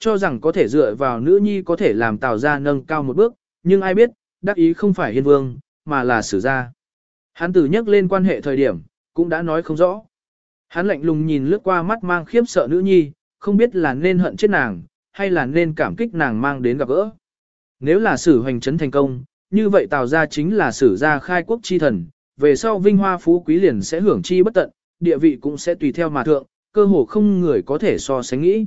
cho rằng có thể dựa vào nữ nhi có thể làm Tào gia nâng cao một bước, nhưng ai biết, đắc ý không phải hiên vương, mà là sử gia. Hắn từ nhắc lên quan hệ thời điểm, cũng đã nói không rõ. Hắn lạnh lùng nhìn lướt qua mắt mang khiếp sợ nữ nhi, không biết là nên hận chết nàng, hay là nên cảm kích nàng mang đến gặp gỡ. Nếu là sử hoành trấn thành công, như vậy Tào gia chính là sử gia khai quốc chi thần, về sau vinh hoa phú quý liền sẽ hưởng chi bất tận, địa vị cũng sẽ tùy theo mà thượng, cơ hồ không người có thể so sánh nghĩ.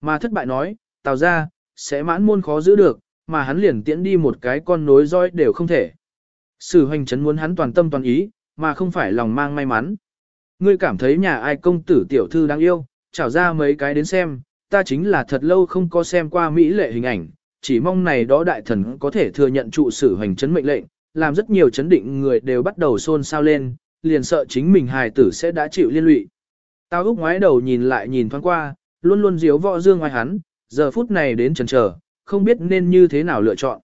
Mà thất bại nói, Tào gia sẽ mãn môn khó giữ được, mà hắn liền tiễn đi một cái con nối roi đều không thể. Sử hoành chấn muốn hắn toàn tâm toàn ý, mà không phải lòng mang may mắn. Ngươi cảm thấy nhà ai công tử tiểu thư đáng yêu, trảo ra mấy cái đến xem, ta chính là thật lâu không có xem qua mỹ lệ hình ảnh, chỉ mong này đó đại thần có thể thừa nhận trụ sử hoành chấn mệnh lệnh, làm rất nhiều chấn định người đều bắt đầu xôn xao lên, liền sợ chính mình hài tử sẽ đã chịu liên lụy. Tao úc ngoái đầu nhìn lại nhìn thoáng qua, luôn luôn diếu võ dương ngoài hắn, giờ phút này đến chần chờ, không biết nên như thế nào lựa chọn.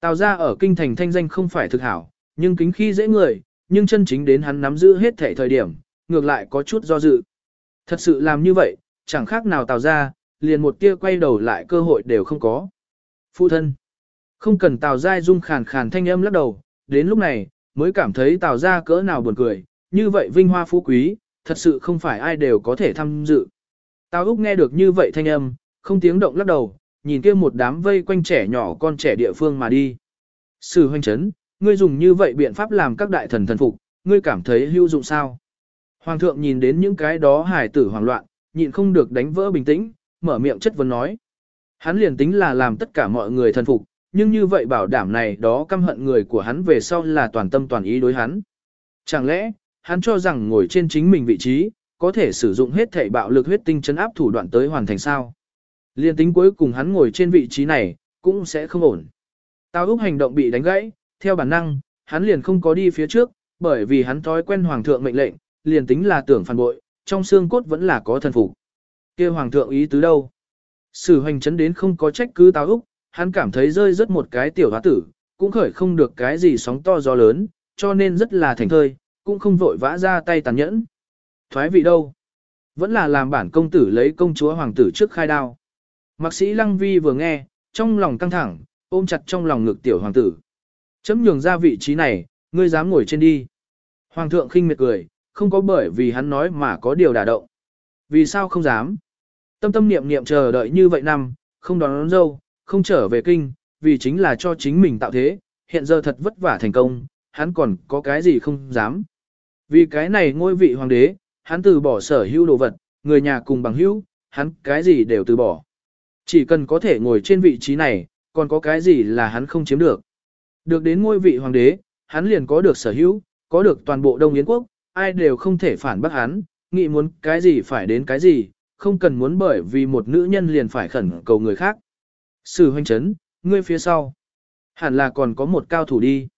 Tào ra ở kinh thành thanh danh không phải thực hảo, nhưng kính khi dễ người, nhưng chân chính đến hắn nắm giữ hết thể thời điểm, ngược lại có chút do dự. Thật sự làm như vậy, chẳng khác nào tào ra, liền một tia quay đầu lại cơ hội đều không có. Phụ thân. Không cần tào gia dung khàn khàn thanh âm lắc đầu, đến lúc này, mới cảm thấy tào ra cỡ nào buồn cười, như vậy vinh hoa phú quý, thật sự không phải ai đều có thể tham dự. Tào Úc nghe được như vậy thanh âm, không tiếng động lắc đầu, nhìn kia một đám vây quanh trẻ nhỏ con trẻ địa phương mà đi. Sử hoành chấn, ngươi dùng như vậy biện pháp làm các đại thần thần phục, ngươi cảm thấy hữu dụng sao? Hoàng thượng nhìn đến những cái đó hài tử hoảng loạn, nhịn không được đánh vỡ bình tĩnh, mở miệng chất vấn nói. Hắn liền tính là làm tất cả mọi người thần phục, nhưng như vậy bảo đảm này đó căm hận người của hắn về sau là toàn tâm toàn ý đối hắn. Chẳng lẽ, hắn cho rằng ngồi trên chính mình vị trí, có thể sử dụng hết thể bạo lực huyết tinh chấn áp thủ đoạn tới hoàn thành sao? Liên tính cuối cùng hắn ngồi trên vị trí này, cũng sẽ không ổn. Tào Úc hành động bị đánh gãy, theo bản năng, hắn liền không có đi phía trước, bởi vì hắn thói quen hoàng thượng mệnh lệnh, liền tính là tưởng phản bội, trong xương cốt vẫn là có thần phục. kia hoàng thượng ý tứ đâu? Sử hoành chấn đến không có trách cứ Tào Úc, hắn cảm thấy rơi rất một cái tiểu hóa tử, cũng khởi không được cái gì sóng to gió lớn, cho nên rất là thành thơi, cũng không vội vã ra tay tàn nhẫn. Thoái vị đâu? Vẫn là làm bản công tử lấy công chúa hoàng tử trước khai đao. Mạc sĩ Lăng Vi vừa nghe, trong lòng căng thẳng, ôm chặt trong lòng ngực tiểu hoàng tử. Chấm nhường ra vị trí này, ngươi dám ngồi trên đi. Hoàng thượng khinh miệt cười, không có bởi vì hắn nói mà có điều đả động. Vì sao không dám? Tâm tâm niệm niệm chờ đợi như vậy năm, không đón, đón dâu, không trở về kinh, vì chính là cho chính mình tạo thế, hiện giờ thật vất vả thành công, hắn còn có cái gì không dám. Vì cái này ngôi vị hoàng đế, hắn từ bỏ sở hữu đồ vật, người nhà cùng bằng hữu, hắn cái gì đều từ bỏ. Chỉ cần có thể ngồi trên vị trí này, còn có cái gì là hắn không chiếm được. Được đến ngôi vị hoàng đế, hắn liền có được sở hữu, có được toàn bộ Đông Yến quốc, ai đều không thể phản bác hắn, nghĩ muốn cái gì phải đến cái gì, không cần muốn bởi vì một nữ nhân liền phải khẩn cầu người khác. Sử hoành chấn, ngươi phía sau. Hẳn là còn có một cao thủ đi.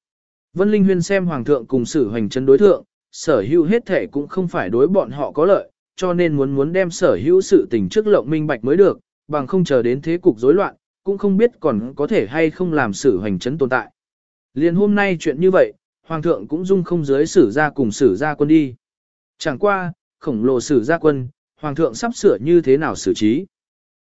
Vân Linh Huyên xem Hoàng thượng cùng sử hoành chấn đối thượng, sở hữu hết thể cũng không phải đối bọn họ có lợi, cho nên muốn muốn đem sở hữu sự tình trước lộng minh bạch mới được, bằng không chờ đến thế cục rối loạn, cũng không biết còn có thể hay không làm sử hoành chấn tồn tại. Liên hôm nay chuyện như vậy, Hoàng thượng cũng dung không giới sử ra cùng sử ra quân đi. Chẳng qua, khổng lồ sử ra quân, Hoàng thượng sắp sửa như thế nào xử trí.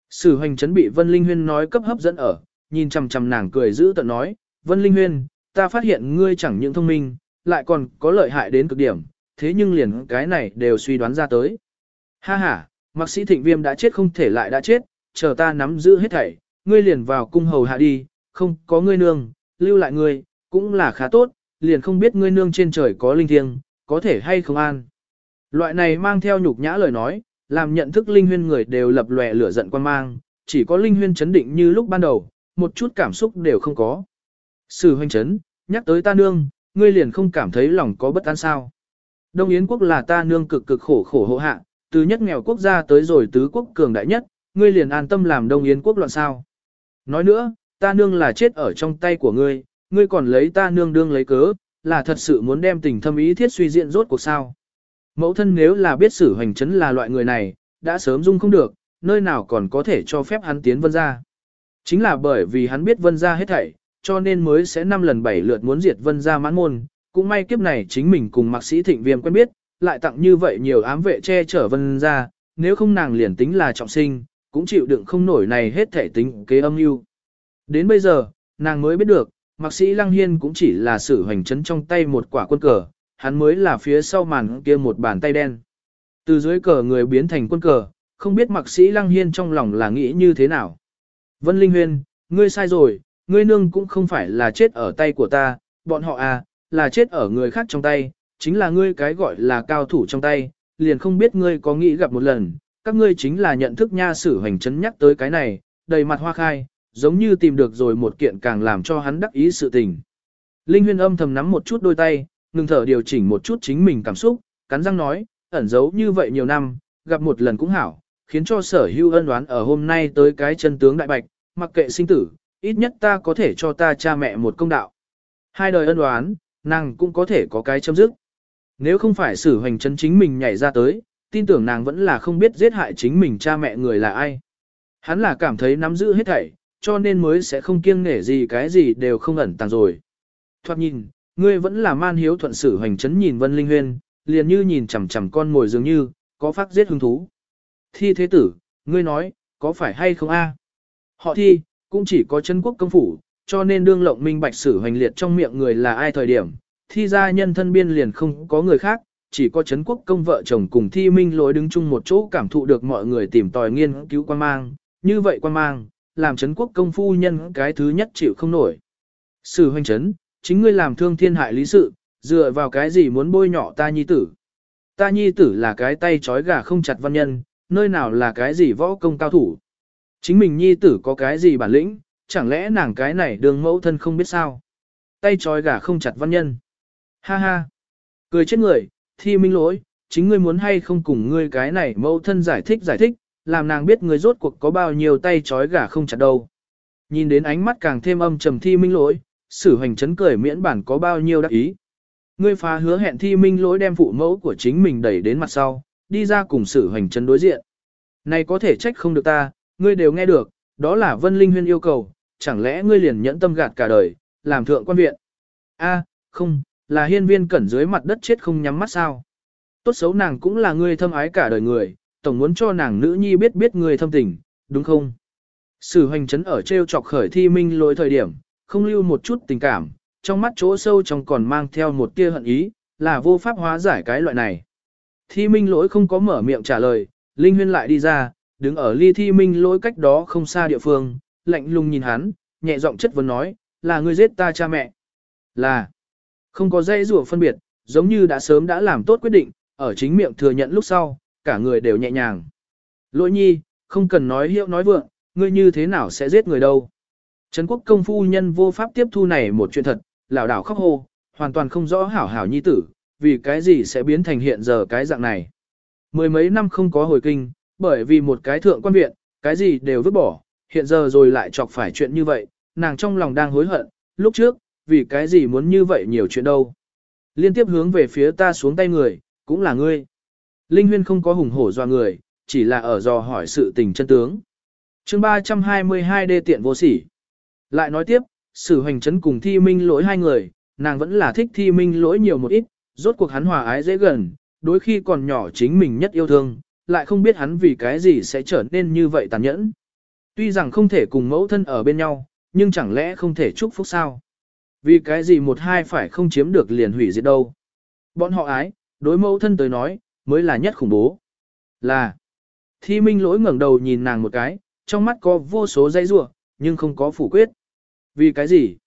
Sử hoành chấn bị Vân Linh Huyên nói cấp hấp dẫn ở, nhìn chằm chằm nàng cười giữ tận nói, Vân Linh Huyên, ta phát hiện ngươi chẳng những thông minh, lại còn có lợi hại đến cực điểm, thế nhưng liền cái này đều suy đoán ra tới. Ha ha, mạc sĩ thịnh viêm đã chết không thể lại đã chết, chờ ta nắm giữ hết thảy, ngươi liền vào cung hầu hạ đi, không có ngươi nương, lưu lại ngươi, cũng là khá tốt, liền không biết ngươi nương trên trời có linh thiêng, có thể hay không an. Loại này mang theo nhục nhã lời nói, làm nhận thức linh huyên người đều lập lòe lửa giận quan mang, chỉ có linh huyên chấn định như lúc ban đầu, một chút cảm xúc đều không có. Sử huynh chấn, nhắc tới ta nương, ngươi liền không cảm thấy lòng có bất an sao. Đông Yến quốc là ta nương cực cực khổ khổ hộ hạ, từ nhất nghèo quốc gia tới rồi tứ quốc cường đại nhất, ngươi liền an tâm làm Đông Yến quốc loạn sao. Nói nữa, ta nương là chết ở trong tay của ngươi, ngươi còn lấy ta nương đương lấy cớ, là thật sự muốn đem tình thâm ý thiết suy diện rốt cuộc sao. Mẫu thân nếu là biết sử hoành chấn là loại người này, đã sớm dung không được, nơi nào còn có thể cho phép hắn tiến vân ra. Chính là bởi vì hắn biết vân ra hết thảy, cho nên mới sẽ năm lần bảy lượt muốn diệt vân ra mãn môn. Cũng may kiếp này chính mình cùng mạc sĩ thịnh viêm quen biết, lại tặng như vậy nhiều ám vệ che chở vân ra, nếu không nàng liền tính là trọng sinh, cũng chịu đựng không nổi này hết thể tính kế âm mưu. Đến bây giờ, nàng mới biết được, mạc sĩ Lăng Hiên cũng chỉ là sự hoành chấn trong tay một quả quân cờ, hắn mới là phía sau màn kia một bàn tay đen. Từ dưới cờ người biến thành quân cờ, không biết mạc sĩ Lăng Hiên trong lòng là nghĩ như thế nào. Vân Linh Huyên, ngươi sai rồi, ngươi nương cũng không phải là chết ở tay của ta, bọn họ à, là chết ở người khác trong tay, chính là ngươi cái gọi là cao thủ trong tay, liền không biết ngươi có nghĩ gặp một lần, các ngươi chính là nhận thức nha sử hành chấn nhắc tới cái này, đầy mặt hoa khai, giống như tìm được rồi một kiện càng làm cho hắn đắc ý sự tình. Linh huyên âm thầm nắm một chút đôi tay, ngừng thở điều chỉnh một chút chính mình cảm xúc, cắn răng nói, ẩn giấu như vậy nhiều năm, gặp một lần cũng hảo, khiến cho sở hưu ân đoán ở hôm nay tới cái chân tướng đại bạch, mặc kệ sinh tử, ít nhất ta có thể cho ta cha mẹ một công đạo. Hai đời ân đoán, nàng cũng có thể có cái chấm dứt. Nếu không phải sử hoành chân chính mình nhảy ra tới, tin tưởng nàng vẫn là không biết giết hại chính mình cha mẹ người là ai. Hắn là cảm thấy nắm giữ hết thảy, cho nên mới sẽ không kiêng nể gì cái gì đều không ẩn tàng rồi. Thoát nhìn, ngươi vẫn là man hiếu thuận sử hoành chấn nhìn Vân Linh Huyên, liền như nhìn chằm chằm con mồi dường như, có phát giết hứng thú. Thi thế tử, ngươi nói, có phải hay không a? Họ thi, cũng chỉ có chân quốc công phủ, cho nên đương lộng minh bạch sử hoành liệt trong miệng người là ai thời điểm, thi ra nhân thân biên liền không có người khác, chỉ có chấn quốc công vợ chồng cùng thi minh lối đứng chung một chỗ cảm thụ được mọi người tìm tòi nghiên cứu quan mang, như vậy quan mang, làm chấn quốc công phu nhân cái thứ nhất chịu không nổi. Sử hoành chấn, chính ngươi làm thương thiên hại lý sự, dựa vào cái gì muốn bôi nhọ ta nhi tử. Ta nhi tử là cái tay trói gà không chặt văn nhân, nơi nào là cái gì võ công cao thủ. Chính mình nhi tử có cái gì bản lĩnh, chẳng lẽ nàng cái này đường mẫu thân không biết sao. Tay trói gà không chặt văn nhân. Ha ha. Cười chết người, thi minh lỗi, chính ngươi muốn hay không cùng ngươi cái này mẫu thân giải thích giải thích, làm nàng biết ngươi rốt cuộc có bao nhiêu tay trói gà không chặt đâu. Nhìn đến ánh mắt càng thêm âm trầm thi minh lỗi, sử hành chấn cười miễn bản có bao nhiêu đắc ý. Ngươi phá hứa hẹn thi minh lỗi đem phụ mẫu của chính mình đẩy đến mặt sau, đi ra cùng sử hành chấn đối diện. Này có thể trách không được ta, ngươi đều nghe được, đó là Vân Linh Huyên yêu cầu, chẳng lẽ ngươi liền nhẫn tâm gạt cả đời, làm thượng quan viện. A, không, là hiên viên cẩn dưới mặt đất chết không nhắm mắt sao. Tốt xấu nàng cũng là ngươi thâm ái cả đời người, tổng muốn cho nàng nữ nhi biết biết ngươi thâm tình, đúng không? Sử hoành chấn ở treo chọc khởi thi minh lỗi thời điểm, không lưu một chút tình cảm, trong mắt chỗ sâu trong còn mang theo một tia hận ý, là vô pháp hóa giải cái loại này. Thi minh lỗi không có mở miệng trả lời, Linh Huyên lại đi ra, đứng ở ly thi minh lỗi cách đó không xa địa phương, lạnh lùng nhìn hắn, nhẹ giọng chất vấn nói, là ngươi giết ta cha mẹ. Là, không có dây rùa phân biệt, giống như đã sớm đã làm tốt quyết định, ở chính miệng thừa nhận lúc sau, cả người đều nhẹ nhàng. Lỗi nhi, không cần nói hiệu nói vượng, ngươi như thế nào sẽ giết người đâu. Trấn quốc công phu nhân vô pháp tiếp thu này một chuyện thật, lảo đảo khóc hô, hoàn toàn không rõ hảo hảo nhi tử, vì cái gì sẽ biến thành hiện giờ cái dạng này. Mười mấy năm không có hồi kinh, bởi vì một cái thượng quan viện, cái gì đều vứt bỏ, hiện giờ rồi lại chọc phải chuyện như vậy, nàng trong lòng đang hối hận, lúc trước, vì cái gì muốn như vậy nhiều chuyện đâu. Liên tiếp hướng về phía ta xuống tay người, cũng là ngươi. Linh Huyên không có hùng hổ doa người, chỉ là ở dò hỏi sự tình chân tướng. chương 322 đê tiện vô sỉ. Lại nói tiếp, sử hoành chấn cùng thi minh lỗi hai người, nàng vẫn là thích thi minh lỗi nhiều một ít, rốt cuộc hắn hòa ái dễ gần, đối khi còn nhỏ chính mình nhất yêu thương, lại không biết hắn vì cái gì sẽ trở nên như vậy tàn nhẫn. Tuy rằng không thể cùng mẫu thân ở bên nhau, nhưng chẳng lẽ không thể chúc phúc sao? Vì cái gì một hai phải không chiếm được liền hủy diệt đâu? Bọn họ ái, đối mẫu thân tới nói, mới là nhất khủng bố. Là, thi minh lỗi ngẩng đầu nhìn nàng một cái, trong mắt có vô số dây rủa nhưng không có phủ quyết. Vì cái gì?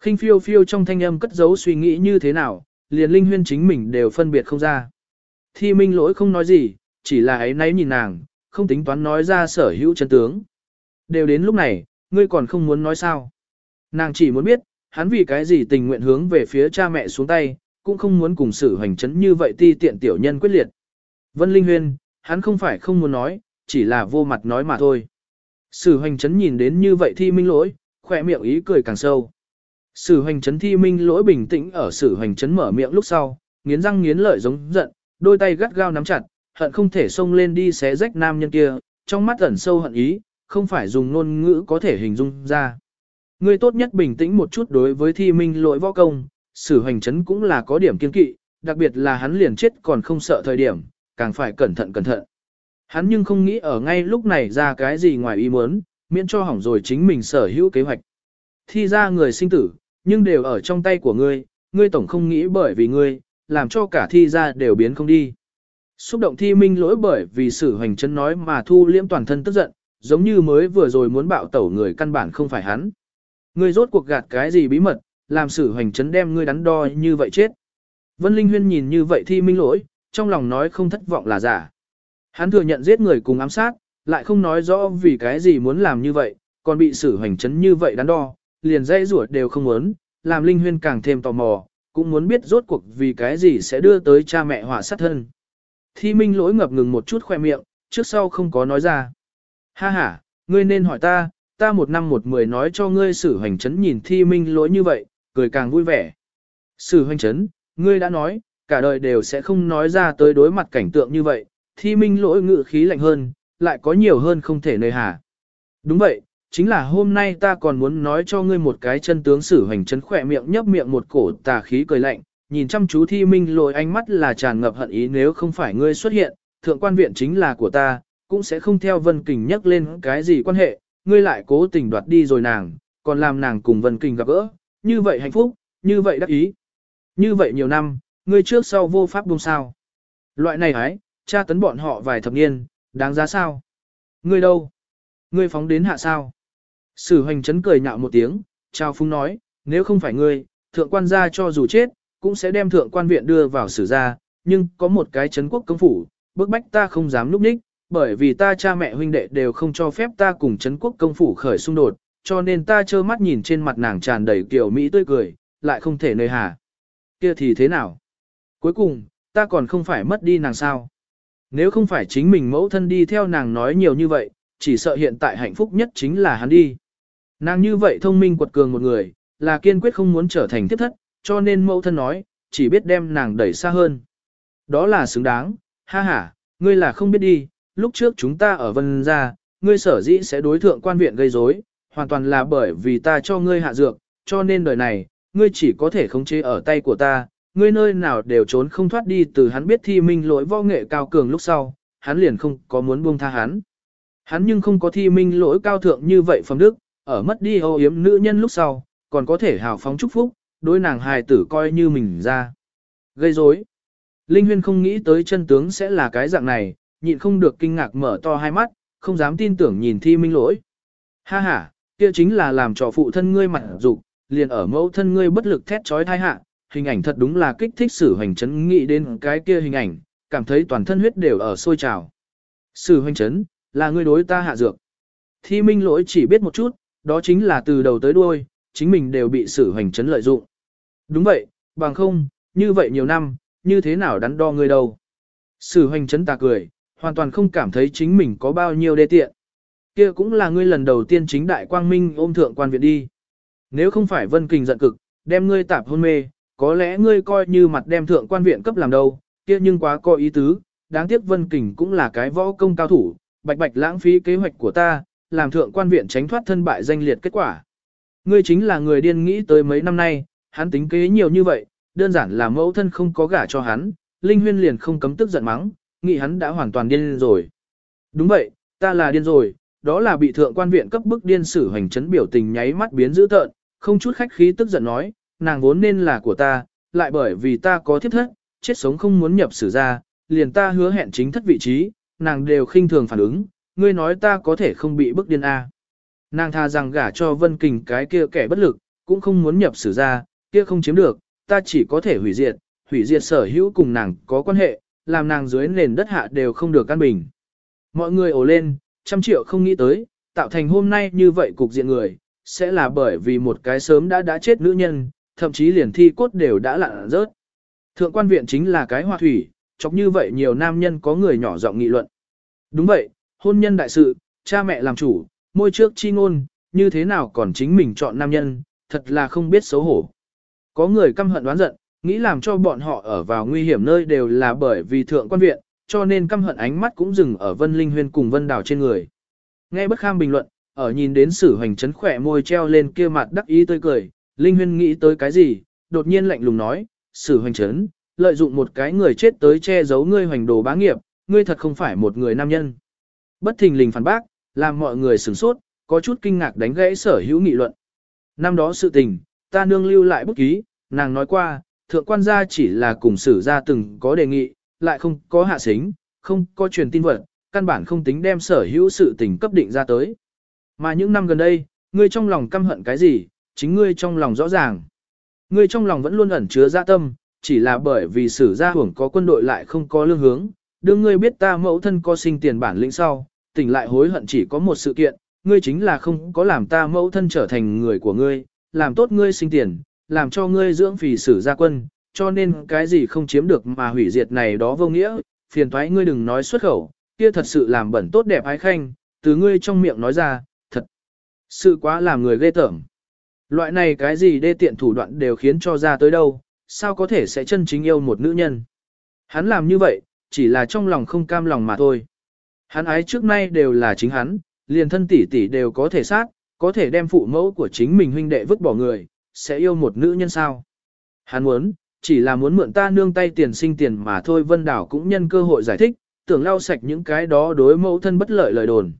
khinh phiêu phiêu trong thanh âm cất giấu suy nghĩ như thế nào, liền linh huyên chính mình đều phân biệt không ra. Thi minh lỗi không nói gì, chỉ là ấy nấy nhìn nàng, không tính toán nói ra sở hữu chân tướng. Đều đến lúc này, ngươi còn không muốn nói sao. Nàng chỉ muốn biết, hắn vì cái gì tình nguyện hướng về phía cha mẹ xuống tay, cũng không muốn cùng xử hành chấn như vậy ti tiện tiểu nhân quyết liệt. Vân Linh Huyên, hắn không phải không muốn nói, chỉ là vô mặt nói mà thôi. Sử hoành chấn nhìn đến như vậy thi minh lỗi, khỏe miệng ý cười càng sâu. Sử hoành chấn thi minh lỗi bình tĩnh ở sử hoành chấn mở miệng lúc sau, nghiến răng nghiến lợi giống giận, đôi tay gắt gao nắm chặt, hận không thể xông lên đi xé rách nam nhân kia, trong mắt ẩn sâu hận ý, không phải dùng ngôn ngữ có thể hình dung ra. Ngươi tốt nhất bình tĩnh một chút đối với thi minh lỗi võ công, sử hành chấn cũng là có điểm kiên kỵ, đặc biệt là hắn liền chết còn không sợ thời điểm, càng phải cẩn thận cẩn thận. Hắn nhưng không nghĩ ở ngay lúc này ra cái gì ngoài ý muốn, miễn cho hỏng rồi chính mình sở hữu kế hoạch. Thi ra người sinh tử, nhưng đều ở trong tay của ngươi, ngươi tổng không nghĩ bởi vì ngươi, làm cho cả thi ra đều biến không đi. Xúc động thi minh lỗi bởi vì sử hoành chân nói mà thu liễm toàn thân tức giận, giống như mới vừa rồi muốn bạo tẩu người căn bản không phải hắn. Ngươi rốt cuộc gạt cái gì bí mật, làm sử hoành chấn đem ngươi đắn đo như vậy chết. Vân Linh Huyên nhìn như vậy thi minh lỗi, trong lòng nói không thất vọng là giả. Hắn thừa nhận giết người cùng ám sát, lại không nói rõ vì cái gì muốn làm như vậy, còn bị sử hoành chấn như vậy đắn đo, liền dây rủa đều không muốn, làm Linh Huyên càng thêm tò mò, cũng muốn biết rốt cuộc vì cái gì sẽ đưa tới cha mẹ họa sát thân. Thi minh lỗi ngập ngừng một chút khoe miệng, trước sau không có nói ra. Ha ha, ngươi nên hỏi ta, ta một năm một mười nói cho ngươi sử hoành chấn nhìn thi minh lỗi như vậy, cười càng vui vẻ. Sử hoành chấn, ngươi đã nói, cả đời đều sẽ không nói ra tới đối mặt cảnh tượng như vậy, thi minh lỗi ngự khí lạnh hơn, lại có nhiều hơn không thể nơi hà. Đúng vậy, chính là hôm nay ta còn muốn nói cho ngươi một cái chân tướng sử hoành chấn khỏe miệng nhấp miệng một cổ tà khí cười lạnh, nhìn chăm chú thi minh lỗi ánh mắt là tràn ngập hận ý nếu không phải ngươi xuất hiện, thượng quan viện chính là của ta, cũng sẽ không theo Vân Kình nhắc lên cái gì quan hệ, ngươi lại cố tình đoạt đi rồi nàng, còn làm nàng cùng Vân Kình gặp gỡ, như vậy hạnh phúc, như vậy đắc ý. Như vậy nhiều năm, ngươi trước sau vô pháp buông sao. Loại này ấy, cha tấn bọn họ vài thập niên, đáng giá sao? Ngươi đâu? Ngươi phóng đến hạ sao? Sử hoành chấn cười nhạo một tiếng, trao phúng nói, nếu không phải ngươi, thượng quan gia cho dù chết, cũng sẽ đem thượng quan viện đưa vào sử gia, nhưng có một cái chấn quốc công phủ, bức bách ta không dám núp ních, bởi vì ta cha mẹ huynh đệ đều không cho phép ta cùng chấn quốc công phủ khởi xung đột, cho nên ta trơ mắt nhìn trên mặt nàng tràn đầy kiểu Mỹ tươi cười, lại không thể nơi hà. Kia thì thế nào? Cuối cùng, ta còn không phải mất đi nàng sao? Nếu không phải chính mình mẫu thân đi theo nàng nói nhiều như vậy, chỉ sợ hiện tại hạnh phúc nhất chính là hắn đi. Nàng như vậy thông minh quật cường một người, là kiên quyết không muốn trở thành tiếp thất, cho nên mẫu thân nói, chỉ biết đem nàng đẩy xa hơn. Đó là xứng đáng, ha ha, ngươi là không biết đi, lúc trước chúng ta ở vân gia, ngươi sở dĩ sẽ đối thượng quan viện gây rối, hoàn toàn là bởi vì ta cho ngươi hạ dược, cho nên đời này, ngươi chỉ có thể khống chế ở tay của ta, ngươi nơi nào đều trốn không thoát đi từ hắn biết thi minh lỗi võ nghệ cao cường lúc sau, hắn liền không có muốn buông tha hắn. Hắn nhưng không có thi minh lỗi cao thượng như vậy phẩm đức, ở mất đi ô yếm nữ nhân lúc sau, còn có thể hào phóng chúc phúc, đối nàng hài tử coi như mình ra. Gây rối. Linh Huyên không nghĩ tới chân tướng sẽ là cái dạng này, nhịn không được kinh ngạc mở to hai mắt, không dám tin tưởng nhìn thi minh lỗi. Ha ha, kia chính là làm cho phụ thân ngươi mặt dục, liền ở mẫu thân ngươi bất lực thét trói thai hạ, hình ảnh thật đúng là kích thích sử hoành chấn nghĩ đến cái kia hình ảnh, cảm thấy toàn thân huyết đều ở sôi trào. Sử hoành chấn, là ngươi đối ta hạ dược. Thi minh lỗi chỉ biết một chút, đó chính là từ đầu tới đuôi, chính mình đều bị sử hoành chấn lợi dụng. Đúng vậy, bằng không, như vậy nhiều năm, như thế nào đắn đo ngươi đâu. Sử hoành chấn ta cười, hoàn toàn không cảm thấy chính mình có bao nhiêu đê tiện. Kia cũng là ngươi lần đầu tiên chính đại quang minh ôm thượng quan viện đi. Nếu không phải vân kình giận cực, đem ngươi tạp hôn mê, có lẽ ngươi coi như mặt đem thượng quan viện cấp làm đâu, kia nhưng quá có ý tứ, đáng tiếc vân kình cũng là cái võ công cao thủ, bạch bạch lãng phí kế hoạch của ta, làm thượng quan viện tránh thoát thân bại danh liệt kết quả. Ngươi chính là người điên nghĩ tới mấy năm nay, hắn tính kế nhiều như vậy, đơn giản là mẫu thân không có gả cho hắn, Linh Huyên liền không cấm tức giận mắng, nghĩ hắn đã hoàn toàn điên rồi. Đúng vậy, ta là điên rồi, đó là bị thượng quan viện cấp bức điên sử hành chấn biểu tình nháy mắt biến dữ tợn, không chút khách khí tức giận nói, nàng vốn nên là của ta, lại bởi vì ta có thiết thất, chết sống không muốn nhập sử ra, liền ta hứa hẹn chính thất vị trí, nàng đều khinh thường phản ứng, ngươi nói ta có thể không bị bức điên a. Nàng tha rằng gả cho Vân Kình cái kia kẻ bất lực, cũng không muốn nhập sử ra, kia không chiếm được, ta chỉ có thể hủy diệt, hủy diệt sở hữu cùng nàng có quan hệ, làm nàng dưới nền đất hạ đều không được căn bình. Mọi người ồ lên, trăm triệu không nghĩ tới, tạo thành hôm nay như vậy cục diện người, sẽ là bởi vì một cái sớm đã đã chết nữ nhân, thậm chí liền thi cốt đều đã lạ rớt. Thượng quan viện chính là cái hoa thủy, chọc như vậy nhiều nam nhân có người nhỏ giọng nghị luận. Đúng vậy, hôn nhân đại sự, cha mẹ làm chủ, môi trước chi ngôn, như thế nào còn chính mình chọn nam nhân, thật là không biết xấu hổ. Có người căm hận đoán giận, nghĩ làm cho bọn họ ở vào nguy hiểm nơi đều là bởi vì thượng quan viện, cho nên căm hận ánh mắt cũng dừng ở Vân Linh Huyên cùng Vân Đào trên người. Nghe bất kham bình luận, ở nhìn đến sử hoành chấn khỏe môi treo lên kia mặt đắc ý tươi cười, Linh Huyên nghĩ tới cái gì, đột nhiên lạnh lùng nói, sử hoành chấn, lợi dụng một cái người chết tới che giấu ngươi hoành đồ bá nghiệp, ngươi thật không phải một người nam nhân. Bất thình lình phản bác, làm mọi người sửng sốt, có chút kinh ngạc đánh gãy sở hữu nghị luận. Năm đó sự tình, ta nương lưu lại bút ký, nàng nói qua, thượng quan gia chỉ là cùng sử gia từng có đề nghị, lại không có hạ xính, không có truyền tin vật, căn bản không tính đem sở hữu sự tình cấp định ra tới. Mà những năm gần đây, ngươi trong lòng căm hận cái gì, chính ngươi trong lòng rõ ràng. Ngươi trong lòng vẫn luôn ẩn chứa dạ tâm, chỉ là bởi vì sử gia hưởng có quân đội lại không có lương hướng, đương ngươi biết ta mẫu thân có sinh tiền bản lĩnh sau, tỉnh lại hối hận chỉ có một sự kiện, ngươi chính là không có làm ta mẫu thân trở thành người của ngươi, làm tốt ngươi sinh tiền, làm cho ngươi dưỡng phì sử gia quân, cho nên cái gì không chiếm được mà hủy diệt này đó vô nghĩa, phiền thoái ngươi đừng nói xuất khẩu, kia thật sự làm bẩn tốt đẹp ái khanh, từ ngươi trong miệng nói ra, thật sự quá làm người ghê tởm. Loại này cái gì đê tiện thủ đoạn đều khiến cho ra tới đâu, sao có thể sẽ chân chính yêu một nữ nhân. Hắn làm như vậy, chỉ là trong lòng không cam lòng mà thôi. Hắn ái trước nay đều là chính hắn, liền thân tỷ tỷ đều có thể sát, có thể đem phụ mẫu của chính mình huynh đệ vứt bỏ người, sẽ yêu một nữ nhân sao. Hắn muốn, chỉ là muốn mượn ta nương tay tiền sinh tiền mà thôi Vân Đảo cũng nhân cơ hội giải thích, tưởng lau sạch những cái đó đối mẫu thân bất lợi lời đồn.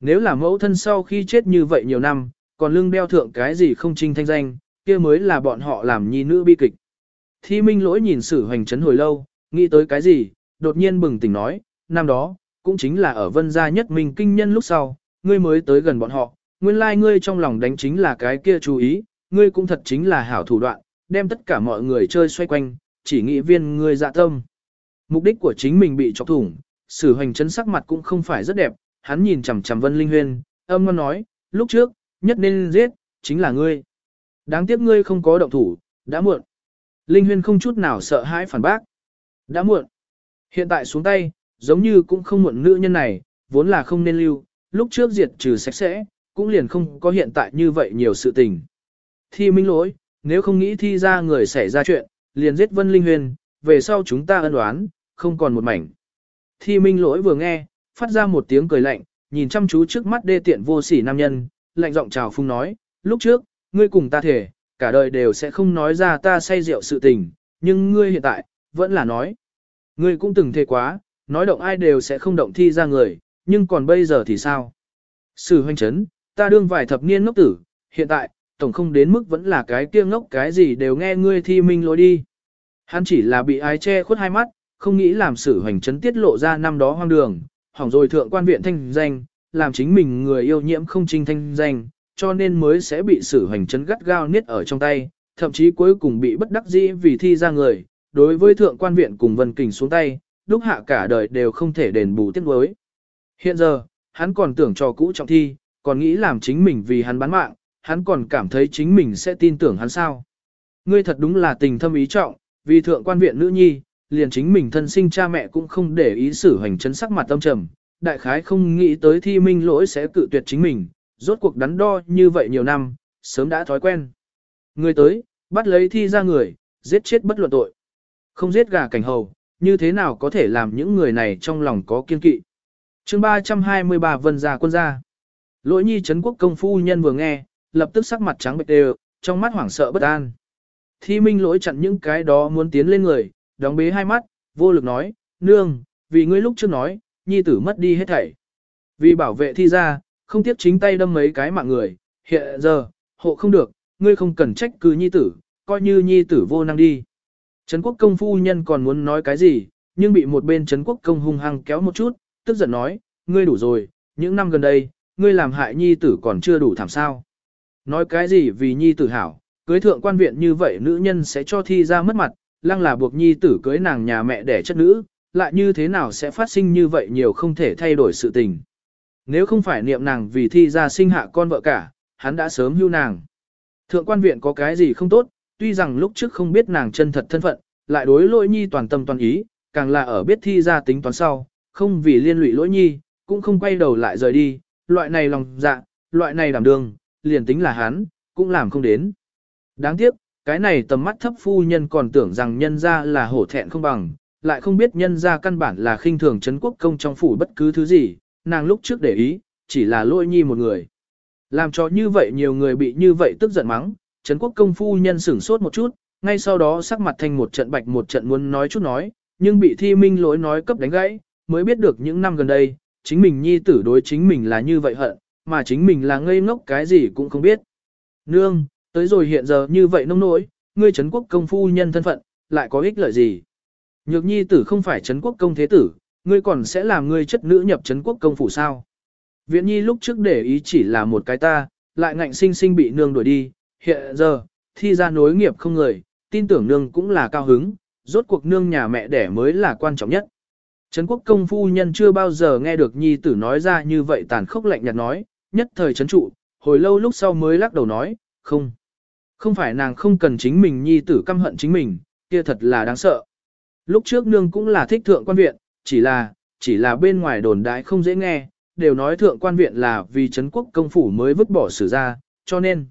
Nếu là mẫu thân sau khi chết như vậy nhiều năm, còn lưng đeo thượng cái gì không trinh thanh danh, kia mới là bọn họ làm nhi nữ bi kịch. Thi Minh lỗi nhìn sử hoành chấn hồi lâu, nghĩ tới cái gì, đột nhiên bừng tỉnh nói, năm đó, cũng chính là ở vân gia nhất mình kinh nhân lúc sau, ngươi mới tới gần bọn họ, nguyên lai like ngươi trong lòng đánh chính là cái kia chú ý, ngươi cũng thật chính là hảo thủ đoạn, đem tất cả mọi người chơi xoay quanh, chỉ nghĩ viên ngươi dạ tâm. Mục đích của chính mình bị chọc thủng, sử hoành chấn sắc mặt cũng không phải rất đẹp, hắn nhìn chằm chằm vân linh huyên, âm ngon nói, lúc trước, nhất nên giết, chính là ngươi. Đáng tiếc ngươi không có động thủ, đã muộn. Linh huyên không chút nào sợ hãi phản bác. Đã muộn. Hiện tại xuống tay, giống như cũng không muộn nữ nhân này, vốn là không nên lưu, lúc trước diệt trừ sạch sẽ, cũng liền không có hiện tại như vậy nhiều sự tình. Thi minh lỗi, nếu không nghĩ thi ra người xảy ra chuyện, liền giết Vân Linh Huyền, về sau chúng ta ân đoán, không còn một mảnh. Thi minh lỗi vừa nghe, phát ra một tiếng cười lạnh, nhìn chăm chú trước mắt đê tiện vô sỉ nam nhân, lạnh giọng chào phung nói, lúc trước, ngươi cùng ta thể, cả đời đều sẽ không nói ra ta say rượu sự tình, nhưng ngươi hiện tại, vẫn là nói. Ngươi cũng từng thề quá, nói động ai đều sẽ không động thi ra người, nhưng còn bây giờ thì sao? Sử hoanh chấn, ta đương vài thập niên ngốc tử, hiện tại, tổng không đến mức vẫn là cái kia ngốc cái gì đều nghe ngươi thi minh lối đi. Hắn chỉ là bị ái che khuất hai mắt, không nghĩ làm sử hoành chấn tiết lộ ra năm đó hoang đường, hỏng rồi thượng quan viện thanh danh, làm chính mình người yêu nhiễm không trinh thanh danh, cho nên mới sẽ bị sử hoành chấn gắt gao niết ở trong tay, thậm chí cuối cùng bị bất đắc dĩ vì thi ra người, đối với thượng quan viện cùng vân kình xuống tay, Đúc hạ cả đời đều không thể đền bù tiếc nuối. Hiện giờ, hắn còn tưởng cho cũ trọng thi, còn nghĩ làm chính mình vì hắn bán mạng, hắn còn cảm thấy chính mình sẽ tin tưởng hắn sao. Ngươi thật đúng là tình thâm ý trọng, vì thượng quan viện nữ nhi, liền chính mình thân sinh cha mẹ cũng không để ý xử hành chấn sắc mặt tâm trầm, đại khái không nghĩ tới thi minh lỗi sẽ cự tuyệt chính mình, rốt cuộc đắn đo như vậy nhiều năm, sớm đã thói quen. Người tới, bắt lấy thi ra người, giết chết bất luận tội. Không giết gà cảnh hầu, như thế nào có thể làm những người này trong lòng có kiên kỵ. chương 323 vân gia quân gia. Lỗi nhi Trấn quốc công phu nhân vừa nghe, lập tức sắc mặt trắng bệch đều, trong mắt hoảng sợ bất an. Thi minh lỗi chặn những cái đó muốn tiến lên người, đóng bế hai mắt, vô lực nói, nương, vì ngươi lúc trước nói, nhi tử mất đi hết thảy. Vì bảo vệ thi ra, không tiếc chính tay đâm mấy cái mạng người, hiện giờ, hộ không được, ngươi không cần trách cứ nhi tử, coi như nhi tử vô năng đi. Trấn quốc công phu nhân còn muốn nói cái gì, nhưng bị một bên Trấn quốc công hung hăng kéo một chút, tức giận nói, ngươi đủ rồi, những năm gần đây, ngươi làm hại nhi tử còn chưa đủ thảm sao. Nói cái gì vì nhi tử hảo, cưới thượng quan viện như vậy nữ nhân sẽ cho thi ra mất mặt, lăng là buộc nhi tử cưới nàng nhà mẹ đẻ chất nữ, lại như thế nào sẽ phát sinh như vậy nhiều không thể thay đổi sự tình. Nếu không phải niệm nàng vì thi ra sinh hạ con vợ cả, hắn đã sớm hưu nàng. Thượng quan viện có cái gì không tốt, tuy rằng lúc trước không biết nàng chân thật thân phận, lại đối lỗi nhi toàn tâm toàn ý, càng là ở biết thi ra tính toán sau, không vì liên lụy lỗi nhi, cũng không quay đầu lại rời đi, loại này lòng dạ, loại này đảm đường, liền tính là hắn, cũng làm không đến. Đáng tiếc, cái này tầm mắt thấp phu nhân còn tưởng rằng nhân ra là hổ thẹn không bằng, lại không biết nhân ra căn bản là khinh thường Trấn quốc công trong phủ bất cứ thứ gì, nàng lúc trước để ý, chỉ là lỗi nhi một người. Làm cho như vậy nhiều người bị như vậy tức giận mắng, Trấn quốc công phu nhân sửng sốt một chút, ngay sau đó sắc mặt thành một trận bạch một trận muốn nói chút nói, nhưng bị thi minh lỗi nói cấp đánh gãy, mới biết được những năm gần đây, chính mình nhi tử đối chính mình là như vậy hận, mà chính mình là ngây ngốc cái gì cũng không biết. Nương, tới rồi hiện giờ như vậy nông nỗi, ngươi Trấn quốc công phu nhân thân phận, lại có ích lợi gì? Nhược nhi tử không phải Trấn quốc công thế tử, ngươi còn sẽ làm ngươi chất nữ nhập Trấn quốc công phủ sao? Viện nhi lúc trước để ý chỉ là một cái ta, lại ngạnh sinh sinh bị nương đuổi đi, hiện giờ, thi ra nối nghiệp không người, tin tưởng nương cũng là cao hứng, rốt cuộc nương nhà mẹ đẻ mới là quan trọng nhất. Trấn quốc công phu nhân chưa bao giờ nghe được nhi tử nói ra như vậy tàn khốc lạnh nhạt nói, nhất thời trấn trụ, hồi lâu lúc sau mới lắc đầu nói, không. Không phải nàng không cần chính mình nhi tử căm hận chính mình, kia thật là đáng sợ. Lúc trước nương cũng là thích thượng quan viện, chỉ là, chỉ là bên ngoài đồn đại không dễ nghe, đều nói thượng quan viện là vì Trấn quốc công phủ mới vứt bỏ xử ra, cho nên,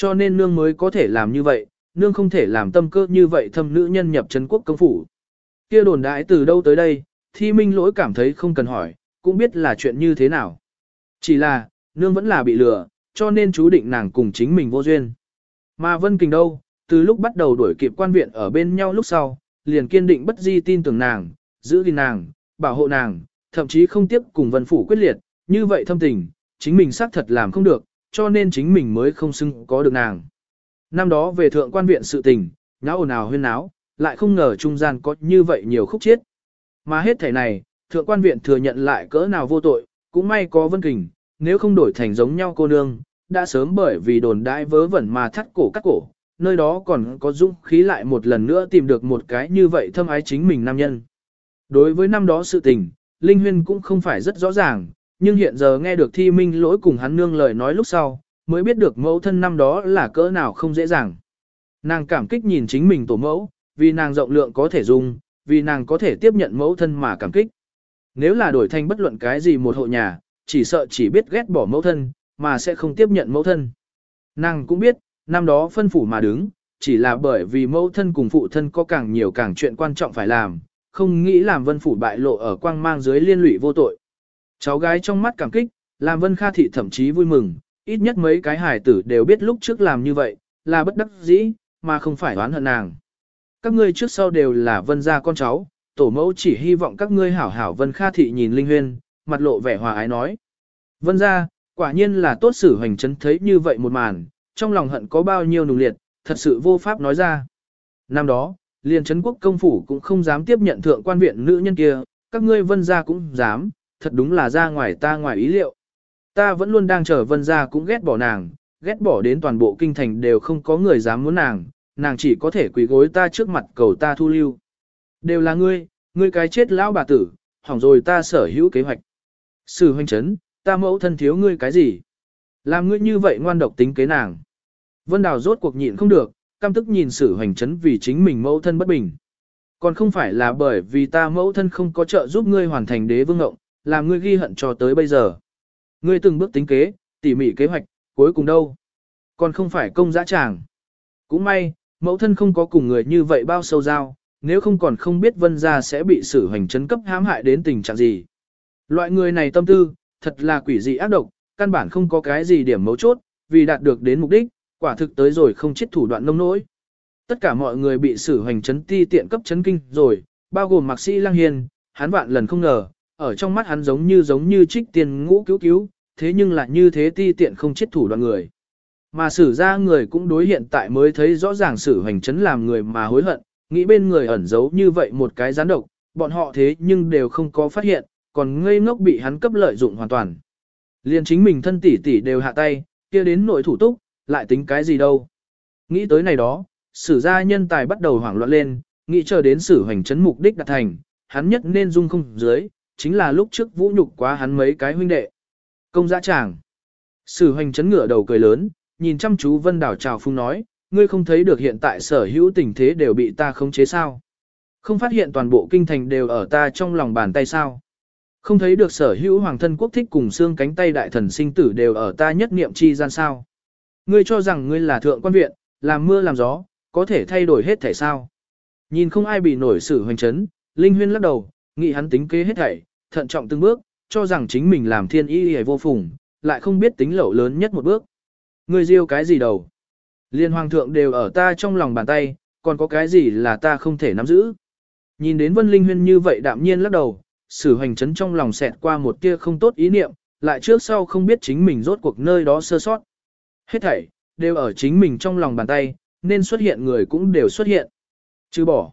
cho nên nương mới có thể làm như vậy, nương không thể làm tâm cơ như vậy thâm nữ nhân nhập Trấn quốc công phủ. Kia đồn đại từ đâu tới đây, thi minh lỗi cảm thấy không cần hỏi, cũng biết là chuyện như thế nào. Chỉ là, nương vẫn là bị lừa, cho nên chú định nàng cùng chính mình vô duyên. Mà Vân Kình đâu, từ lúc bắt đầu đuổi kịp quan viện ở bên nhau lúc sau, liền kiên định bất di tin tưởng nàng, giữ gìn nàng, bảo hộ nàng, thậm chí không tiếp cùng Vân Phủ quyết liệt, như vậy thâm tình, chính mình xác thật làm không được, cho nên chính mình mới không xưng có được nàng. Năm đó về thượng quan viện sự tình, nháo ồn ào huyên náo, lại không ngờ trung gian có như vậy nhiều khúc chiết. Mà hết thể này, thượng quan viện thừa nhận lại cỡ nào vô tội, cũng may có Vân Kình, nếu không đổi thành giống nhau cô nương, đã sớm bởi vì đồn đãi vớ vẩn mà thắt cổ cắt cổ, nơi đó còn có dũng khí lại một lần nữa tìm được một cái như vậy thâm ái chính mình nam nhân. Đối với năm đó sự tình, Linh Huyên cũng không phải rất rõ ràng, nhưng hiện giờ nghe được thi minh lỗi cùng hắn nương lời nói lúc sau, mới biết được mẫu thân năm đó là cỡ nào không dễ dàng. Nàng cảm kích nhìn chính mình tổ mẫu, vì nàng rộng lượng có thể dùng, vì nàng có thể tiếp nhận mẫu thân mà cảm kích. Nếu là đổi thành bất luận cái gì một hộ nhà, chỉ sợ chỉ biết ghét bỏ mẫu thân, mà sẽ không tiếp nhận mẫu thân. Nàng cũng biết, năm đó phân phủ mà đứng, chỉ là bởi vì mẫu thân cùng phụ thân có càng nhiều càng chuyện quan trọng phải làm, không nghĩ làm vân phủ bại lộ ở quang mang dưới liên lụy vô tội. Cháu gái trong mắt cảm kích, làm vân kha thị thậm chí vui mừng, ít nhất mấy cái hài tử đều biết lúc trước làm như vậy, là bất đắc dĩ, mà không phải oán hận nàng. Các ngươi trước sau đều là vân gia con cháu, tổ mẫu chỉ hy vọng các ngươi hảo hảo vân kha thị nhìn linh huyên, mặt lộ vẻ hòa ái nói. Vân gia, quả nhiên là tốt xử hoành chấn thấy như vậy một màn, trong lòng hận có bao nhiêu nùng liệt, thật sự vô pháp nói ra. Năm đó, liền chấn quốc công phủ cũng không dám tiếp nhận thượng quan viện nữ nhân kia, các ngươi vân gia cũng dám, thật đúng là ra ngoài ta ngoài ý liệu. Ta vẫn luôn đang chờ vân gia cũng ghét bỏ nàng, ghét bỏ đến toàn bộ kinh thành đều không có người dám muốn nàng, nàng chỉ có thể quỳ gối ta trước mặt cầu ta thu lưu. Đều là ngươi, ngươi cái chết lão bà tử, hỏng rồi ta sở hữu kế hoạch. Sử hoành chấn, ta mẫu thân thiếu ngươi cái gì? Làm ngươi như vậy ngoan độc tính kế nàng. Vân Đào rốt cuộc nhịn không được, căm tức nhìn sử hoành chấn vì chính mình mẫu thân bất bình. Còn không phải là bởi vì ta mẫu thân không có trợ giúp ngươi hoàn thành đế vương ngộng, làm ngươi ghi hận cho tới bây giờ. Ngươi từng bước tính kế, tỉ mỉ kế hoạch, cuối cùng đâu? Còn không phải công dã tràng. Cũng may, mẫu thân không có cùng người như vậy bao sâu giao, nếu không còn không biết vân gia sẽ bị sử hành chấn cấp hãm hại đến tình trạng gì. Loại người này tâm tư, thật là quỷ dị ác độc, căn bản không có cái gì điểm mấu chốt, vì đạt được đến mục đích, quả thực tới rồi không chết thủ đoạn nông nỗi. Tất cả mọi người bị sử hành chấn ti tiện cấp chấn kinh rồi, bao gồm mạc sĩ lang hiền, hắn vạn lần không ngờ, ở trong mắt hắn giống như giống như trích tiền ngũ cứu cứu, thế nhưng lại như thế ti tiện không chết thủ đoạn người. Mà sử ra người cũng đối hiện tại mới thấy rõ ràng sử hành chấn làm người mà hối hận, nghĩ bên người ẩn giấu như vậy một cái gián độc, bọn họ thế nhưng đều không có phát hiện, còn ngây ngốc bị hắn cấp lợi dụng hoàn toàn. Liên chính mình thân tỷ tỷ đều hạ tay, kia đến nội thủ túc, lại tính cái gì đâu. Nghĩ tới này đó, sử gia nhân tài bắt đầu hoảng loạn lên, nghĩ chờ đến sử hành chấn mục đích đạt thành, hắn nhất nên dung không dưới, chính là lúc trước vũ nhục quá hắn mấy cái huynh đệ. Công giã chàng. Sử hoành chấn ngửa đầu cười lớn, nhìn chăm chú vân đảo trào phung nói, ngươi không thấy được hiện tại sở hữu tình thế đều bị ta khống chế sao. Không phát hiện toàn bộ kinh thành đều ở ta trong lòng bàn tay sao. Không thấy được sở hữu hoàng thân quốc thích cùng xương cánh tay đại thần sinh tử đều ở ta nhất niệm chi gian sao. Ngươi cho rằng ngươi là thượng quan viện, làm mưa làm gió, có thể thay đổi hết thể sao. Nhìn không ai bị nổi sự hoành chấn, Linh Huyên lắc đầu, nghĩ hắn tính kế hết thảy, thận trọng từng bước, cho rằng chính mình làm thiên y hề vô phùng, lại không biết tính lẩu lớn nhất một bước. Ngươi riêu cái gì đầu? Liên hoàng thượng đều ở ta trong lòng bàn tay, còn có cái gì là ta không thể nắm giữ? Nhìn đến Vân Linh Huyên như vậy đạm nhiên lắc đầu, sử hoành chấn trong lòng xẹt qua một tia không tốt ý niệm, lại trước sau không biết chính mình rốt cuộc nơi đó sơ sót. Hết thảy, đều ở chính mình trong lòng bàn tay, nên xuất hiện người cũng đều xuất hiện. Chứ bỏ.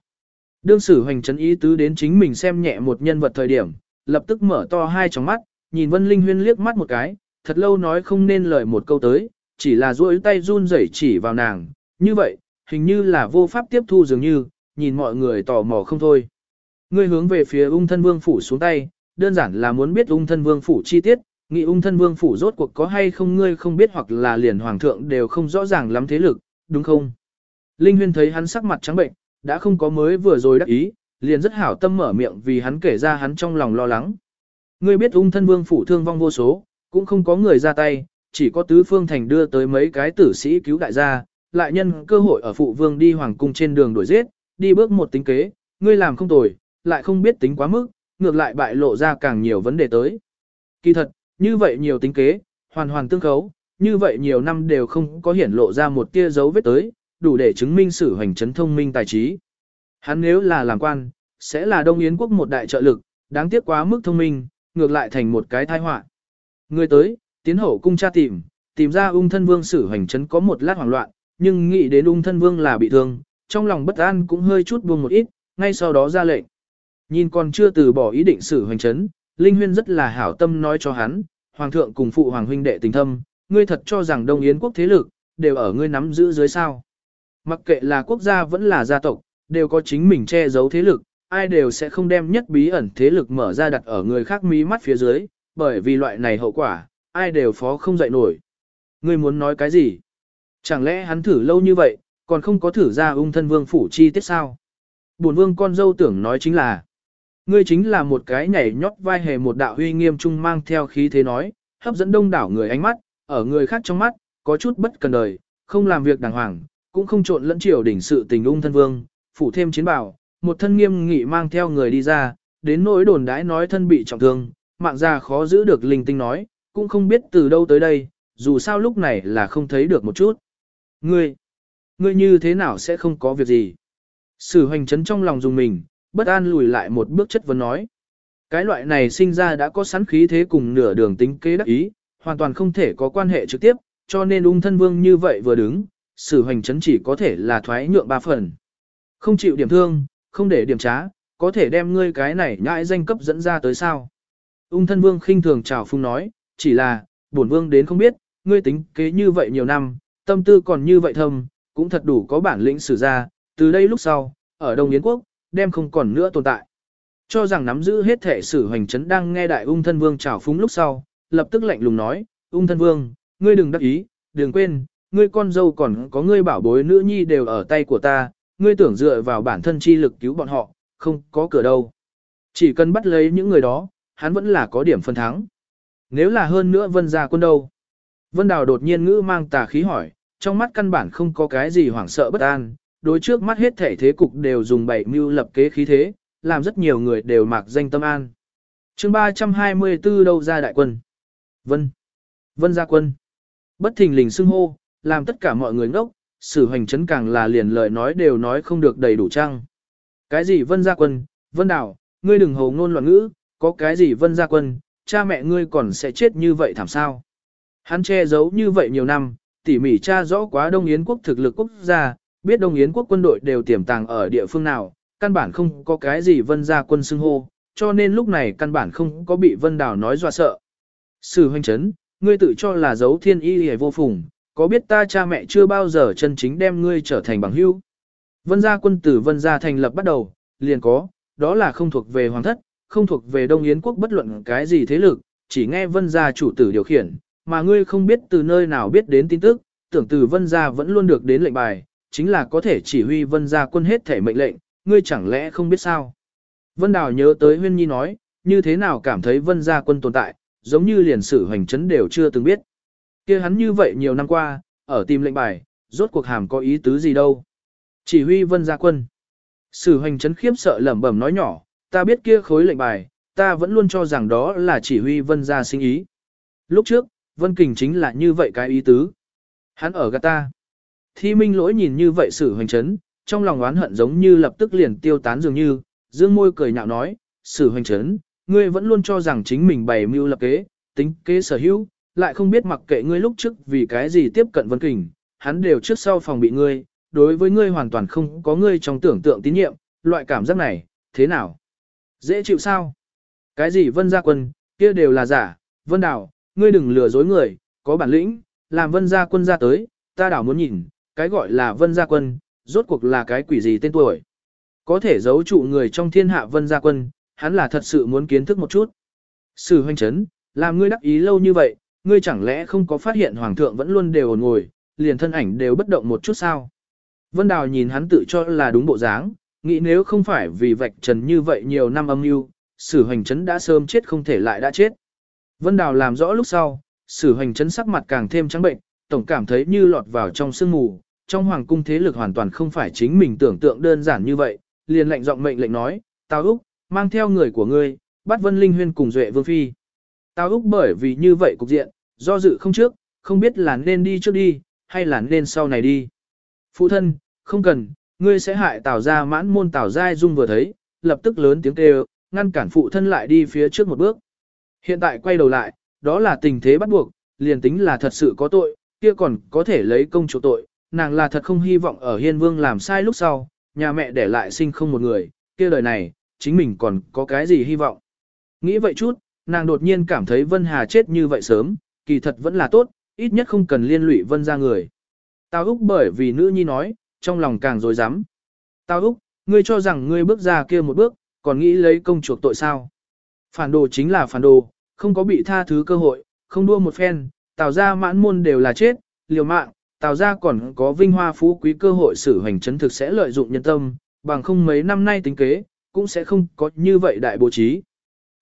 Đương sử hoành chấn ý tứ đến chính mình xem nhẹ một nhân vật thời điểm, lập tức mở to hai tròng mắt, nhìn Vân Linh Huyên liếc mắt một cái, thật lâu nói không nên lời một câu tới, chỉ là duỗi tay run rẩy chỉ vào nàng, như vậy, hình như là vô pháp tiếp thu dường như, nhìn mọi người tò mò không thôi. Ngươi hướng về phía ung thân vương phủ xuống tay, đơn giản là muốn biết ung thân vương phủ chi tiết, nghĩ ung thân vương phủ rốt cuộc có hay không ngươi không biết hoặc là liền hoàng thượng đều không rõ ràng lắm thế lực, đúng không? Linh Huyên thấy hắn sắc mặt trắng bệnh, đã không có mới vừa rồi đắc ý, liền rất hảo tâm mở miệng vì hắn kể ra hắn trong lòng lo lắng. Ngươi biết ung thân vương phủ thương vong vô số, cũng không có người ra tay, chỉ có tứ phương thành đưa tới mấy cái tử sĩ cứu đại gia, lại nhân cơ hội ở phụ vương đi hoàng cung trên đường đuổi giết, đi bước một tính kế, ngươi làm không tồi, lại không biết tính quá mức, ngược lại bại lộ ra càng nhiều vấn đề tới. Kỳ thật, như vậy nhiều tính kế, hoàn hoàn tương khấu, như vậy nhiều năm đều không có hiển lộ ra một tia dấu vết tới, đủ để chứng minh sử hành chấn thông minh tài trí. Hắn nếu là làm quan, sẽ là Đông Yến quốc một đại trợ lực, đáng tiếc quá mức thông minh, ngược lại thành một cái tai họa. Người tới, tiến hậu cung tra tìm, tìm ra ung thân vương sử hành chấn có một lát hoảng loạn, nhưng nghĩ đến ung thân vương là bị thương, trong lòng bất an cũng hơi chút buông một ít, ngay sau đó ra lệnh. Nhìn còn chưa từ bỏ ý định xử hành chấn, Linh Huyên rất là hảo tâm nói cho hắn, Hoàng thượng cùng phụ Hoàng huynh đệ tình thâm, ngươi thật cho rằng Đông Yến quốc thế lực, đều ở ngươi nắm giữ dưới sao. Mặc kệ là quốc gia vẫn là gia tộc, đều có chính mình che giấu thế lực, ai đều sẽ không đem nhất bí ẩn thế lực mở ra đặt ở người khác mí mắt phía dưới, bởi vì loại này hậu quả, ai đều phó không dậy nổi. Ngươi muốn nói cái gì? Chẳng lẽ hắn thử lâu như vậy, còn không có thử ra ung thân vương phủ chi tiết sao? Bổn vương con dâu tưởng nói chính là, ngươi chính là một cái nhảy nhót vai hề một đạo huy nghiêm trung mang theo khí thế nói, hấp dẫn đông đảo người ánh mắt, ở người khác trong mắt, có chút bất cần đời, không làm việc đàng hoàng, cũng không trộn lẫn triều đỉnh sự tình ung thân vương, phủ thêm chiến bảo, một thân nghiêm nghị mang theo người đi ra, đến nỗi đồn đãi nói thân bị trọng thương, mạng già khó giữ được linh tinh nói, cũng không biết từ đâu tới đây, dù sao lúc này là không thấy được một chút. Ngươi, ngươi như thế nào sẽ không có việc gì? Sử hoành chấn trong lòng dùng mình, bất an lùi lại một bước chất vấn nói. Cái loại này sinh ra đã có sẵn khí thế cùng nửa đường tính kế đắc ý, hoàn toàn không thể có quan hệ trực tiếp, cho nên ung thân vương như vậy vừa đứng, sử hoành chấn chỉ có thể là thoái nhượng ba phần. Không chịu điểm thương, không để điểm trá, có thể đem ngươi cái này nhãi danh cấp dẫn ra tới sao. Ung thân vương khinh thường chào phung nói, chỉ là, bổn vương đến không biết, ngươi tính kế như vậy nhiều năm, tâm tư còn như vậy thâm, cũng thật đủ có bản lĩnh xử ra, từ đây lúc sau, ở Đông Yến Quốc, đem không còn nữa tồn tại. Cho rằng nắm giữ hết thể sử hoành chấn đang nghe đại ung thân vương chào phúng lúc sau, lập tức lạnh lùng nói, ung thân vương, ngươi đừng đắc ý, đừng quên, ngươi con dâu còn có ngươi bảo bối nữ nhi đều ở tay của ta, ngươi tưởng dựa vào bản thân chi lực cứu bọn họ, không có cửa đâu. Chỉ cần bắt lấy những người đó, hắn vẫn là có điểm phân thắng. Nếu là hơn nữa vân gia quân đâu? Vân Đào đột nhiên ngữ mang tà khí hỏi, trong mắt căn bản không có cái gì hoảng sợ bất an, đối trước mắt hết thể thế cục đều dùng bảy mưu lập kế khí thế, làm rất nhiều người đều mặc danh tâm an. chương 324 đâu ra đại quân? Vân. Vân gia quân. Bất thình lình xưng hô, làm tất cả mọi người ngốc, sử hành chấn càng là liền lời nói đều nói không được đầy đủ trăng. Cái gì vân gia quân, vân đảo, ngươi đừng hồ ngôn loạn ngữ, có cái gì vân gia quân, cha mẹ ngươi còn sẽ chết như vậy thảm sao? Hắn che giấu như vậy nhiều năm, tỉ mỉ tra rõ quá Đông Yến quốc thực lực quốc gia, biết Đông Yến quốc quân đội đều tiềm tàng ở địa phương nào, căn bản không có cái gì vân gia quân xưng hô, cho nên lúc này căn bản không có bị vân đảo nói dọa sợ. Sử hoành chấn, ngươi tự cho là giấu thiên y hề vô phùng, có biết ta cha mẹ chưa bao giờ chân chính đem ngươi trở thành bằng hữu. Vân gia quân tử vân gia thành lập bắt đầu, liền có, đó là không thuộc về hoàng thất, không thuộc về Đông Yến quốc bất luận cái gì thế lực, chỉ nghe vân gia chủ tử điều khiển, mà ngươi không biết từ nơi nào biết đến tin tức, tưởng từ vân gia vẫn luôn được đến lệnh bài, chính là có thể chỉ huy vân gia quân hết thể mệnh lệnh, ngươi chẳng lẽ không biết sao. Vân Đào nhớ tới Huyên Nhi nói, như thế nào cảm thấy vân gia quân tồn tại, giống như liền sử hoành chấn đều chưa từng biết kia hắn như vậy nhiều năm qua, ở tìm lệnh bài, rốt cuộc hàm có ý tứ gì đâu. Chỉ huy vân gia quân. Sử hoành chấn khiếp sợ lẩm bẩm nói nhỏ, ta biết kia khối lệnh bài, ta vẫn luôn cho rằng đó là chỉ huy vân gia sinh ý. Lúc trước, Vân Kình chính là như vậy cái ý tứ. Hắn ở gạt ta. Thi Minh lỗi nhìn như vậy sử hoành chấn, trong lòng oán hận giống như lập tức liền tiêu tán dường như, dương môi cười nhạo nói, sử hoành chấn, ngươi vẫn luôn cho rằng chính mình bày mưu lập kế, tính kế sở hữu, lại không biết mặc kệ ngươi lúc trước vì cái gì tiếp cận Vân Kình, hắn đều trước sau phòng bị ngươi, đối với ngươi hoàn toàn không có ngươi trong tưởng tượng tín nhiệm, loại cảm giác này, thế nào? Dễ chịu sao? Cái gì Vân Gia Quân, kia đều là giả, Vân Đảo, ngươi đừng lừa dối người, có bản lĩnh, làm Vân Gia Quân ra tới, ta đảo muốn nhìn, cái gọi là Vân Gia Quân, rốt cuộc là cái quỷ gì tên tuổi. Có thể giấu trụ người trong thiên hạ Vân Gia Quân, hắn là thật sự muốn kiến thức một chút. Sử hoành chấn, làm ngươi đắc ý lâu như vậy, ngươi chẳng lẽ không có phát hiện Hoàng thượng vẫn luôn đều ổn ngồi, liền thân ảnh đều bất động một chút sao. Vân Đào nhìn hắn tự cho là đúng bộ dáng, nghĩ nếu không phải vì vạch trần như vậy nhiều năm âm mưu, sử hoành chấn đã sớm chết không thể lại đã chết. Vân Đào làm rõ lúc sau, sử hoành chấn sắc mặt càng thêm trắng bệnh, tổng cảm thấy như lọt vào trong sương mù, trong hoàng cung thế lực hoàn toàn không phải chính mình tưởng tượng đơn giản như vậy, liền lệnh giọng mệnh lệnh nói, Tào Úc, mang theo người của ngươi, bắt Vân Linh Huyên cùng Duệ Vương Phi. Tào Úc bởi vì như vậy cục diện, do dự không trước, không biết là nên đi trước đi, hay là nên sau này đi. Phụ thân, không cần, ngươi sẽ hại Tào ra mãn môn Tào Giai Dung vừa thấy, lập tức lớn tiếng kêu, ngăn cản phụ thân lại đi phía trước một bước. Hiện tại quay đầu lại, đó là tình thế bắt buộc, liền tính là thật sự có tội, kia còn có thể lấy công chỗ tội, nàng là thật không hy vọng ở hiên vương làm sai lúc sau, nhà mẹ để lại sinh không một người, kia đời này, chính mình còn có cái gì hy vọng. Nghĩ vậy chút, nàng đột nhiên cảm thấy Vân Hà chết như vậy sớm, kỳ thật vẫn là tốt, ít nhất không cần liên lụy Vân ra người. Tào Úc bởi vì nữ nhi nói, trong lòng càng dối rắm Tào Úc, ngươi cho rằng ngươi bước ra kia một bước, còn nghĩ lấy công chuộc tội sao? Phản đồ chính là phản đồ, không có bị tha thứ cơ hội, không đua một phen, tào ra mãn môn đều là chết, liều mạng, tào ra còn có vinh hoa phú quý cơ hội xử hành chấn thực sẽ lợi dụng nhân tâm, bằng không mấy năm nay tính kế, cũng sẽ không có như vậy đại bố trí.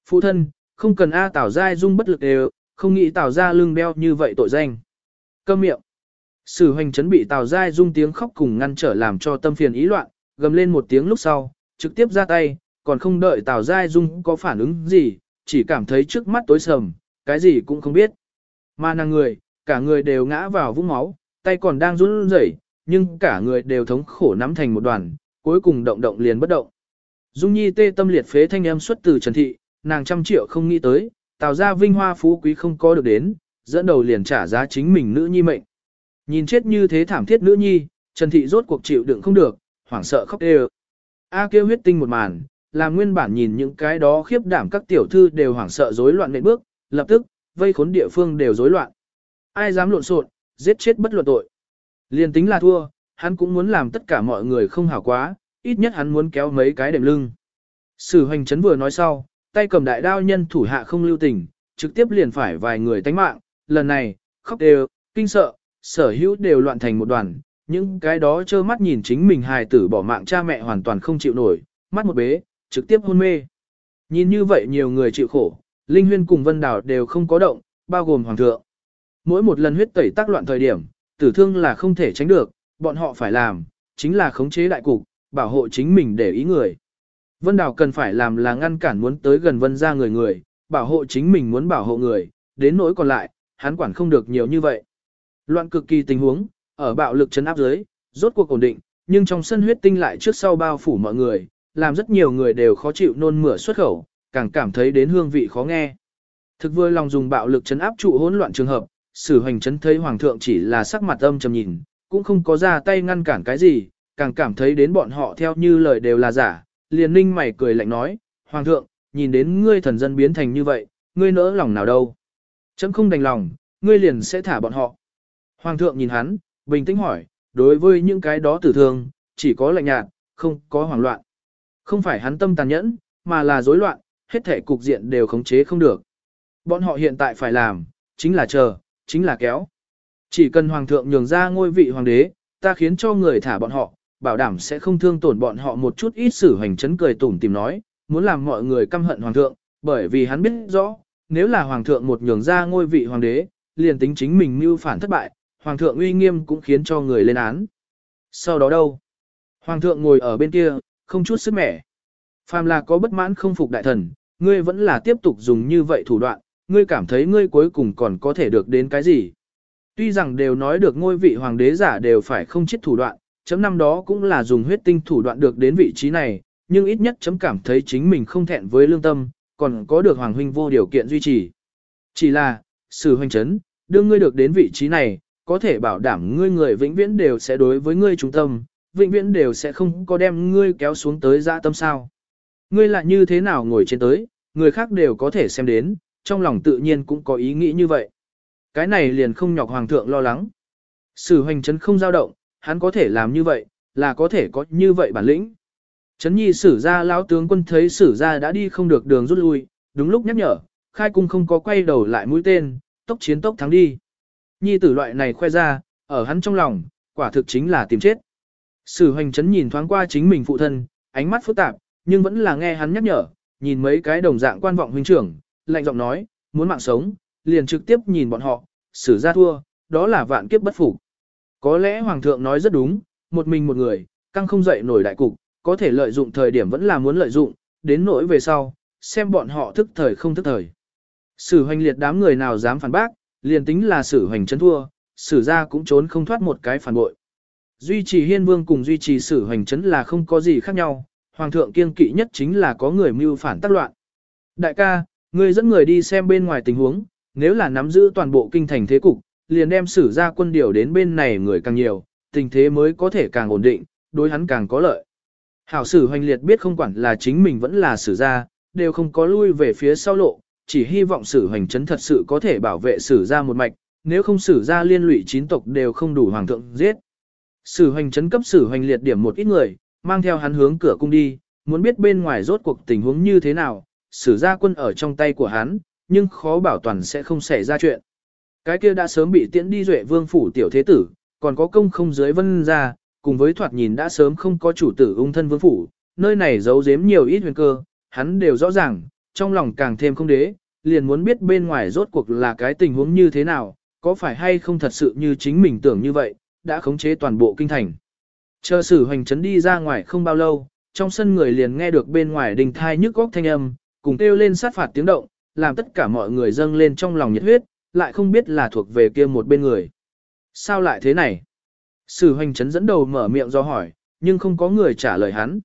Phụ thân, không cần A tào ra dung bất lực đều, không nghĩ tào ra lưng đeo như vậy tội danh. Câm miệng. Sử hoành chấn bị tào ra dung tiếng khóc cùng ngăn trở làm cho tâm phiền ý loạn, gầm lên một tiếng lúc sau, trực tiếp ra tay, còn không đợi Tào Giai Dung có phản ứng gì, chỉ cảm thấy trước mắt tối sầm, cái gì cũng không biết. Mà nàng người, cả người đều ngã vào vũng máu, tay còn đang run rẩy, nhưng cả người đều thống khổ nắm thành một đoàn, cuối cùng động động liền bất động. Dung Nhi tê tâm liệt phế thanh em xuất từ Trần Thị, nàng trăm triệu không nghĩ tới, Tào gia vinh hoa phú quý không có được đến, dẫn đầu liền trả giá chính mình nữ nhi mệnh. Nhìn chết như thế thảm thiết nữ nhi, Trần Thị rốt cuộc chịu đựng không được, hoảng sợ khóc đê A kêu huyết tinh một màn, làm nguyên bản nhìn những cái đó khiếp đảm các tiểu thư đều hoảng sợ rối loạn nện bước, lập tức, vây khốn địa phương đều rối loạn. Ai dám lộn xộn, giết chết bất luận tội. Liên tính là thua, hắn cũng muốn làm tất cả mọi người không hảo quá, ít nhất hắn muốn kéo mấy cái đệm lưng. Sử hoành chấn vừa nói sau, tay cầm đại đao nhân thủ hạ không lưu tình, trực tiếp liền phải vài người tánh mạng, lần này, khóc đều, kinh sợ, sở hữu đều loạn thành một đoàn, những cái đó trơ mắt nhìn chính mình hài tử bỏ mạng cha mẹ hoàn toàn không chịu nổi, mắt một bế, trực tiếp hôn mê. Nhìn như vậy nhiều người chịu khổ, Linh Huyên cùng Vân Đào đều không có động, bao gồm Hoàng thượng. Mỗi một lần huyết tẩy tác loạn thời điểm, tử thương là không thể tránh được, bọn họ phải làm, chính là khống chế đại cục, bảo hộ chính mình để ý người. Vân Đào cần phải làm là ngăn cản muốn tới gần Vân ra người người, bảo hộ chính mình muốn bảo hộ người, đến nỗi còn lại, hắn quản không được nhiều như vậy. Loạn cực kỳ tình huống, ở bạo lực chấn áp dưới, rốt cuộc ổn định, nhưng trong sân huyết tinh lại trước sau bao phủ mọi người, làm rất nhiều người đều khó chịu nôn mửa xuất khẩu, càng cảm thấy đến hương vị khó nghe. Thực vừa lòng dùng bạo lực chấn áp trụ hỗn loạn trường hợp, sử hành chấn thấy hoàng thượng chỉ là sắc mặt âm trầm nhìn, cũng không có ra tay ngăn cản cái gì, càng cảm thấy đến bọn họ theo như lời đều là giả, liền ninh mày cười lạnh nói, hoàng thượng, nhìn đến ngươi thần dân biến thành như vậy, ngươi nỡ lòng nào đâu. Chấm không đành lòng, ngươi liền sẽ thả bọn họ. Hoàng thượng nhìn hắn, bình tĩnh hỏi, đối với những cái đó tử thương, chỉ có lạnh nhạt, không có hoảng loạn. Không phải hắn tâm tàn nhẫn, mà là rối loạn, hết thể cục diện đều khống chế không được. Bọn họ hiện tại phải làm, chính là chờ, chính là kéo. Chỉ cần hoàng thượng nhường ra ngôi vị hoàng đế, ta khiến cho người thả bọn họ, bảo đảm sẽ không thương tổn bọn họ một chút ít xử hành chấn cười tủm tìm nói, muốn làm mọi người căm hận hoàng thượng, bởi vì hắn biết rõ, nếu là hoàng thượng một nhường ra ngôi vị hoàng đế, liền tính chính mình mưu phản thất bại, hoàng thượng uy nghiêm cũng khiến cho người lên án. Sau đó đâu? Hoàng thượng ngồi ở bên kia, không chút sức mẻ. Phàm là có bất mãn không phục đại thần, ngươi vẫn là tiếp tục dùng như vậy thủ đoạn, ngươi cảm thấy ngươi cuối cùng còn có thể được đến cái gì. Tuy rằng đều nói được ngôi vị hoàng đế giả đều phải không chết thủ đoạn, chấm năm đó cũng là dùng huyết tinh thủ đoạn được đến vị trí này, nhưng ít nhất chấm cảm thấy chính mình không thẹn với lương tâm, còn có được hoàng huynh vô điều kiện duy trì. Chỉ là, sử hoành chấn, đưa ngươi được đến vị trí này, có thể bảo đảm ngươi người vĩnh viễn đều sẽ đối với ngươi trung tâm, vĩnh viễn đều sẽ không có đem ngươi kéo xuống tới dạ tâm sao. Ngươi là như thế nào ngồi trên tới, người khác đều có thể xem đến, trong lòng tự nhiên cũng có ý nghĩ như vậy. Cái này liền không nhọc hoàng thượng lo lắng. Sử hoành chấn không dao động, hắn có thể làm như vậy, là có thể có như vậy bản lĩnh. Trấn nhi sử ra lão tướng quân thấy sử ra đã đi không được đường rút lui, đúng lúc nhắc nhở, khai cung không có quay đầu lại mũi tên, tốc chiến tốc thắng đi. Nhi tử loại này khoe ra, ở hắn trong lòng, quả thực chính là tìm chết. Sử hoành chấn nhìn thoáng qua chính mình phụ thân, ánh mắt phức tạp, nhưng vẫn là nghe hắn nhắc nhở, nhìn mấy cái đồng dạng quan vọng huynh trưởng, lạnh giọng nói, muốn mạng sống, liền trực tiếp nhìn bọn họ, sử ra thua, đó là vạn kiếp bất phục. Có lẽ hoàng thượng nói rất đúng, một mình một người, căng không dậy nổi đại cục, có thể lợi dụng thời điểm vẫn là muốn lợi dụng, đến nỗi về sau, xem bọn họ thức thời không thức thời. Sử hoành liệt đám người nào dám phản bác, liền tính là sử hoành chấn thua, sử ra cũng trốn không thoát một cái phản bội. Duy trì hiên vương cùng duy trì sử hoành chấn là không có gì khác nhau, hoàng thượng kiên kỵ nhất chính là có người mưu phản tác loạn. Đại ca, người dẫn người đi xem bên ngoài tình huống, nếu là nắm giữ toàn bộ kinh thành thế cục, liền đem sử ra quân điều đến bên này người càng nhiều, tình thế mới có thể càng ổn định, đối hắn càng có lợi. Hảo sử hoành liệt biết không quản là chính mình vẫn là sử ra, đều không có lui về phía sau lộ, chỉ hy vọng sử hoành chấn thật sự có thể bảo vệ sử ra một mạch, nếu không sử ra liên lụy chín tộc đều không đủ hoàng thượng giết. Sử hoành chấn cấp sử hoành liệt điểm một ít người, mang theo hắn hướng cửa cung đi, muốn biết bên ngoài rốt cuộc tình huống như thế nào, sử ra quân ở trong tay của hắn, nhưng khó bảo toàn sẽ không xảy ra chuyện. Cái kia đã sớm bị tiễn đi duệ vương phủ tiểu thế tử, còn có công không dưới vân ra, cùng với thoạt nhìn đã sớm không có chủ tử ung thân vương phủ, nơi này giấu giếm nhiều ít huyền cơ, hắn đều rõ ràng, trong lòng càng thêm không đế, liền muốn biết bên ngoài rốt cuộc là cái tình huống như thế nào, có phải hay không thật sự như chính mình tưởng như vậy, đã khống chế toàn bộ kinh thành. Chờ sử hoành chấn đi ra ngoài không bao lâu, trong sân người liền nghe được bên ngoài đình thai nhức góc thanh âm, cùng kêu lên sát phạt tiếng động, làm tất cả mọi người dâng lên trong lòng nhiệt huyết, lại không biết là thuộc về kia một bên người. Sao lại thế này? Sử hoành chấn dẫn đầu mở miệng do hỏi, nhưng không có người trả lời hắn.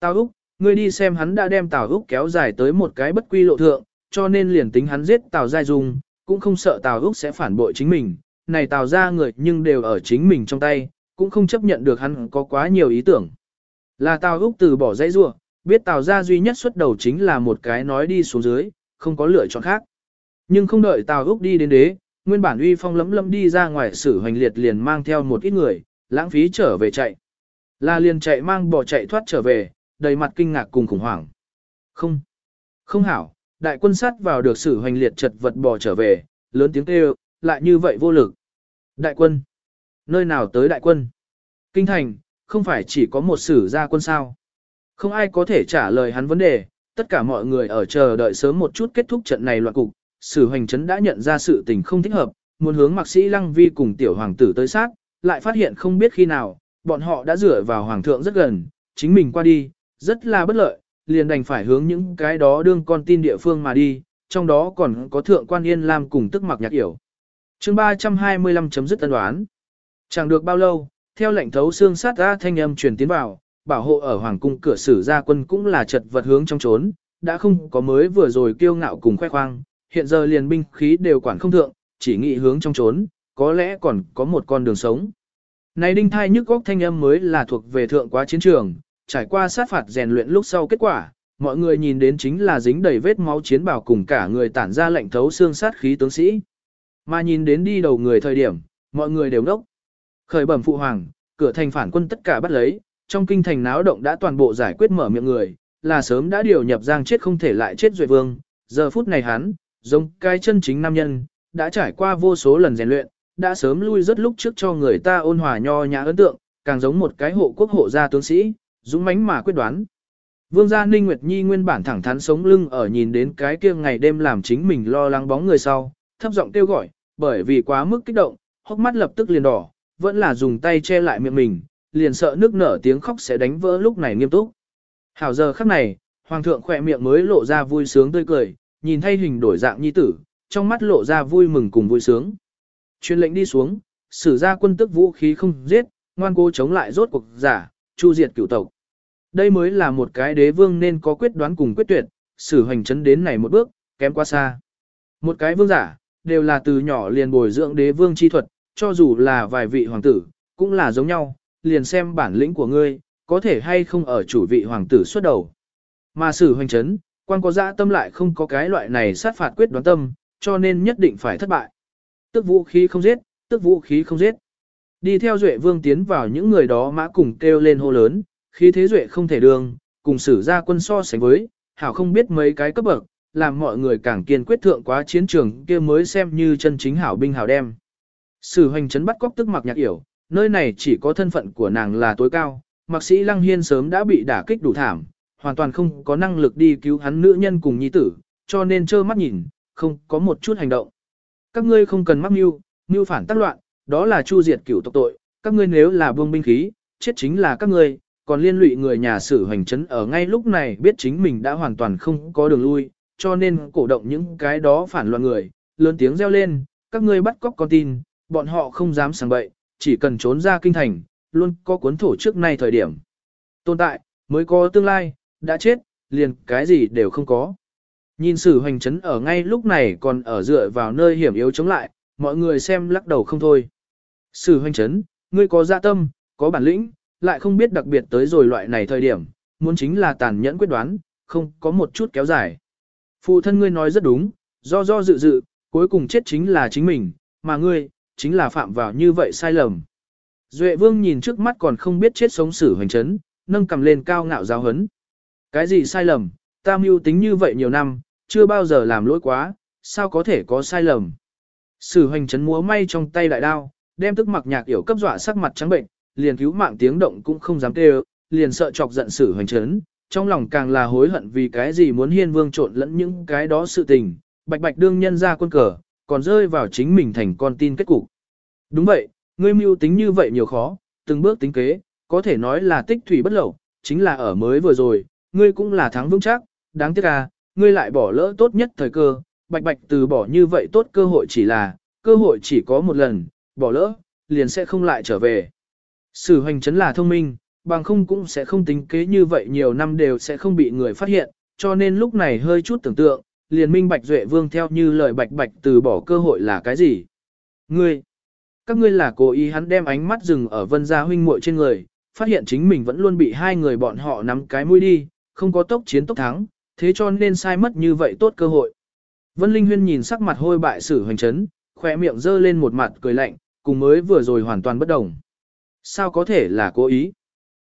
Tào Úc, ngươi đi xem hắn đã đem Tào Úc kéo dài tới một cái bất quy lộ thượng, cho nên liền tính hắn giết Tào Giai Dung, cũng không sợ Tào Úc sẽ phản bội chính mình. Này Tào ra người nhưng đều ở chính mình trong tay, cũng không chấp nhận được hắn có quá nhiều ý tưởng. Là Tào Úc từ bỏ dãy rua, biết Tào ra duy nhất xuất đầu chính là một cái nói đi xuống dưới, không có lựa chọn khác. Nhưng không đợi Tào Úc đi đến đế, nguyên bản uy phong lấm lấm đi ra ngoài sử hoành liệt liền mang theo một ít người, lãng phí trở về chạy. la liền chạy mang bỏ chạy thoát trở về, đầy mặt kinh ngạc cùng khủng hoảng. Không, không hảo, đại quân sát vào được sử hoành liệt chật vật bỏ trở về, lớn tiếng kêu, lại như vậy vô lực. Đại quân, nơi nào tới đại quân? Kinh thành, không phải chỉ có một sử gia quân sao? Không ai có thể trả lời hắn vấn đề, tất cả mọi người ở chờ đợi sớm một chút kết thúc trận này loạn cục, sử hoành chấn đã nhận ra sự tình không thích hợp, muốn hướng mạc sĩ lăng vi cùng tiểu hoàng tử tới sát, lại phát hiện không biết khi nào, bọn họ đã dựa vào hoàng thượng rất gần, chính mình qua đi, rất là bất lợi, liền đành phải hướng những cái đó đương con tin địa phương mà đi, trong đó còn có thượng quan yên lam cùng tức mặc nhạc yểu. chương 325 chấm dứt tân đoán. Chẳng được bao lâu, theo lệnh thấu xương sát ra thanh âm truyền tiến vào, bảo hộ ở hoàng cung cửa sử gia quân cũng là chật vật hướng trong trốn, đã không có mới vừa rồi kiêu ngạo cùng khoe khoang, hiện giờ liền binh khí đều quản không thượng, chỉ nghĩ hướng trong trốn, có lẽ còn có một con đường sống. Này đinh thai nhức góc thanh âm mới là thuộc về thượng quá chiến trường, trải qua sát phạt rèn luyện lúc sau kết quả, mọi người nhìn đến chính là dính đầy vết máu chiến bảo cùng cả người tản ra lệnh thấu xương sát khí tướng sĩ. Mà nhìn đến đi đầu người thời điểm, mọi người đều đốc. Khởi bẩm phụ hoàng, cửa thành phản quân tất cả bắt lấy, trong kinh thành náo động đã toàn bộ giải quyết mở miệng người, là sớm đã điều nhập giang chết không thể lại chết duệ vương, giờ phút này hắn, giống cái chân chính nam nhân, đã trải qua vô số lần rèn luyện, đã sớm lui rất lúc trước cho người ta ôn hòa nho nhã ấn tượng, càng giống một cái hộ quốc hộ gia tướng sĩ, dũng mãnh mà quyết đoán. Vương gia Ninh Nguyệt Nhi nguyên bản thẳng thắn sống lưng ở nhìn đến cái kia ngày đêm làm chính mình lo lắng bóng người sau, thấp giọng kêu gọi, bởi vì quá mức kích động, hốc mắt lập tức liền đỏ, vẫn là dùng tay che lại miệng mình, liền sợ nước nở tiếng khóc sẽ đánh vỡ lúc này nghiêm túc. Hảo giờ khắc này, hoàng thượng khỏe miệng mới lộ ra vui sướng tươi cười, nhìn thay hình đổi dạng nhi tử, trong mắt lộ ra vui mừng cùng vui sướng. Truyền lệnh đi xuống, sử ra quân tức vũ khí không giết, ngoan cố chống lại rốt cuộc giả, chu diệt cửu tộc. Đây mới là một cái đế vương nên có quyết đoán cùng quyết tuyệt, sử hành chấn đến này một bước, kém quá xa. Một cái vương giả, đều là từ nhỏ liền bồi dưỡng đế vương chi thuật, cho dù là vài vị hoàng tử, cũng là giống nhau, liền xem bản lĩnh của ngươi, có thể hay không ở chủ vị hoàng tử xuất đầu. Mà sử hoành chấn, quan có dã tâm lại không có cái loại này sát phạt quyết đoán tâm, cho nên nhất định phải thất bại. Tức vũ khí không giết, tức vũ khí không giết. Đi theo Duệ Vương tiến vào những người đó mã cùng kêu lên hô lớn, khí thế Duệ không thể đường, cùng sử ra quân so sánh với, hảo không biết mấy cái cấp bậc, làm mọi người càng kiên quyết thượng quá chiến trường kia mới xem như chân chính hảo binh hảo đem. Sử hoành trấn bắt cóc tức mặc nhạc yểu, nơi này chỉ có thân phận của nàng là tối cao, mạc sĩ Lăng Hiên sớm đã bị đả kích đủ thảm, hoàn toàn không có năng lực đi cứu hắn nữ nhân cùng nhi tử, cho nên trơ mắt nhìn, không có một chút hành động. Các ngươi không cần mắc mưu, mưu phản tác loạn, đó là chu diệt cửu tộc tội, các ngươi nếu là buông binh khí, chết chính là các ngươi, còn liên lụy người nhà sử hành chấn ở ngay lúc này biết chính mình đã hoàn toàn không có đường lui, cho nên cổ động những cái đó phản loạn người, lớn tiếng reo lên, các ngươi bắt cóc con tin, bọn họ không dám sang bậy, chỉ cần trốn ra kinh thành, luôn có cuốn thổ trước nay thời điểm. Tồn tại, mới có tương lai, đã chết, liền cái gì đều không có. Nhìn sử hoành chấn ở ngay lúc này còn ở dựa vào nơi hiểm yếu chống lại, mọi người xem lắc đầu không thôi. Sử hoành chấn, ngươi có dạ tâm, có bản lĩnh, lại không biết đặc biệt tới rồi loại này thời điểm, muốn chính là tàn nhẫn quyết đoán, không có một chút kéo dài. Phụ thân ngươi nói rất đúng, do do dự dự, cuối cùng chết chính là chính mình, mà ngươi, chính là phạm vào như vậy sai lầm. Duệ vương nhìn trước mắt còn không biết chết sống sử hoành chấn, nâng cầm lên cao ngạo giáo hấn. Cái gì sai lầm, ta mưu tính như vậy nhiều năm, chưa bao giờ làm lỗi quá, sao có thể có sai lầm. Sử hoành chấn múa may trong tay đại đao, đem tức mặc nhạc yểu cấp dọa sắc mặt trắng bệnh, liền cứu mạng tiếng động cũng không dám kêu, liền sợ chọc giận sử hoành chấn, trong lòng càng là hối hận vì cái gì muốn hiên vương trộn lẫn những cái đó sự tình, bạch bạch đương nhân ra quân cờ, còn rơi vào chính mình thành con tin kết cục. Đúng vậy, ngươi mưu tính như vậy nhiều khó, từng bước tính kế, có thể nói là tích thủy bất lậu, chính là ở mới vừa rồi, ngươi cũng là thắng vững chắc, đáng tiếc à, ngươi lại bỏ lỡ tốt nhất thời cơ, bạch bạch từ bỏ như vậy tốt cơ hội chỉ là, cơ hội chỉ có một lần, bỏ lỡ, liền sẽ không lại trở về. Sử hoành chấn là thông minh, bằng không cũng sẽ không tính kế như vậy nhiều năm đều sẽ không bị người phát hiện, cho nên lúc này hơi chút tưởng tượng, liền minh bạch duệ vương theo như lời bạch bạch từ bỏ cơ hội là cái gì. Ngươi, các ngươi là cố ý hắn đem ánh mắt dừng ở vân gia huynh muội trên người, phát hiện chính mình vẫn luôn bị hai người bọn họ nắm cái mũi đi, không có tốc chiến tốc thắng, thế cho nên sai mất như vậy tốt cơ hội. Vân Linh Huyên nhìn sắc mặt hôi bại sử hoành chấn, khỏe miệng dơ lên một mặt cười lạnh, cùng mới vừa rồi hoàn toàn bất đồng. Sao có thể là cố ý?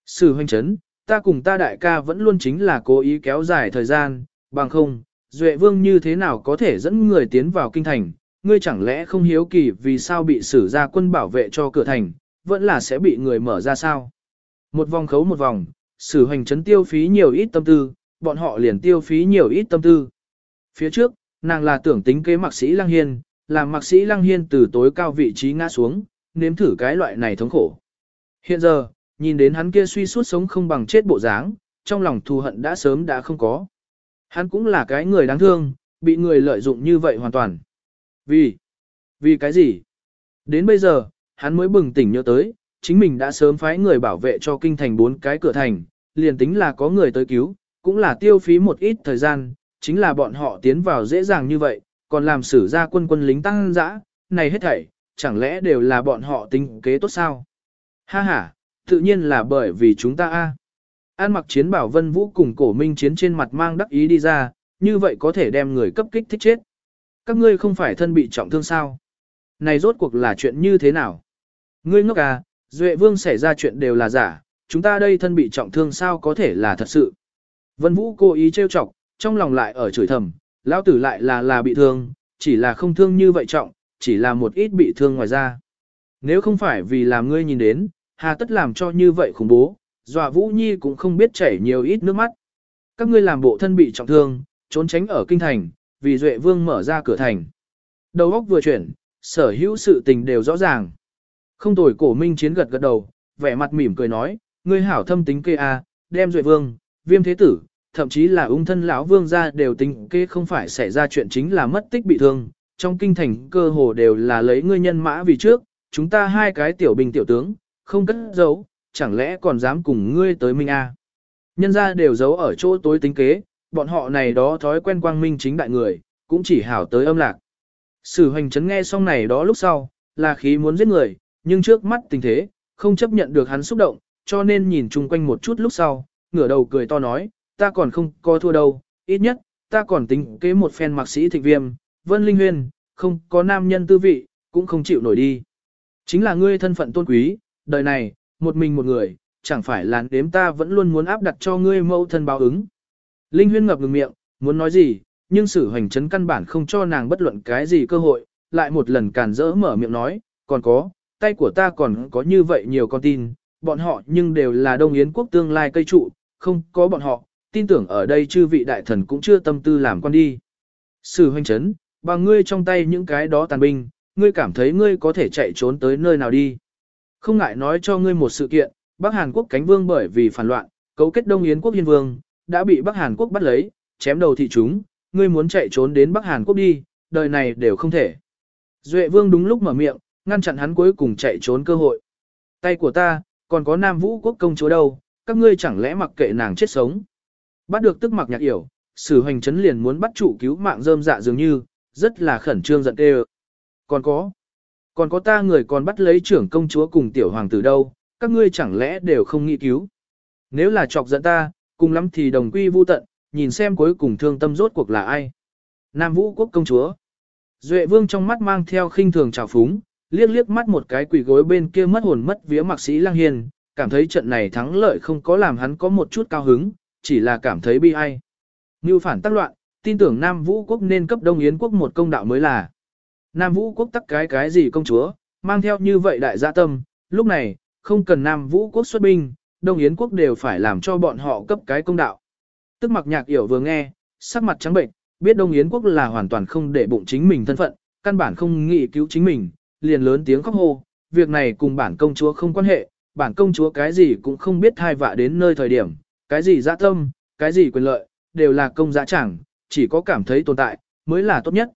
Sử hoành chấn, ta cùng ta đại ca vẫn luôn chính là cố ý kéo dài thời gian, bằng không, Duệ Vương như thế nào có thể dẫn người tiến vào kinh thành, ngươi chẳng lẽ không hiếu kỳ vì sao bị sử ra quân bảo vệ cho cửa thành, vẫn là sẽ bị người mở ra sao? Một vòng khấu một vòng, sử hoành chấn tiêu phí nhiều ít tâm tư, bọn họ liền tiêu phí nhiều ít tâm tư. Phía trước, nàng là tưởng tính kế mạc sĩ Lăng Hiên, làm mạc sĩ Lăng Hiên từ tối cao vị trí ngã xuống, nếm thử cái loại này thống khổ. Hiện giờ, nhìn đến hắn kia suy suốt sống không bằng chết bộ dáng, trong lòng thù hận đã sớm đã không có. Hắn cũng là cái người đáng thương, bị người lợi dụng như vậy hoàn toàn. Vì? Vì cái gì? Đến bây giờ, hắn mới bừng tỉnh nhớ tới, chính mình đã sớm phái người bảo vệ cho kinh thành bốn cái cửa thành, liền tính là có người tới cứu, cũng là tiêu phí một ít thời gian, chính là bọn họ tiến vào dễ dàng như vậy, còn làm xử ra quân quân lính tăng dã, này hết thảy, chẳng lẽ đều là bọn họ tính kế tốt sao? Ha ha, tự nhiên là bởi vì chúng ta a. An mặc chiến bảo vân vũ cùng cổ minh chiến trên mặt mang đắc ý đi ra, như vậy có thể đem người cấp kích thích chết. Các ngươi không phải thân bị trọng thương sao? Này rốt cuộc là chuyện như thế nào? Ngươi ngốc à, Duệ Vương xảy ra chuyện đều là giả, chúng ta đây thân bị trọng thương sao có thể là thật sự? Vân Vũ cố ý trêu chọc, trong lòng lại ở chửi thầm, lão tử lại là là bị thương, chỉ là không thương như vậy trọng, chỉ là một ít bị thương ngoài ra. Nếu không phải vì làm ngươi nhìn đến, hà tất làm cho như vậy khủng bố, dọa Vũ Nhi cũng không biết chảy nhiều ít nước mắt. Các ngươi làm bộ thân bị trọng thương, trốn tránh ở kinh thành, vì Duệ Vương mở ra cửa thành. Đầu óc vừa chuyển, sở hữu sự tình đều rõ ràng. Không tồi cổ minh chiến gật gật đầu, vẻ mặt mỉm cười nói, ngươi hảo thâm tính kê a, đem Duệ Vương, viêm thế tử, thậm chí là ung thân lão vương gia đều tính kê không phải xảy ra chuyện chính là mất tích bị thương, trong kinh thành cơ hồ đều là lấy ngươi nhân mã vì trước, chúng ta hai cái tiểu binh tiểu tướng, không cất giấu, chẳng lẽ còn dám cùng ngươi tới Minh A. Nhân gia đều giấu ở chỗ tối tính kế, bọn họ này đó thói quen quang minh chính đại người, cũng chỉ hảo tới âm lạc. Sử hoành chấn nghe xong này đó lúc sau, là khí muốn giết người, nhưng trước mắt tình thế, không chấp nhận được hắn xúc động, cho nên nhìn chung quanh một chút lúc sau, ngửa đầu cười to nói, ta còn không có thua đâu, ít nhất, ta còn tính kế một phen mạc sĩ thịnh viêm, vân linh huyên, không có nam nhân tư vị, cũng không chịu nổi đi. Chính là ngươi thân phận tôn quý, đời này, một mình một người, chẳng phải là đếm ta vẫn luôn muốn áp đặt cho ngươi mẫu thân báo ứng. Linh huyên ngập ngừng miệng, muốn nói gì, nhưng sử hoành chấn căn bản không cho nàng bất luận cái gì cơ hội, lại một lần cản rỡ mở miệng nói, còn có, tay của ta còn có như vậy nhiều con tin, bọn họ nhưng đều là Đông Yến quốc tương lai cây trụ, không có bọn họ, tin tưởng ở đây chư vị đại thần cũng chưa tâm tư làm quan đi. Sử hoành chấn, bằng ngươi trong tay những cái đó tàn binh, ngươi cảm thấy ngươi có thể chạy trốn tới nơi nào đi. Không ngại nói cho ngươi một sự kiện, Bắc Hàn Quốc cánh vương bởi vì phản loạn, cấu kết Đông Yến quốc hiên vương, đã bị Bắc Hàn Quốc bắt lấy, chém đầu thị chúng, ngươi muốn chạy trốn đến Bắc Hàn Quốc đi, đời này đều không thể. Duệ vương đúng lúc mở miệng, ngăn chặn hắn cuối cùng chạy trốn cơ hội. Tay của ta, còn có Nam Vũ quốc công chúa đâu, các ngươi chẳng lẽ mặc kệ nàng chết sống. Bắt được tức mặc nhạc yểu, sử hoành chấn liền muốn bắt chủ cứu mạng rơm dạ dường như, rất là khẩn trương giận tê Còn có, còn có ta người còn bắt lấy trưởng công chúa cùng tiểu hoàng tử đâu, các ngươi chẳng lẽ đều không nghĩ cứu. Nếu là chọc giận ta, cùng lắm thì đồng quy vu tận, nhìn xem cuối cùng thương tâm rốt cuộc là ai. Nam Vũ quốc công chúa. Duệ vương trong mắt mang theo khinh thường trào phúng, liếc liếc mắt một cái quỷ gối bên kia mất hồn mất vía mạc sĩ lang hiền, cảm thấy trận này thắng lợi không có làm hắn có một chút cao hứng, chỉ là cảm thấy bi ai. Như phản tác loạn, tin tưởng Nam Vũ quốc nên cấp Đông Yến quốc một công đạo mới là. Nam Vũ quốc tắc cái cái gì công chúa, mang theo như vậy đại gia tâm, lúc này, không cần Nam Vũ quốc xuất binh, Đông Yến quốc đều phải làm cho bọn họ cấp cái công đạo. Tức mặc nhạc yểu vừa nghe, sắc mặt trắng bệnh, biết Đông Yến quốc là hoàn toàn không để bụng chính mình thân phận, căn bản không nghĩ cứu chính mình, liền lớn tiếng khóc hô, việc này cùng bản công chúa không quan hệ, bản công chúa cái gì cũng không biết thai vạ đến nơi thời điểm, cái gì dã tâm, cái gì quyền lợi, đều là công dã chẳng, chỉ có cảm thấy tồn tại, mới là tốt nhất.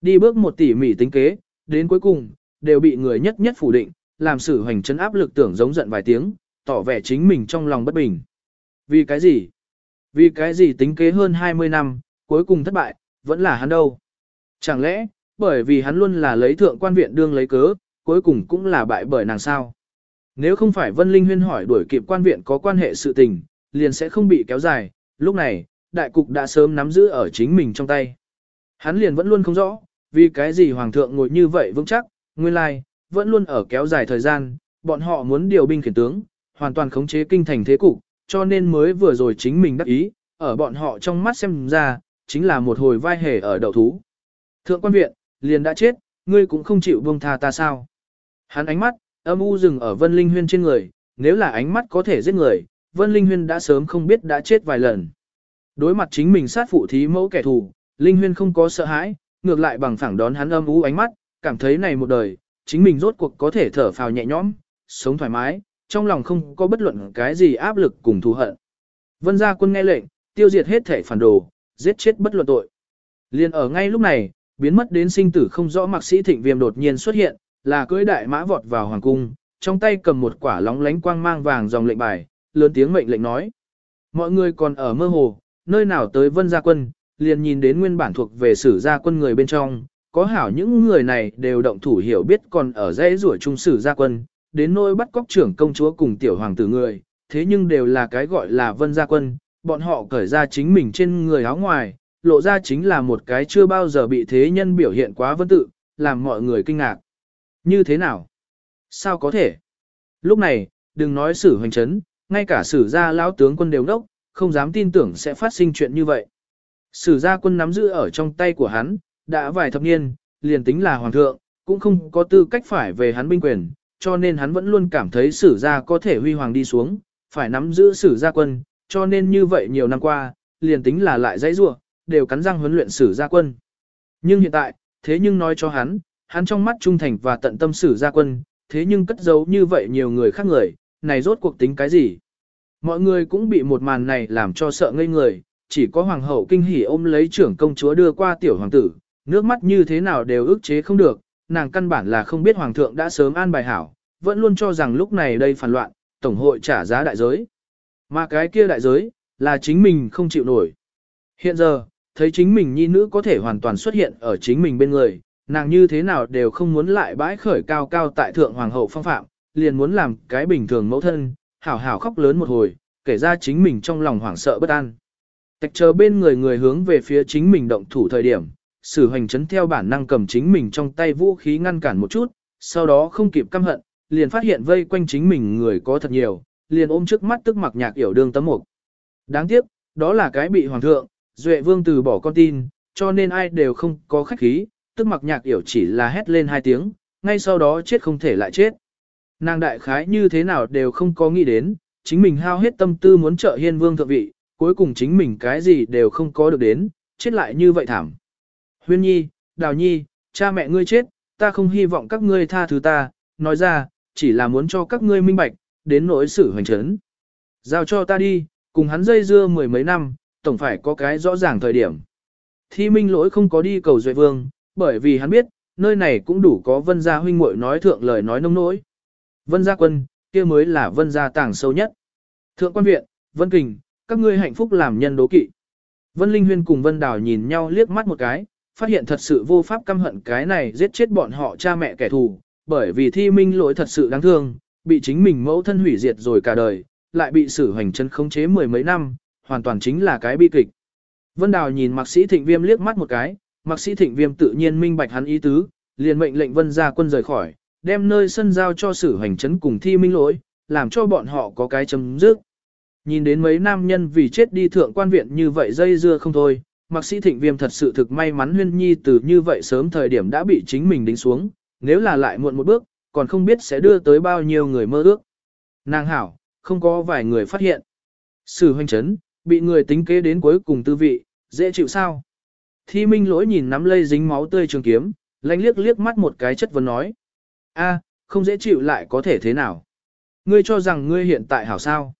Đi bước một tỉ mỉ tính kế, đến cuối cùng, đều bị người nhất nhất phủ định, làm sử hành chấn áp lực tưởng giống giận vài tiếng, tỏ vẻ chính mình trong lòng bất bình. Vì cái gì? Vì cái gì tính kế hơn 20 năm, cuối cùng thất bại, vẫn là hắn đâu? Chẳng lẽ, bởi vì hắn luôn là lấy thượng quan viện đương lấy cớ, cuối cùng cũng là bại bởi nàng sao? Nếu không phải Vân Linh Huyên hỏi đuổi kịp quan viện có quan hệ sự tình, liền sẽ không bị kéo dài, lúc này, đại cục đã sớm nắm giữ ở chính mình trong tay. Hắn liền vẫn luôn không rõ, vì cái gì hoàng thượng ngồi như vậy vững chắc, nguyên lai, vẫn luôn ở kéo dài thời gian, bọn họ muốn điều binh khiển tướng, hoàn toàn khống chế kinh thành thế cục, cho nên mới vừa rồi chính mình đắc ý, ở bọn họ trong mắt xem ra, chính là một hồi vai hề ở đầu thú. Thượng quan viện, liền đã chết, ngươi cũng không chịu buông tha ta sao. Hắn ánh mắt, âm u dừng ở Vân Linh Huyên trên người, nếu là ánh mắt có thể giết người, Vân Linh Huyên đã sớm không biết đã chết vài lần. Đối mặt chính mình sát phụ thí mẫu kẻ thù, Linh Huyên không có sợ hãi, ngược lại bằng phẳng đón hắn âm u ánh mắt, cảm thấy này một đời, chính mình rốt cuộc có thể thở phào nhẹ nhõm, sống thoải mái, trong lòng không có bất luận cái gì áp lực cùng thù hận. Vân gia quân nghe lệnh, tiêu diệt hết thể phản đồ, giết chết bất luận tội. Liên ở ngay lúc này, biến mất đến sinh tử không rõ mạc sĩ thịnh viêm đột nhiên xuất hiện, là cưỡi đại mã vọt vào hoàng cung, trong tay cầm một quả lóng lánh quang mang vàng dòng lệnh bài, lớn tiếng mệnh lệnh nói. Mọi người còn ở mơ hồ, nơi nào tới vân gia quân, liền nhìn đến nguyên bản thuộc về sử gia quân người bên trong, có hảo những người này đều động thủ hiểu biết còn ở dãy rủa trung sử gia quân, đến nôi bắt cóc trưởng công chúa cùng tiểu hoàng tử người, thế nhưng đều là cái gọi là vân gia quân, bọn họ cởi ra chính mình trên người áo ngoài, lộ ra chính là một cái chưa bao giờ bị thế nhân biểu hiện quá vân tự, làm mọi người kinh ngạc. Như thế nào? Sao có thể? Lúc này, đừng nói sử hoành chấn, ngay cả sử gia lão tướng quân đều đốc, không dám tin tưởng sẽ phát sinh chuyện như vậy. Sử gia quân nắm giữ ở trong tay của hắn, đã vài thập niên, liền tính là hoàng thượng, cũng không có tư cách phải về hắn binh quyền, cho nên hắn vẫn luôn cảm thấy sử gia có thể huy hoàng đi xuống, phải nắm giữ sử gia quân, cho nên như vậy nhiều năm qua, liền tính là lại dãy rua, đều cắn răng huấn luyện sử gia quân. Nhưng hiện tại, thế nhưng nói cho hắn, hắn trong mắt trung thành và tận tâm sử gia quân, thế nhưng cất giấu như vậy nhiều người khác người, này rốt cuộc tính cái gì? Mọi người cũng bị một màn này làm cho sợ ngây người, chỉ có hoàng hậu kinh hỉ ôm lấy trưởng công chúa đưa qua tiểu hoàng tử, nước mắt như thế nào đều ức chế không được, nàng căn bản là không biết hoàng thượng đã sớm an bài hảo, vẫn luôn cho rằng lúc này đây phản loạn, tổng hội trả giá đại giới. Mà cái kia đại giới, là chính mình không chịu nổi. Hiện giờ, thấy chính mình nhi nữ có thể hoàn toàn xuất hiện ở chính mình bên người, nàng như thế nào đều không muốn lại bãi khởi cao cao tại thượng hoàng hậu phong phạm, liền muốn làm cái bình thường mẫu thân, hảo hảo khóc lớn một hồi, kể ra chính mình trong lòng hoảng sợ bất an. Tạch chờ bên người người hướng về phía chính mình động thủ thời điểm, sử hành chấn theo bản năng cầm chính mình trong tay vũ khí ngăn cản một chút, sau đó không kịp căm hận, liền phát hiện vây quanh chính mình người có thật nhiều, liền ôm trước mắt tức mặc nhạc yểu đương tấm mục. Đáng tiếc, đó là cái bị hoàng thượng, duệ vương từ bỏ con tin, cho nên ai đều không có khách khí, tức mặc nhạc yểu chỉ là hét lên hai tiếng, ngay sau đó chết không thể lại chết. Nàng đại khái như thế nào đều không có nghĩ đến, chính mình hao hết tâm tư muốn trợ hiên vương thượng vị, cuối cùng chính mình cái gì đều không có được đến, chết lại như vậy thảm. Huyên nhi, đào nhi, cha mẹ ngươi chết, ta không hy vọng các ngươi tha thứ ta, nói ra, chỉ là muốn cho các ngươi minh bạch, đến nỗi xử hoành trấn. Giao cho ta đi, cùng hắn dây dưa mười mấy năm, tổng phải có cái rõ ràng thời điểm. Thi minh lỗi không có đi cầu duệ vương, bởi vì hắn biết, nơi này cũng đủ có vân gia huynh muội nói thượng lời nói nông nỗi. Vân gia quân, kia mới là vân gia tàng sâu nhất. Thượng quan viện, vân kình, các ngươi hạnh phúc làm nhân đố kỵ. Vân Linh Huyên cùng Vân Đào nhìn nhau liếc mắt một cái, phát hiện thật sự vô pháp căm hận cái này giết chết bọn họ cha mẹ kẻ thù, bởi vì thi minh lỗi thật sự đáng thương, bị chính mình mẫu thân hủy diệt rồi cả đời, lại bị xử hành chân khống chế mười mấy năm, hoàn toàn chính là cái bi kịch. Vân Đào nhìn Mạc Sĩ Thịnh Viêm liếc mắt một cái, Mạc Sĩ Thịnh Viêm tự nhiên minh bạch hắn ý tứ, liền mệnh lệnh Vân gia quân rời khỏi, đem nơi sân giao cho sử hành chấn cùng thi minh lỗi, làm cho bọn họ có cái chấm dứt. Nhìn đến mấy nam nhân vì chết đi thượng quan viện như vậy dây dưa không thôi, Mạc Sĩ Thịnh Viêm thật sự thực may mắn Huyên Nhi từ như vậy sớm thời điểm đã bị chính mình đính xuống, nếu là lại muộn một bước, còn không biết sẽ đưa tới bao nhiêu người mơ ước. Nàng hảo, không có vài người phát hiện. Sử hoành chấn, bị người tính kế đến cuối cùng tư vị, dễ chịu sao? Thi Minh lỗi nhìn nắm lây dính máu tươi trường kiếm, lanh liếc liếc mắt một cái chất vấn nói. a không dễ chịu lại có thể thế nào? Ngươi cho rằng ngươi hiện tại hảo sao?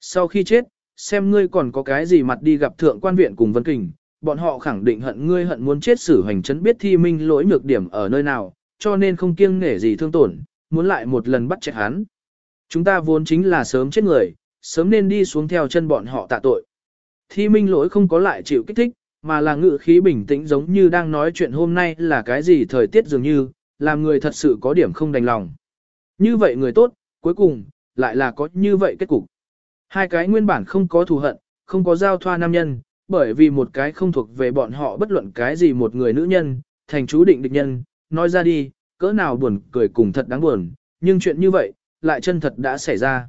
Sau khi chết, xem ngươi còn có cái gì mặt đi gặp thượng quan viện cùng Vân Kình, bọn họ khẳng định hận ngươi hận muốn chết xử hành chấn biết thi minh lỗi nhược điểm ở nơi nào, cho nên không kiêng nể gì thương tổn, muốn lại một lần bắt chạy hắn. Chúng ta vốn chính là sớm chết người, sớm nên đi xuống theo chân bọn họ tạ tội. Thi minh lỗi không có lại chịu kích thích, mà là ngự khí bình tĩnh giống như đang nói chuyện hôm nay là cái gì thời tiết dường như, làm người thật sự có điểm không đành lòng. Như vậy người tốt, cuối cùng, lại là có như vậy kết cục. Hai cái nguyên bản không có thù hận, không có giao thoa nam nhân, bởi vì một cái không thuộc về bọn họ bất luận cái gì một người nữ nhân, thành chú định địch nhân, nói ra đi, cỡ nào buồn cười cùng thật đáng buồn, nhưng chuyện như vậy, lại chân thật đã xảy ra.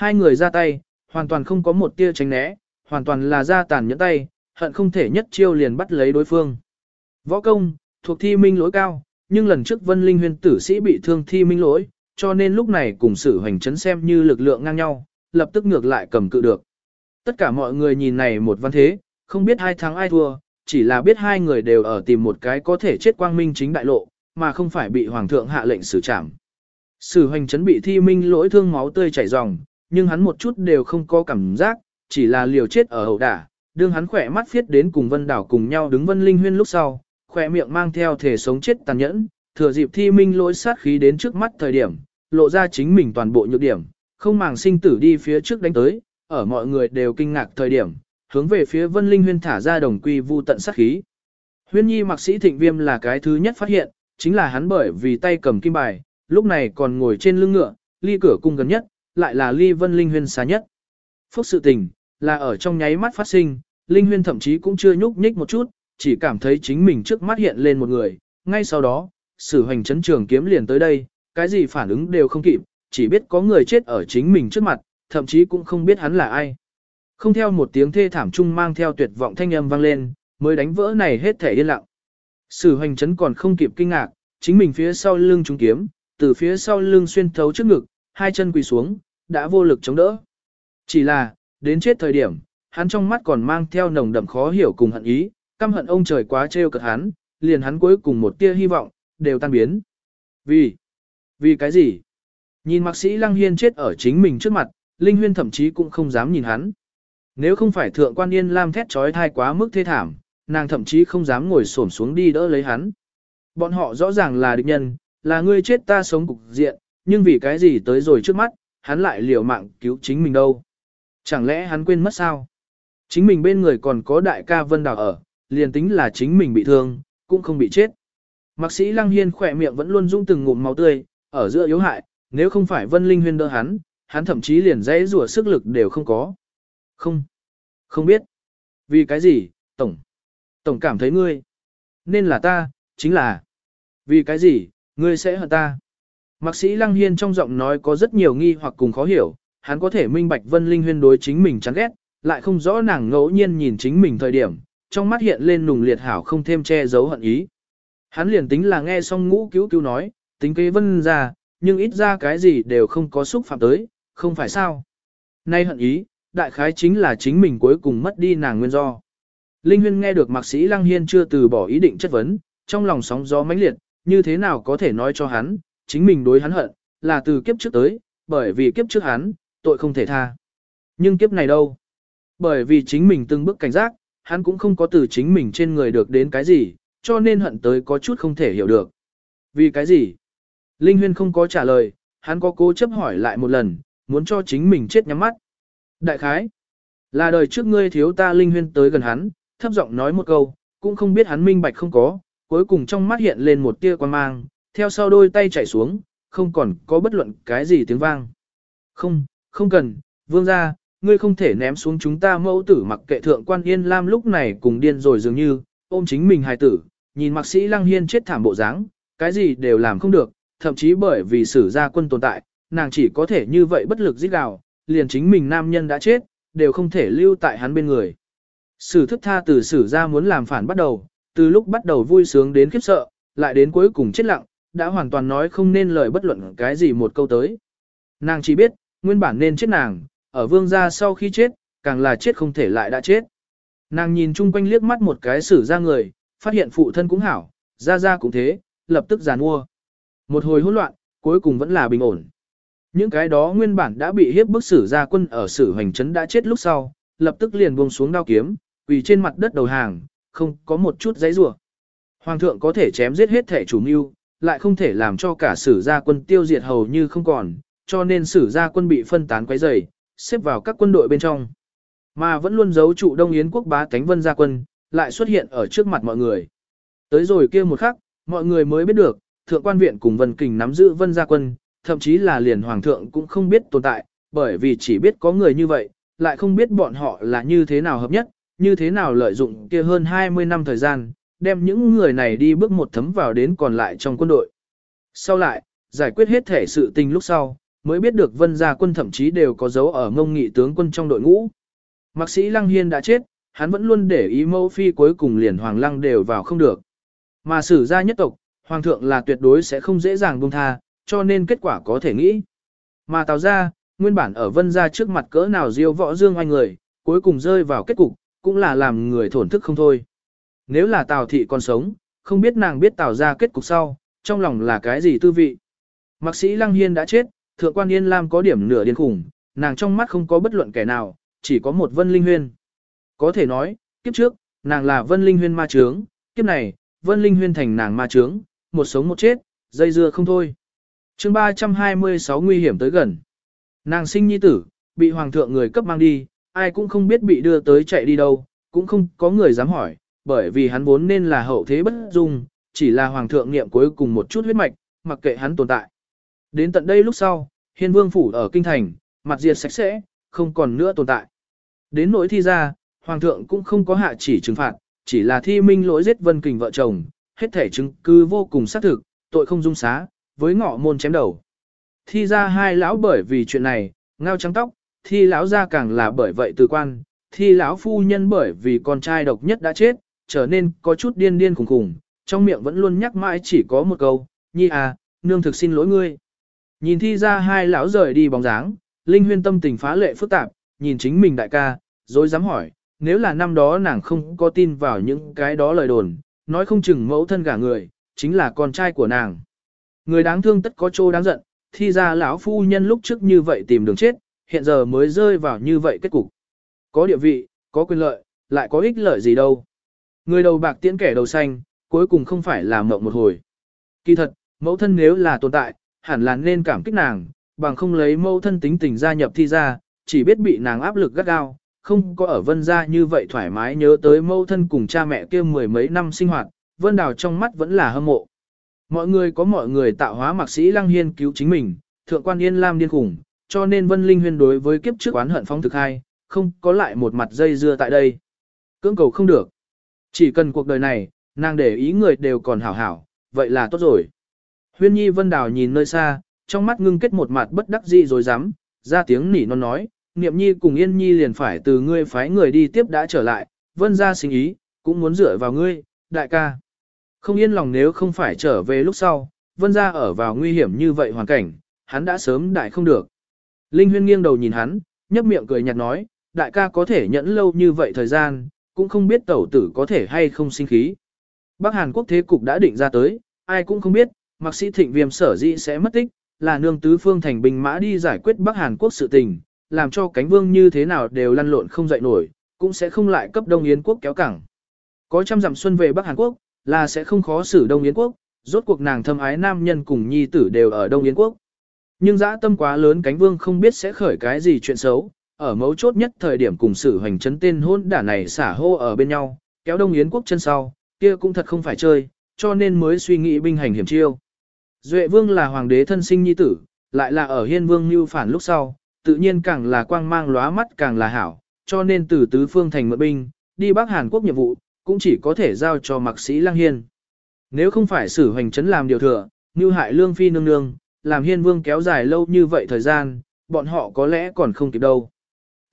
Hai người ra tay, hoàn toàn không có một tia tránh né, hoàn toàn là ra tàn nhẫn tay, hận không thể nhất chiêu liền bắt lấy đối phương. Võ công, thuộc thi minh lỗi cao, nhưng lần trước vân linh huyền tử sĩ bị thương thi minh lỗi, cho nên lúc này cùng sử hành chấn xem như lực lượng ngang nhau, lập tức ngược lại cầm cự được. Tất cả mọi người nhìn này một văn thế, không biết hai thắng ai thua, chỉ là biết hai người đều ở tìm một cái có thể chết quang minh chính đại lộ, mà không phải bị hoàng thượng hạ lệnh xử trảm. Sử hoành chấn bị thi minh lỗi thương máu tươi chảy ròng, nhưng hắn một chút đều không có cảm giác, chỉ là liều chết ở hậu đả, đương hắn khỏe mắt phiết đến cùng vân đảo cùng nhau đứng vân linh huyên lúc sau, khỏe miệng mang theo thể sống chết tàn nhẫn, thừa dịp thi minh lỗi sát khí đến trước mắt thời điểm, lộ ra chính mình toàn bộ nhược điểm, không màng sinh tử đi phía trước đánh tới, ở mọi người đều kinh ngạc thời điểm, hướng về phía Vân Linh Huyên thả ra đồng quy vu tận sát khí. Huyên Nhi mặc sĩ thịnh viêm là cái thứ nhất phát hiện, chính là hắn bởi vì tay cầm kim bài, lúc này còn ngồi trên lưng ngựa, ly cửa cung gần nhất, lại là ly Vân Linh Huyên xa nhất. Phúc sự tình, là ở trong nháy mắt phát sinh, Linh Huyên thậm chí cũng chưa nhúc nhích một chút, chỉ cảm thấy chính mình trước mắt hiện lên một người, ngay sau đó, sử hoành chấn trường kiếm liền tới đây, cái gì phản ứng đều không kịp, chỉ biết có người chết ở chính mình trước mặt, thậm chí cũng không biết hắn là ai. Không theo một tiếng thê thảm chung mang theo tuyệt vọng thanh âm vang lên, mới đánh vỡ này hết thể yên lặng. Sử hoành chấn còn không kịp kinh ngạc, chính mình phía sau lưng trúng kiếm, từ phía sau lưng xuyên thấu trước ngực, hai chân quỳ xuống, đã vô lực chống đỡ. Chỉ là, đến chết thời điểm, hắn trong mắt còn mang theo nồng đậm khó hiểu cùng hận ý, căm hận ông trời quá trêu cợt hắn, liền hắn cuối cùng một tia hy vọng, đều tan biến. Vì? Vì cái gì? Nhìn mạc sĩ Lăng Hiên chết ở chính mình trước mặt, Linh Huyên thậm chí cũng không dám nhìn hắn. Nếu không phải thượng quan yên lam thét trói thai quá mức thê thảm, nàng thậm chí không dám ngồi xổm xuống đi đỡ lấy hắn. Bọn họ rõ ràng là địch nhân, là ngươi chết ta sống cục diện, nhưng vì cái gì tới rồi trước mắt, hắn lại liều mạng cứu chính mình đâu. Chẳng lẽ hắn quên mất sao? Chính mình bên người còn có đại ca Vân Đào ở, liền tính là chính mình bị thương, cũng không bị chết. Mạc sĩ Lăng Hiên khỏe miệng vẫn luôn dũng từng ngụm máu tươi, ở giữa yếu hại, nếu không phải Vân Linh Huyên đỡ hắn, hắn thậm chí liền dãy rủa sức lực đều không có. Không, không biết. Vì cái gì, Tổng? Tổng cảm thấy ngươi. Nên là ta, chính là. Vì cái gì, ngươi sẽ hận ta? Mạc sĩ Lăng Hiên trong giọng nói có rất nhiều nghi hoặc cùng khó hiểu, hắn có thể minh bạch Vân Linh Huyên đối chính mình chán ghét, lại không rõ nàng ngẫu nhiên nhìn chính mình thời điểm, trong mắt hiện lên nùng liệt hảo không thêm che giấu hận ý. Hắn liền tính là nghe xong ngũ cứu cứu nói, tính kế Vân ra, nhưng ít ra cái gì đều không có xúc phạm tới, không phải sao. Nay hận ý, đại khái chính là chính mình cuối cùng mất đi nàng nguyên do. Linh Huyên nghe được mạc sĩ Lăng Hiên chưa từ bỏ ý định chất vấn, trong lòng sóng gió mãnh liệt, như thế nào có thể nói cho hắn, chính mình đối hắn hận, là từ kiếp trước tới, bởi vì kiếp trước hắn, tội không thể tha. Nhưng kiếp này đâu? Bởi vì chính mình từng bước cảnh giác, hắn cũng không có từ chính mình trên người được đến cái gì, cho nên hận tới có chút không thể hiểu được. Vì cái gì? Linh Huyên không có trả lời, hắn có cố chấp hỏi lại một lần, muốn cho chính mình chết nhắm mắt. Đại khái, là đời trước ngươi thiếu ta Linh Huyên tới gần hắn, thấp giọng nói một câu, cũng không biết hắn minh bạch không có, cuối cùng trong mắt hiện lên một tia quan mang, theo sau đôi tay chảy xuống, không còn có bất luận cái gì tiếng vang. Không, không cần, vương gia, ngươi không thể ném xuống chúng ta mẫu tử mặc kệ thượng quan yên lam lúc này cùng điên rồi dường như, ôm chính mình hài tử, nhìn mạc sĩ lăng hiên chết thảm bộ dáng, cái gì đều làm không được, thậm chí bởi vì sử gia quân tồn tại, nàng chỉ có thể như vậy bất lực giết gào, liền chính mình nam nhân đã chết, đều không thể lưu tại hắn bên người. Sử thức tha từ sử gia muốn làm phản bắt đầu, từ lúc bắt đầu vui sướng đến khiếp sợ, lại đến cuối cùng chết lặng, đã hoàn toàn nói không nên lời bất luận cái gì một câu tới. Nàng chỉ biết, nguyên bản nên chết nàng, ở vương gia sau khi chết, càng là chết không thể lại đã chết. Nàng nhìn chung quanh liếc mắt một cái xử ra người, phát hiện phụ thân cũng hảo, ra ra cũng thế, lập tức giàn mua. Một hồi hỗn loạn, cuối cùng vẫn là bình ổn. Những cái đó nguyên bản đã bị hiếp bức xử ra quân ở sử hành trấn đã chết lúc sau, lập tức liền buông xuống đao kiếm, quỳ trên mặt đất đầu hàng, không có một chút giấy rủa. Hoàng thượng có thể chém giết hết thể chủ mưu, lại không thể làm cho cả sử gia quân tiêu diệt hầu như không còn, cho nên sử gia quân bị phân tán quấy rầy, xếp vào các quân đội bên trong. Mà vẫn luôn giấu trụ Đông Yến quốc bá cánh vân gia quân, lại xuất hiện ở trước mặt mọi người. Tới rồi kia một khắc, mọi người mới biết được, thượng quan viện cùng vân kình nắm giữ vân gia quân, thậm chí là liền hoàng thượng cũng không biết tồn tại, bởi vì chỉ biết có người như vậy, lại không biết bọn họ là như thế nào hợp nhất, như thế nào lợi dụng kia hơn 20 năm thời gian, đem những người này đi bước một thấm vào đến còn lại trong quân đội. Sau lại, giải quyết hết thể sự tình lúc sau, mới biết được vân gia quân thậm chí đều có dấu ở ngông nghị tướng quân trong đội ngũ. Mạc sĩ Lăng Hiên đã chết, hắn vẫn luôn để ý mẫu phi cuối cùng liền hoàng lăng đều vào không được. Mà xử ra nhất tộc, hoàng thượng là tuyệt đối sẽ không dễ dàng buông tha, cho nên kết quả có thể nghĩ. Mà tào ra, nguyên bản ở vân gia trước mặt cỡ nào diêu võ dương oanh người, cuối cùng rơi vào kết cục, cũng là làm người thổn thức không thôi. Nếu là tào thị còn sống, không biết nàng biết tào ra kết cục sau, trong lòng là cái gì tư vị. Mạc sĩ Lăng Hiên đã chết, thượng quan Yên Lam có điểm nửa điên khủng, nàng trong mắt không có bất luận kẻ nào, chỉ có một vân linh huyên. Có thể nói, kiếp trước, nàng là vân linh huyên ma trướng, kiếp này, vân linh huyên thành nàng ma trướng, một sống một chết, dây dưa không thôi. chương 326 nguy hiểm tới gần. Nàng sinh nhi tử, bị hoàng thượng người cấp mang đi, ai cũng không biết bị đưa tới chạy đi đâu, cũng không có người dám hỏi, bởi vì hắn vốn nên là hậu thế bất dung, chỉ là hoàng thượng niệm cuối cùng một chút huyết mạch, mặc kệ hắn tồn tại. Đến tận đây lúc sau, hiên vương phủ ở kinh thành, mặt diệt sạch sẽ, không còn nữa tồn tại. Đến nỗi thi ra, hoàng thượng cũng không có hạ chỉ trừng phạt, chỉ là thi minh lỗi giết vân kình vợ chồng, hết thể chứng cứ vô cùng xác thực, tội không dung xá, với ngọ môn chém đầu. Thi ra hai lão bởi vì chuyện này, ngao trắng tóc, thi lão ra càng là bởi vậy từ quan, thi lão phu nhân bởi vì con trai độc nhất đã chết, trở nên có chút điên điên khủng khủng, trong miệng vẫn luôn nhắc mãi chỉ có một câu, nhi à, nương thực xin lỗi ngươi. Nhìn thi ra hai lão rời đi bóng dáng, Linh Huyên tâm tình phá lệ phức tạp, nhìn chính mình đại ca, rồi dám hỏi, nếu là năm đó nàng không có tin vào những cái đó lời đồn, nói không chừng mẫu thân cả người, chính là con trai của nàng. Người đáng thương tất có chỗ đáng giận, thi ra lão phu nhân lúc trước như vậy tìm đường chết, hiện giờ mới rơi vào như vậy kết cục. Có địa vị, có quyền lợi, lại có ích lợi gì đâu. Người đầu bạc tiễn kẻ đầu xanh, cuối cùng không phải là mộng một hồi. Kỳ thật, mẫu thân nếu là tồn tại, hẳn là nên cảm kích nàng, bằng không lấy mẫu thân tính tình gia nhập thi ra, chỉ biết bị nàng áp lực gắt gao, không có ở vân gia như vậy thoải mái nhớ tới mẫu thân cùng cha mẹ kia mười mấy năm sinh hoạt, vân đào trong mắt vẫn là hâm mộ. Mọi người có mọi người tạo hóa mạc sĩ lăng hiên cứu chính mình, thượng quan yên lam điên khủng, cho nên vân linh huyên đối với kiếp trước oán hận phong thực hai, không có lại một mặt dây dưa tại đây. Cưỡng cầu không được. Chỉ cần cuộc đời này, nàng để ý người đều còn hảo hảo, vậy là tốt rồi. Huyên nhi vân đào nhìn nơi xa, trong mắt ngưng kết một mặt bất đắc dĩ rồi dám, ra tiếng nỉ non nói, niệm nhi cùng yên nhi liền phải từ ngươi phái người đi tiếp đã trở lại, vân ra sinh ý, cũng muốn dựa vào ngươi, đại ca. Không yên lòng nếu không phải trở về lúc sau, vân ra ở vào nguy hiểm như vậy hoàn cảnh, hắn đã sớm đại không được. Linh huyên nghiêng đầu nhìn hắn, nhấp miệng cười nhạt nói, đại ca có thể nhẫn lâu như vậy thời gian, cũng không biết tẩu tử có thể hay không sinh khí. Bắc Hàn Quốc thế cục đã định ra tới, ai cũng không biết, mặc sĩ thịnh viêm sở dĩ sẽ mất tích, là nương tứ phương thành binh mã đi giải quyết Bắc Hàn Quốc sự tình, làm cho cánh vương như thế nào đều lăn lộn không dậy nổi, cũng sẽ không lại cấp Đông Yến Quốc kéo cẳng. Có trăm dặm xuân về Bắc Hàn Quốc, là sẽ không khó xử Đông Yến Quốc, rốt cuộc nàng thâm ái nam nhân cùng nhi tử đều ở Đông Yến Quốc. Nhưng dã tâm quá lớn cánh vương không biết sẽ khởi cái gì chuyện xấu, ở mấu chốt nhất thời điểm cùng sử hoành chấn tên hôn đả này xả hô ở bên nhau, kéo Đông Yến Quốc chân sau, kia cũng thật không phải chơi, cho nên mới suy nghĩ binh hành hiểm chiêu. Duệ vương là hoàng đế thân sinh nhi tử, lại là ở hiên vương mưu phản lúc sau, tự nhiên càng là quang mang lóa mắt càng là hảo, cho nên từ tứ phương thành mượn binh, đi Bắc Hàn Quốc nhiệm vụ, cũng chỉ có thể giao cho mạc sĩ Lang Hiên. Nếu không phải sử hoành chấn làm điều thừa, như hại lương phi nương nương, làm hiên vương kéo dài lâu như vậy thời gian, bọn họ có lẽ còn không kịp đâu.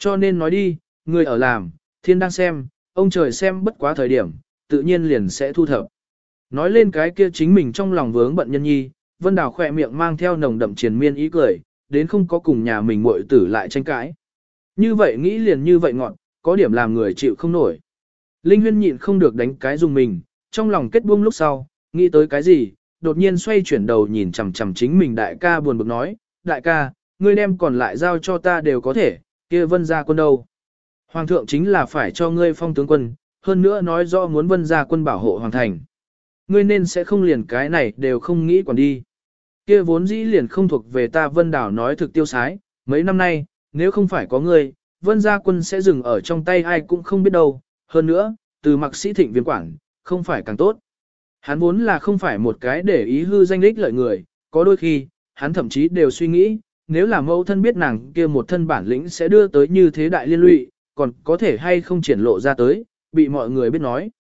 Cho nên nói đi, người ở làm, thiên đang xem, ông trời xem bất quá thời điểm, tự nhiên liền sẽ thu thập. Nói lên cái kia chính mình trong lòng vướng bận nhân nhi, Vân Đào khỏe miệng mang theo nồng đậm triền miên ý cười, đến không có cùng nhà mình muội tử lại tranh cãi. Như vậy nghĩ liền như vậy ngọn, có điểm làm người chịu không nổi. Linh Huyên nhịn không được đánh cái dùng mình, trong lòng kết buông lúc sau, nghĩ tới cái gì, đột nhiên xoay chuyển đầu nhìn chằm chằm chính mình đại ca buồn bực nói, đại ca, ngươi đem còn lại giao cho ta đều có thể, kia vân gia quân đâu. Hoàng thượng chính là phải cho ngươi phong tướng quân, hơn nữa nói rõ muốn vân gia quân bảo hộ hoàng thành. Ngươi nên sẽ không liền cái này đều không nghĩ còn đi. Kia vốn dĩ liền không thuộc về ta vân đảo nói thực tiêu sái, mấy năm nay, nếu không phải có ngươi, vân gia quân sẽ dừng ở trong tay ai cũng không biết đâu, hơn nữa, từ mặc sĩ thịnh viên quản, không phải càng tốt. Hắn vốn là không phải một cái để ý hư danh đích lợi người, có đôi khi, hắn thậm chí đều suy nghĩ, nếu là mẫu thân biết nàng kia một thân bản lĩnh sẽ đưa tới như thế đại liên lụy, còn có thể hay không triển lộ ra tới, bị mọi người biết nói.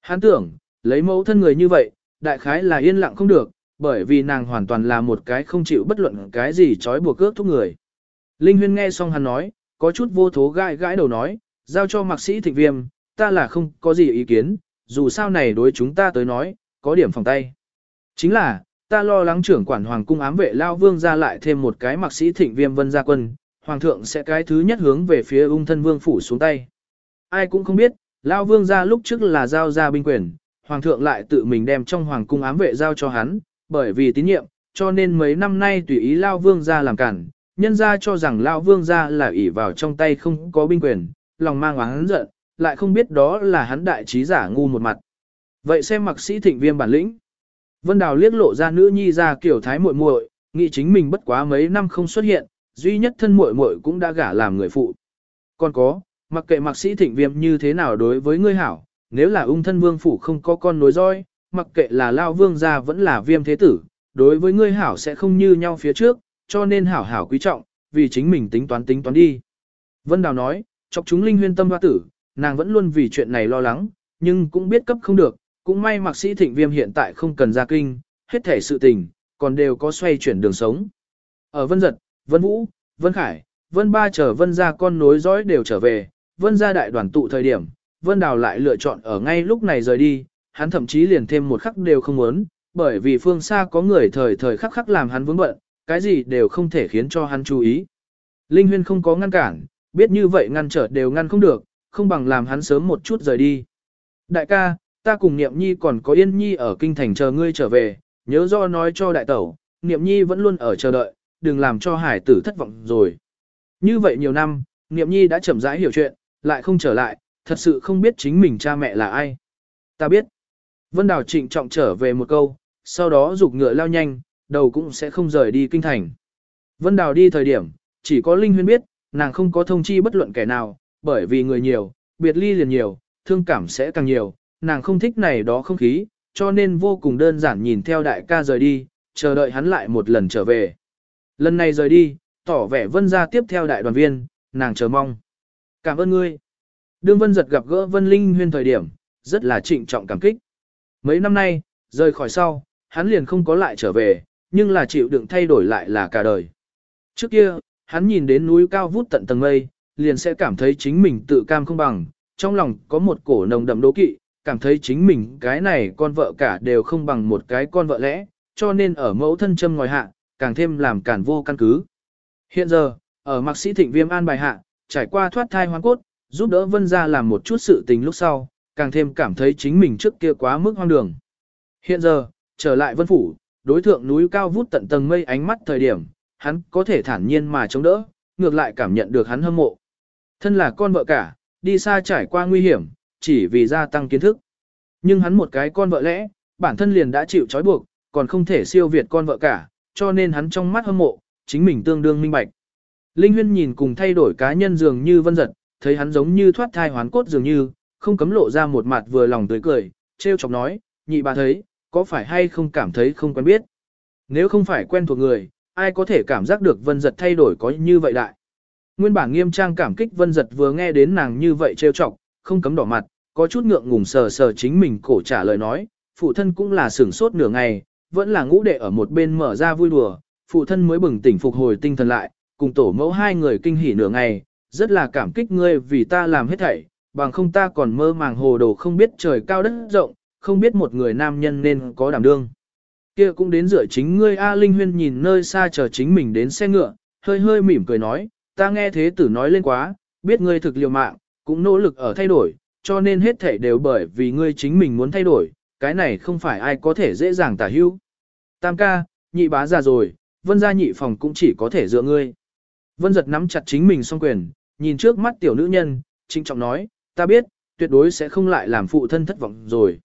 Hắn tưởng, lấy mẫu thân người như vậy, đại khái là yên lặng không được, bởi vì nàng hoàn toàn là một cái không chịu bất luận cái gì trói buộc cước thúc người. Linh Huyên nghe xong hắn nói, có chút vô thố gãi gãi đầu nói, giao cho mạc sĩ thịnh viêm, ta là không có gì ý kiến, dù sao này đối chúng ta tới nói, có điểm phòng tay. Chính là, ta lo lắng trưởng quản hoàng cung ám vệ lao vương ra lại thêm một cái mạc sĩ thịnh viêm vân gia quân, hoàng thượng sẽ cái thứ nhất hướng về phía ung thân vương phủ xuống tay. Ai cũng không biết, lao vương ra lúc trước là giao ra binh quyền, hoàng thượng lại tự mình đem trong hoàng cung ám vệ giao cho hắn, bởi vì tín nhiệm, cho nên mấy năm nay tùy ý lao vương ra làm cản, nhân ra cho rằng lao vương ra là ỷ vào trong tay không có binh quyền, lòng mang oán giận, lại không biết đó là hắn đại trí giả ngu một mặt. Vậy xem mặc sĩ thịnh viêm bản lĩnh. Vân Đào liếc lộ ra nữ nhi ra kiểu thái muội muội, nghĩ chính mình bất quá mấy năm không xuất hiện, duy nhất thân muội muội cũng đã gả làm người phụ. Còn có, mặc kệ mặc sĩ thịnh viêm như thế nào đối với ngươi hảo, nếu là ung thân vương phủ không có con nối roi, mặc kệ là lao vương gia vẫn là viêm thế tử, đối với ngươi hảo sẽ không như nhau phía trước, cho nên hảo hảo quý trọng, vì chính mình tính toán tính toán đi. Vân Đào nói, chọc chúng linh huyên tâm hoa tử, nàng vẫn luôn vì chuyện này lo lắng, nhưng cũng biết cấp không được, cũng may mạc sĩ thịnh viêm hiện tại không cần ra kinh, hết thể sự tình, còn đều có xoay chuyển đường sống. Ở Vân Giật, Vân Vũ, Vân Khải, Vân Ba chờ Vân gia con nối dõi đều trở về, Vân gia đại đoàn tụ thời điểm, Vân Đào lại lựa chọn ở ngay lúc này rời đi, hắn thậm chí liền thêm một khắc đều không muốn, bởi vì phương xa có người thời thời khắc khắc làm hắn vướng bận, cái gì đều không thể khiến cho hắn chú ý. Linh Huyên không có ngăn cản, biết như vậy ngăn trở đều ngăn không được, không bằng làm hắn sớm một chút rời đi. Đại ca, ta cùng Niệm Nhi còn có Yên Nhi ở kinh thành chờ ngươi trở về, nhớ do nói cho đại tẩu, Niệm Nhi vẫn luôn ở chờ đợi, đừng làm cho hải tử thất vọng rồi. Như vậy nhiều năm, Niệm Nhi đã chậm rãi hiểu chuyện, lại không trở lại, thật sự không biết chính mình cha mẹ là ai. Ta biết. Vân Đào trịnh trọng trở về một câu, sau đó rục ngựa lao nhanh, đầu cũng sẽ không rời đi kinh thành. Vân Đào đi thời điểm, chỉ có Linh Huyên biết, nàng không có thông chi bất luận kẻ nào, bởi vì người nhiều, biệt ly liền nhiều, thương cảm sẽ càng nhiều, nàng không thích này đó không khí, cho nên vô cùng đơn giản nhìn theo đại ca rời đi, chờ đợi hắn lại một lần trở về. Lần này rời đi, tỏ vẻ vân ra tiếp theo đại đoàn viên, nàng chờ mong. Cảm ơn ngươi. Đương vân giật gặp gỡ vân linh huyên thời điểm, rất là trịnh trọng cảm kích. Mấy năm nay, rời khỏi sau, hắn liền không có lại trở về, nhưng là chịu đựng thay đổi lại là cả đời. Trước kia, hắn nhìn đến núi cao vút tận tầng mây, liền sẽ cảm thấy chính mình tự cam không bằng, trong lòng có một cổ nồng đậm đố kỵ, cảm thấy chính mình cái này con vợ cả đều không bằng một cái con vợ lẽ, cho nên ở mẫu thân châm ngoài hạ, càng thêm làm cản vô căn cứ. Hiện giờ, ở mạc sĩ thịnh viêm an bài hạ, trải qua thoát thai hoang cốt, giúp đỡ vân ra làm một chút sự tình lúc sau, càng thêm cảm thấy chính mình trước kia quá mức hoang đường. Hiện giờ, trở lại vân phủ, đối thượng núi cao vút tận tầng mây ánh mắt thời điểm, hắn có thể thản nhiên mà chống đỡ, ngược lại cảm nhận được hắn hâm mộ. Thân là con vợ cả, đi xa trải qua nguy hiểm, chỉ vì gia tăng kiến thức. Nhưng hắn một cái con vợ lẽ, bản thân liền đã chịu trói buộc, còn không thể siêu việt con vợ cả, cho nên hắn trong mắt hâm mộ, chính mình tương đương minh bạch. Linh Huyên nhìn cùng thay đổi cá nhân dường như vân giật, thấy hắn giống như thoát thai hoán cốt dường như, không cấm lộ ra một mặt vừa lòng tươi cười, trêu chọc nói, nhị bà thấy, có phải hay không cảm thấy không quen biết. Nếu không phải quen thuộc người, ai có thể cảm giác được vân giật thay đổi có như vậy đại. Nguyên bản nghiêm trang cảm kích vân giật vừa nghe đến nàng như vậy trêu chọc, không cấm đỏ mặt, có chút ngượng ngùng sờ sờ chính mình cổ trả lời nói, phụ thân cũng là sửng sốt nửa ngày, vẫn là ngũ đệ ở một bên mở ra vui đùa, phụ thân mới bừng tỉnh phục hồi tinh thần lại, cùng tổ mẫu hai người kinh hỉ nửa ngày, rất là cảm kích ngươi vì ta làm hết thảy, bằng không ta còn mơ màng hồ đồ không biết trời cao đất rộng, không biết một người nam nhân nên có đảm đương. Kia cũng đến dựa chính ngươi A Linh Huyên nhìn nơi xa chờ chính mình đến xe ngựa, hơi hơi mỉm cười nói, ta nghe thế tử nói lên quá, biết ngươi thực liều mạng, cũng nỗ lực ở thay đổi, cho nên hết thảy đều bởi vì ngươi chính mình muốn thay đổi, cái này không phải ai có thể dễ dàng tả hữu. Tam ca, nhị bá già rồi, vân gia nhị phòng cũng chỉ có thể dựa ngươi. Vân giật nắm chặt chính mình song quyền, nhìn trước mắt tiểu nữ nhân, trinh trọng nói, ta biết, tuyệt đối sẽ không lại làm phụ thân thất vọng rồi.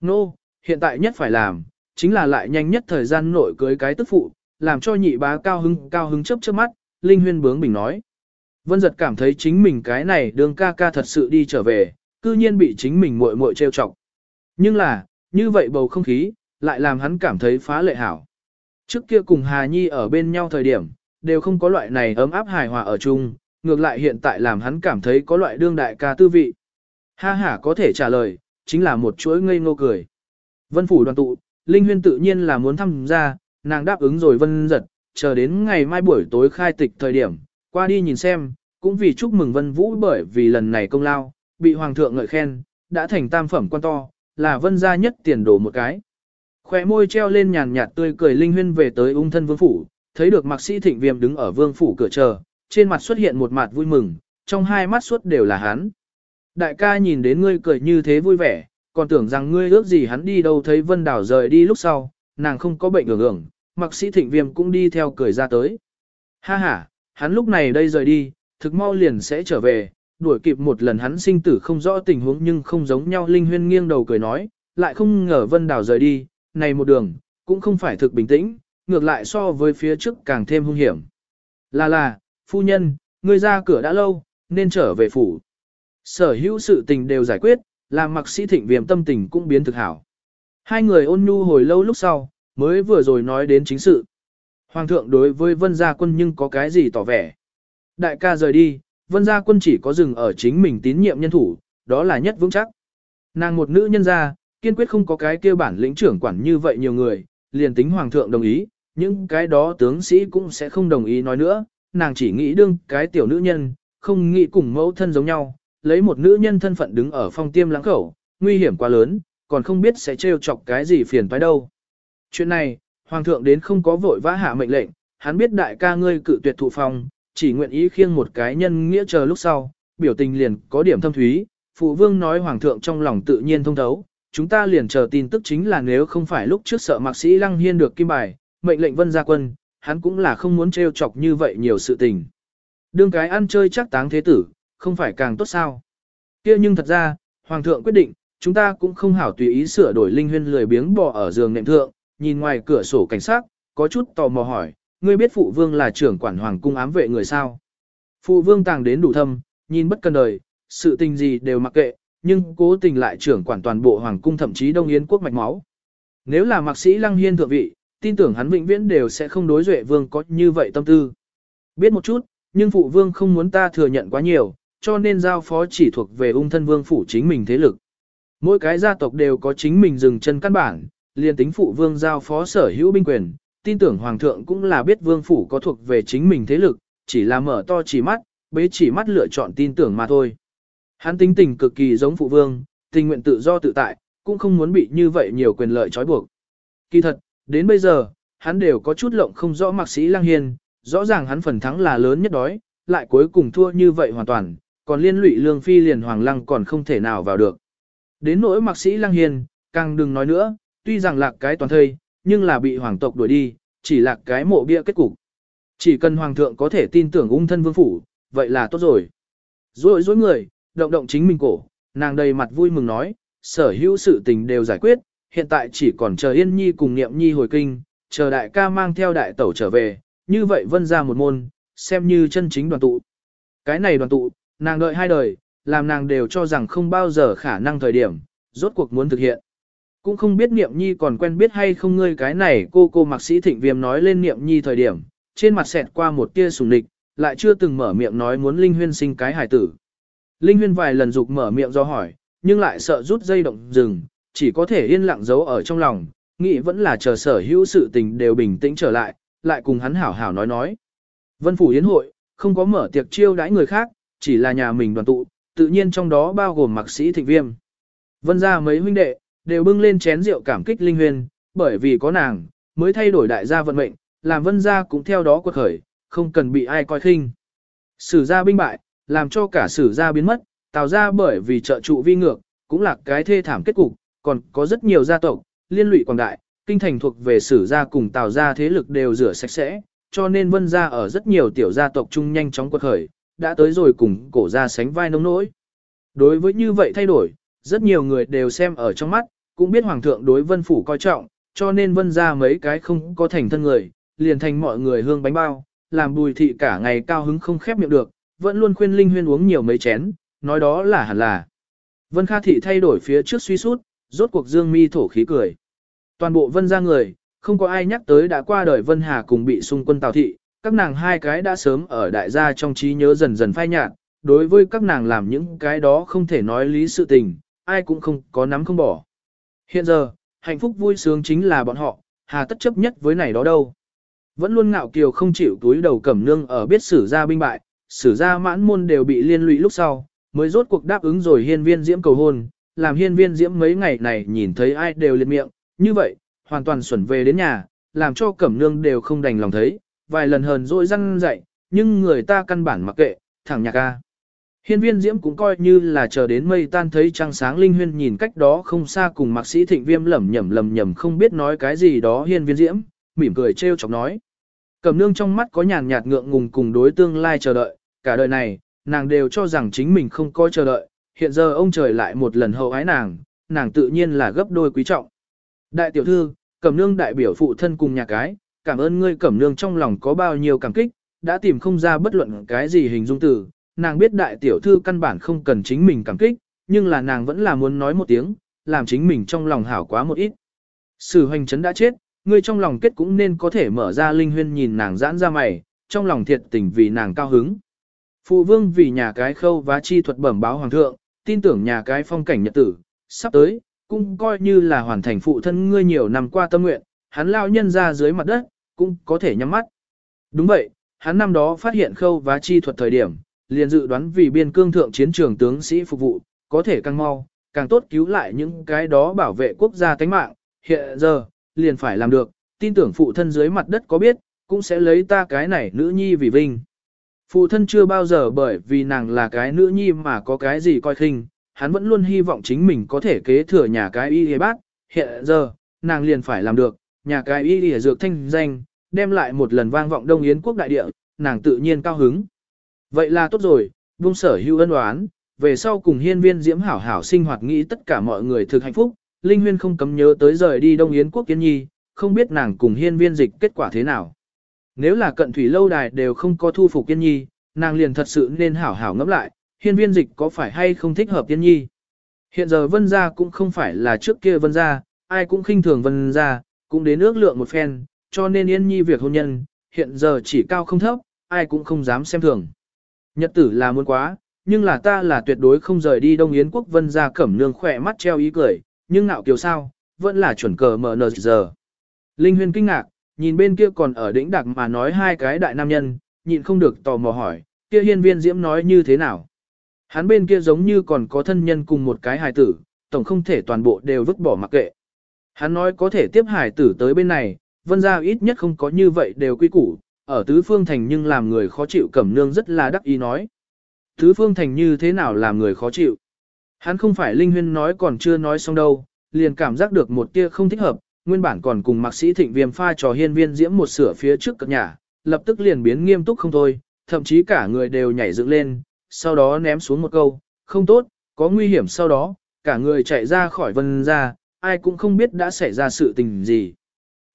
Nô, no, hiện tại nhất phải làm, chính là lại nhanh nhất thời gian nội cưới cái tức phụ, làm cho nhị bá cao hứng cao hứng chớp chớp mắt, Linh Huyên bướng bình nói. Vân giật cảm thấy chính mình cái này đường ca ca thật sự đi trở về, cư nhiên bị chính mình muội muội trêu chọc. Nhưng là, như vậy bầu không khí, lại làm hắn cảm thấy phá lệ hảo. Trước kia cùng Hà Nhi ở bên nhau thời điểm, đều không có loại này ấm áp hài hòa ở chung, ngược lại hiện tại làm hắn cảm thấy có loại đương đại ca tư vị. Ha ha có thể trả lời, chính là một chuỗi ngây ngô cười. Vân phủ đoàn tụ, Linh Huyên tự nhiên là muốn tham gia, nàng đáp ứng rồi vân giật, chờ đến ngày mai buổi tối khai tịch thời điểm, qua đi nhìn xem, cũng vì chúc mừng vân vũ bởi vì lần này công lao, bị hoàng thượng ngợi khen, đã thành tam phẩm quan to, là vân gia nhất tiền đồ một cái. Khóe môi treo lên nhàn nhạt tươi cười Linh Huyên về tới ung thân vương phủ, thấy được mạc sĩ thịnh viêm đứng ở vương phủ cửa chờ, trên mặt xuất hiện một mặt vui mừng, trong hai mắt suốt đều là hắn. Đại ca nhìn đến ngươi cười như thế vui vẻ, còn tưởng rằng ngươi ước gì hắn đi đâu thấy Vân Đảo rời đi lúc sau, nàng không có bệnh ưởng ưởng, mặc sĩ thịnh viêm cũng đi theo cười ra tới. Ha ha, hắn lúc này đây rời đi, thực mau liền sẽ trở về, đuổi kịp một lần hắn sinh tử không rõ tình huống nhưng không giống nhau Linh Huyên nghiêng đầu cười nói, lại không ngờ Vân Đảo rời đi, này một đường, cũng không phải thực bình tĩnh, ngược lại so với phía trước càng thêm hung hiểm. Là là, phu nhân, ngươi ra cửa đã lâu, nên trở về phủ. Sở hữu sự tình đều giải quyết, làm mặc sĩ thịnh viêm tâm tình cũng biến thực hảo. Hai người ôn nhu hồi lâu lúc sau, mới vừa rồi nói đến chính sự. Hoàng thượng đối với vân gia quân nhưng có cái gì tỏ vẻ. Đại ca rời đi, vân gia quân chỉ có dừng ở chính mình tín nhiệm nhân thủ, đó là nhất vững chắc. Nàng một nữ nhân gia, kiên quyết không có cái kêu bản lĩnh trưởng quản như vậy nhiều người, liền tính hoàng thượng đồng ý, những cái đó tướng sĩ cũng sẽ không đồng ý nói nữa, nàng chỉ nghĩ đương cái tiểu nữ nhân, không nghĩ cùng mẫu thân giống nhau, lấy một nữ nhân thân phận đứng ở phong tiêm lãng khẩu, nguy hiểm quá lớn, còn không biết sẽ trêu chọc cái gì phiền phải đâu. Chuyện này, hoàng thượng đến không có vội vã hạ mệnh lệnh, hắn biết đại ca ngươi cự tuyệt thụ phong, chỉ nguyện ý khiêng một cái nhân nghĩa chờ lúc sau, biểu tình liền có điểm thâm thúy, phụ vương nói hoàng thượng trong lòng tự nhiên thông thấu, chúng ta liền chờ tin tức chính là nếu không phải lúc trước sợ mạc sĩ lăng hiên được kim bài, mệnh lệnh vân gia quân, hắn cũng là không muốn trêu chọc như vậy nhiều sự tình. Đương cái ăn chơi chắc táng thế tử, không phải càng tốt sao. kia nhưng thật ra, Hoàng thượng quyết định, chúng ta cũng không hảo tùy ý sửa đổi linh huyên lười biếng bò ở giường nệm thượng, nhìn ngoài cửa sổ cảnh sát, có chút tò mò hỏi, ngươi biết phụ vương là trưởng quản hoàng cung ám vệ người sao? Phụ vương tàng đến đủ thâm, nhìn bất cần đời, sự tình gì đều mặc kệ, nhưng cố tình lại trưởng quản toàn bộ hoàng cung thậm chí đông yến quốc mạch máu. Nếu là mạc sĩ lăng hiên thượng vị, tin tưởng hắn vĩnh viễn đều sẽ không đối duệ vương có như vậy tâm tư. Biết một chút, nhưng phụ vương không muốn ta thừa nhận quá nhiều, cho nên giao phó chỉ thuộc về ung thân vương phủ chính mình thế lực. Mỗi cái gia tộc đều có chính mình dừng chân căn bản, liền tính phụ vương giao phó sở hữu binh quyền, tin tưởng hoàng thượng cũng là biết vương phủ có thuộc về chính mình thế lực, chỉ là mở to chỉ mắt, bế chỉ mắt lựa chọn tin tưởng mà thôi. Hắn tính tình cực kỳ giống phụ vương, tình nguyện tự do tự tại, cũng không muốn bị như vậy nhiều quyền lợi trói buộc. Kỳ thật, đến bây giờ, hắn đều có chút lộng không rõ mạc sĩ lang hiên, rõ ràng hắn phần thắng là lớn nhất đói, lại cuối cùng thua như vậy hoàn toàn, còn liên lụy lương phi liền hoàng lăng còn không thể nào vào được. Đến nỗi mạc sĩ lang hiên, càng đừng nói nữa, tuy rằng lạc cái toàn thây, nhưng là bị hoàng tộc đuổi đi, chỉ là cái mộ bia kết cục. Chỉ cần hoàng thượng có thể tin tưởng ung thân vương phủ, vậy là tốt rồi. Rồi dối người, động động chính mình cổ, nàng đầy mặt vui mừng nói, sở hữu sự tình đều giải quyết, hiện tại chỉ còn chờ Yên Nhi cùng Niệm Nhi hồi kinh, chờ đại ca mang theo đại tẩu trở về, như vậy vân ra một môn, xem như chân chính đoàn tụ. Cái này đoàn tụ, nàng đợi hai đời, làm nàng đều cho rằng không bao giờ khả năng thời điểm, rốt cuộc muốn thực hiện. Cũng không biết Niệm Nhi còn quen biết hay không ngươi cái này cô cô mạc sĩ thịnh viêm nói lên Niệm Nhi thời điểm, trên mặt xẹt qua một tia sùng địch, lại chưa từng mở miệng nói muốn Linh Huyên sinh cái hài tử. Linh Huyên vài lần dục mở miệng do hỏi, nhưng lại sợ rút dây động rừng, chỉ có thể yên lặng giấu ở trong lòng, nghĩ vẫn là chờ sở hữu sự tình đều bình tĩnh trở lại, lại cùng hắn hảo hảo nói nói. Vân Phủ Yến hội, không có mở tiệc chiêu đãi người khác, chỉ là nhà mình đoàn tụ, tự nhiên trong đó bao gồm mạc sĩ thịnh viêm. Vân ra mấy huynh đệ, đều bưng lên chén rượu cảm kích Linh Huyên, bởi vì có nàng, mới thay đổi đại gia vận mệnh, làm vân gia cũng theo đó quật khởi, không cần bị ai coi khinh. Sử gia binh bại, làm cho cả sử gia biến mất, tào gia bởi vì trợ trụ vi ngược, cũng là cái thê thảm kết cục, còn có rất nhiều gia tộc, liên lụy quảng đại, kinh thành thuộc về sử gia cùng tào gia thế lực đều rửa sạch sẽ, cho nên vân gia ở rất nhiều tiểu gia tộc chung nhanh chóng quật khởi, đã tới rồi cùng cổ gia sánh vai nông nỗi. Đối với như vậy thay đổi, rất nhiều người đều xem ở trong mắt, cũng biết hoàng thượng đối vân phủ coi trọng, cho nên vân gia mấy cái không có thành thân người, liền thành mọi người hương bánh bao, làm bùi thị cả ngày cao hứng không khép miệng được, vẫn luôn khuyên Linh Huyên uống nhiều mấy chén, nói đó là hẳn là. Vân Kha thị thay đổi phía trước suy sút, rốt cuộc dương mi thổ khí cười. Toàn bộ vân ra người, không có ai nhắc tới đã qua đời Vân Hà cùng bị xung quân Tào thị, các nàng hai cái đã sớm ở đại gia trong trí nhớ dần dần phai nhạt, đối với các nàng làm những cái đó không thể nói lý sự tình, ai cũng không có nắm không bỏ. Hiện giờ, hạnh phúc vui sướng chính là bọn họ, hà tất chấp nhất với này đó đâu. Vẫn luôn ngạo kiều không chịu túi đầu cẩm nương ở biết sử gia binh bại, sử gia mãn môn đều bị liên lụy lúc sau, mới rốt cuộc đáp ứng rồi hiên viên diễm cầu hôn, làm hiên viên diễm mấy ngày này nhìn thấy ai đều liệt miệng, như vậy, hoàn toàn xuẩn về đến nhà, làm cho cẩm nương đều không đành lòng thấy, vài lần hờn dỗi răng dậy, nhưng người ta căn bản mặc kệ, thẳng nhạc ca. Hiên viên diễm cũng coi như là chờ đến mây tan thấy trăng sáng linh huyên nhìn cách đó không xa cùng mạc sĩ thịnh viêm lẩm nhẩm lẩm nhẩm không biết nói cái gì đó hiên viên diễm, mỉm cười trêu chọc nói. Cẩm nương trong mắt có nhàn nhạt ngượng ngùng cùng đối tương lai chờ đợi, cả đời này, nàng đều cho rằng chính mình không có chờ đợi, hiện giờ ông trời lại một lần hậu ái nàng, nàng tự nhiên là gấp đôi quý trọng. Đại tiểu thư, Cẩm nương đại biểu phụ thân cùng nhà cái, cảm ơn ngươi Cẩm nương trong lòng có bao nhiêu cảm kích, đã tìm không ra bất luận cái gì hình dung từ, nàng biết đại tiểu thư căn bản không cần chính mình cảm kích, nhưng là nàng vẫn là muốn nói một tiếng, làm chính mình trong lòng hảo quá một ít. Sử hoành chấn đã chết, ngươi trong lòng kết cũng nên có thể mở ra linh huyên nhìn nàng giãn ra mày, trong lòng thiệt tình vì nàng cao hứng. Phụ vương vì nhà cái khâu và chi thuật bẩm báo hoàng thượng, tin tưởng nhà cái phong cảnh nhật tử, sắp tới, cũng coi như là hoàn thành phụ thân ngươi nhiều năm qua tâm nguyện, hắn lao nhân ra dưới mặt đất, cũng có thể nhắm mắt. Đúng vậy, hắn năm đó phát hiện khâu và chi thuật thời điểm, liền dự đoán vì biên cương thượng chiến trường tướng sĩ phục vụ, có thể càng mau, càng tốt cứu lại những cái đó bảo vệ quốc gia tánh mạng. Hiện giờ, liền phải làm được, tin tưởng phụ thân dưới mặt đất có biết, cũng sẽ lấy ta cái này nữ nhi vì vinh. Phụ thân chưa bao giờ bởi vì nàng là cái nữ nhi mà có cái gì coi khinh, hắn vẫn luôn hy vọng chính mình có thể kế thừa nhà cái y hề bác, hiện giờ, nàng liền phải làm được, nhà cái y hề dược thanh danh, đem lại một lần vang vọng Đông Yến quốc đại địa, nàng tự nhiên cao hứng. Vậy là tốt rồi, buông sở hữu ân oán, về sau cùng hiên viên diễm hảo hảo sinh hoạt nghĩ tất cả mọi người thực hạnh phúc, Linh Huyên không cấm nhớ tới rời đi Đông Yến quốc Kiến Nhi, không biết nàng cùng hiên viên dịch kết quả thế nào. Nếu là cận thủy lâu đài đều không có thu phục kiến Nhi, nàng liền thật sự nên hảo hảo ngẫm lại, hiên viên dịch có phải hay không thích hợp kiến nhi. Hiện giờ vân gia cũng không phải là trước kia vân gia, ai cũng khinh thường vân gia, cũng đến ước lượng một phen, cho nên yên nhi việc hôn nhân, hiện giờ chỉ cao không thấp, ai cũng không dám xem thường. Nhật tử là muốn quá, nhưng là ta là tuyệt đối không rời đi Đông Yến quốc vân gia cẩm nương khỏe mắt treo ý cười, nhưng nạo kiều sao, vẫn là chuẩn cờ mở nờ giờ. Linh Huyên kinh ngạc, nhìn bên kia còn ở đỉnh đặc mà nói hai cái đại nam nhân, nhịn không được tò mò hỏi, kia hiên viên diễm nói như thế nào. Hắn bên kia giống như còn có thân nhân cùng một cái hài tử, tổng không thể toàn bộ đều vứt bỏ mặc kệ. Hắn nói có thể tiếp hài tử tới bên này, vân gia ít nhất không có như vậy đều quy củ, ở tứ phương thành nhưng làm người khó chịu cẩm nương rất là đắc ý nói. Tứ phương thành như thế nào làm người khó chịu? Hắn không phải linh huyên nói còn chưa nói xong đâu, liền cảm giác được một tia không thích hợp, nguyên bản còn cùng mạc sĩ thịnh viêm pha trò hiên viên diễm một sửa phía trước cập nhà, lập tức liền biến nghiêm túc không thôi, thậm chí cả người đều nhảy dựng lên, sau đó ném xuống một câu, không tốt, có nguy hiểm sau đó, cả người chạy ra khỏi vân ra, ai cũng không biết đã xảy ra sự tình gì.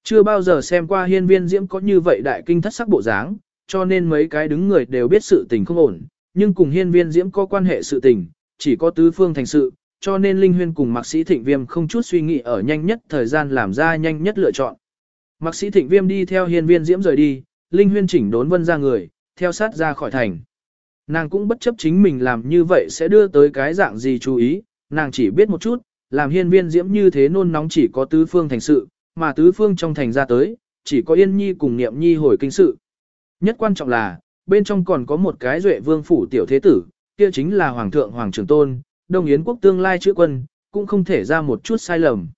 Chưa bao giờ xem qua hiên viên diễm có như vậy đại kinh thất sắc bộ dáng, cho nên mấy cái đứng người đều biết sự tình không ổn, nhưng cùng hiên viên diễm có quan hệ sự tình, chỉ có tứ phương thành sự, cho nên Linh Huyên cùng Mạc Sĩ Thịnh Viêm không chút suy nghĩ ở nhanh nhất thời gian làm ra nhanh nhất lựa chọn. Mạc Sĩ Thịnh Viêm đi theo hiên viên diễm rời đi, Linh Huyên chỉnh đốn vân ra người, theo sát ra khỏi thành. Nàng cũng bất chấp chính mình làm như vậy sẽ đưa tới cái dạng gì chú ý, nàng chỉ biết một chút, làm hiên viên diễm như thế nôn nóng chỉ có tứ phương thành sự, mà tứ phương trong thành ra tới, chỉ có yên nhi cùng niệm nhi hồi kinh sự. Nhất quan trọng là, bên trong còn có một cái duệ vương phủ tiểu thế tử, kia chính là Hoàng thượng Hoàng Trường Tôn, Đông Yến quốc tương lai chữa quân, cũng không thể ra một chút sai lầm.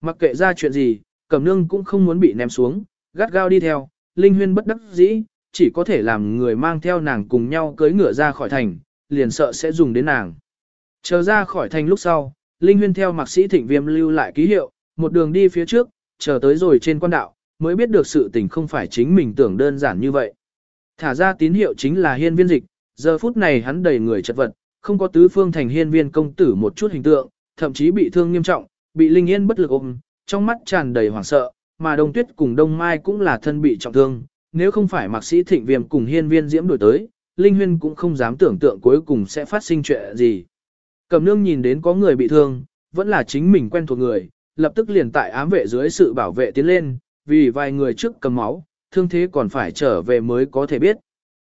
Mặc kệ ra chuyện gì, Cẩm Nương cũng không muốn bị ném xuống, gắt gao đi theo, Linh Huyên bất đắc dĩ, chỉ có thể làm người mang theo nàng cùng nhau cưới ngựa ra khỏi thành, liền sợ sẽ dùng đến nàng. Chờ ra khỏi thành lúc sau, Linh Huyên theo mạc sĩ thịnh viêm lưu lại ký hiệu, một đường đi phía trước, chờ tới rồi trên quan đạo, mới biết được sự tình không phải chính mình tưởng đơn giản như vậy. Thả ra tín hiệu chính là hiên viên dịch, giờ phút này hắn đầy người chật vật, không có tứ phương thành hiên viên công tử một chút hình tượng, thậm chí bị thương nghiêm trọng, bị Linh Yên bất lực ôm, trong mắt tràn đầy hoảng sợ, mà Đông Tuyết cùng Đông Mai cũng là thân bị trọng thương, nếu không phải mạc sĩ thịnh viêm cùng hiên viên diễm đổi tới, Linh Huyên cũng không dám tưởng tượng cuối cùng sẽ phát sinh chuyện gì. Cầm nương nhìn đến có người bị thương, vẫn là chính mình quen thuộc người, lập tức liền tại ám vệ dưới sự bảo vệ tiến lên, vì vài người trước cầm máu, thương thế còn phải trở về mới có thể biết.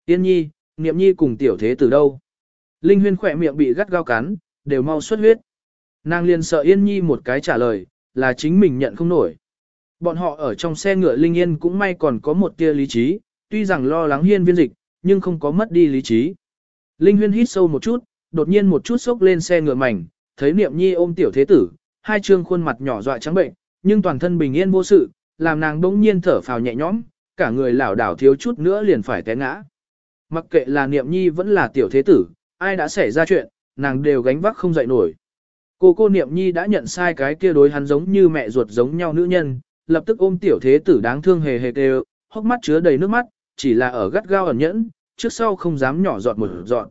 Tiên nhi, niệm nhi cùng tiểu thế từ đâu? Linh huyên khỏe miệng bị gắt gao cắn, đều mau xuất huyết. Nàng liền sợ Yên Nhi một cái trả lời, là chính mình nhận không nổi. Bọn họ ở trong xe ngựa Linh Yên cũng may còn có một tia lý trí, tuy rằng lo lắng hiên viên dịch, nhưng không có mất đi lý trí. Linh huyên hít sâu một chút, đột nhiên một chút sốc lên xe ngựa mảnh, thấy niệm nhi ôm tiểu thế tử, hai trương khuôn mặt nhỏ dọa trắng bệnh, nhưng toàn thân bình yên vô sự, làm nàng bỗng nhiên thở phào nhẹ nhõm, cả người lảo đảo thiếu chút nữa liền phải té ngã. Mặc kệ là niệm nhi vẫn là tiểu thế tử, ai đã xảy ra chuyện, nàng đều gánh vác không dậy nổi. Cô cô niệm nhi đã nhận sai cái kia đối hắn giống như mẹ ruột giống nhau nữ nhân, lập tức ôm tiểu thế tử đáng thương hề hề đều, hốc mắt chứa đầy nước mắt, chỉ là ở gắt gao ẩn nhẫn, trước sau không dám nhỏ giọt một giọt.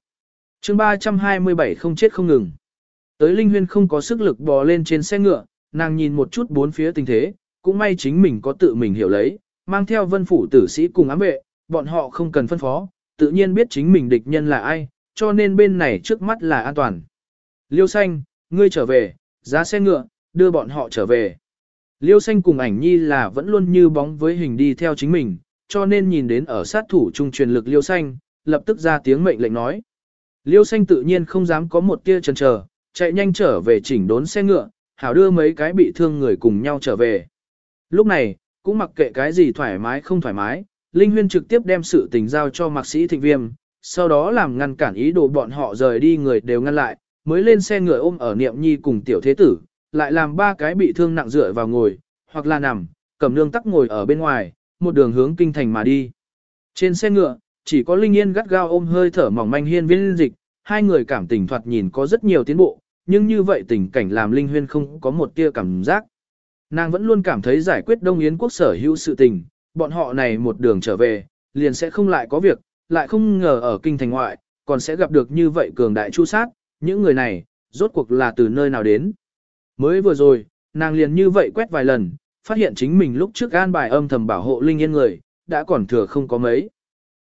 chương 327 không chết không ngừng. Tới Linh Huyên không có sức lực bò lên trên xe ngựa, nàng nhìn một chút bốn phía tình thế, cũng may chính mình có tự mình hiểu lấy, mang theo vân phủ tử sĩ cùng ám vệ, bọn họ không cần phân phó, tự nhiên biết chính mình địch nhân là ai, cho nên bên này trước mắt là an toàn. Liêu xanh, ngươi trở về, giá xe ngựa, đưa bọn họ trở về. Liêu xanh cùng ảnh nhi là vẫn luôn như bóng với hình đi theo chính mình, cho nên nhìn đến ở sát thủ trung truyền lực liêu xanh, lập tức ra tiếng mệnh lệnh nói. Liêu xanh tự nhiên không dám có một tia chần chờ, chạy nhanh trở về chỉnh đốn xe ngựa, hảo đưa mấy cái bị thương người cùng nhau trở về. Lúc này, cũng mặc kệ cái gì thoải mái không thoải mái, Linh Huyên trực tiếp đem sự tình giao cho mạc sĩ thịnh viêm, sau đó làm ngăn cản ý đồ bọn họ rời đi người đều ngăn lại, mới lên xe ngựa ôm ở niệm nhi cùng tiểu thế tử, lại làm ba cái bị thương nặng dựa vào ngồi, hoặc là nằm, cầm nương tắc ngồi ở bên ngoài, một đường hướng kinh thành mà đi. Trên xe ngựa, chỉ có Linh Yên gắt gao ôm hơi thở mỏng manh hiên viên dịch, hai người cảm tình thoạt nhìn có rất nhiều tiến bộ, nhưng như vậy tình cảnh làm Linh Huyên không có một tia cảm giác. Nàng vẫn luôn cảm thấy giải quyết Đông Yến quốc sở hữu sự tình, bọn họ này một đường trở về, liền sẽ không lại có việc, lại không ngờ ở kinh thành ngoại, còn sẽ gặp được như vậy cường đại chu sát, những người này, rốt cuộc là từ nơi nào đến. Mới vừa rồi, nàng liền như vậy quét vài lần, phát hiện chính mình lúc trước an bài âm thầm bảo hộ linh yên người, đã còn thừa không có mấy.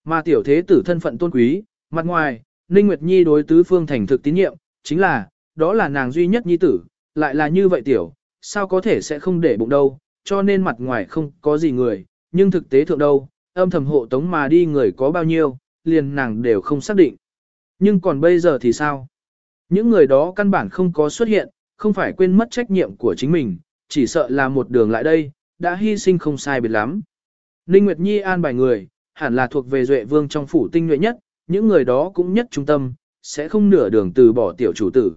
Mà tiểu thế tử thân phận tôn quý, mặt ngoài, Ninh Nguyệt Nhi đối tứ phương thành thực tín nhiệm, chính là, đó là nàng duy nhất nhi tử, lại là như vậy tiểu, sao có thể sẽ không để bụng đâu, cho nên mặt ngoài không có gì người, nhưng thực tế thượng đâu, âm thầm hộ tống mà đi người có bao nhiêu, liền nàng đều không xác định. Nhưng còn bây giờ thì sao? Những người đó căn bản không có xuất hiện, không phải quên mất trách nhiệm của chính mình, chỉ sợ là một đường lại đây, đã hy sinh không sai biệt lắm. Ninh Nguyệt Nhi an bài người, hẳn là thuộc về Duệ Vương trong phủ tinh nhuệ nhất, những người đó cũng nhất trung tâm, sẽ không nửa đường từ bỏ tiểu chủ tử.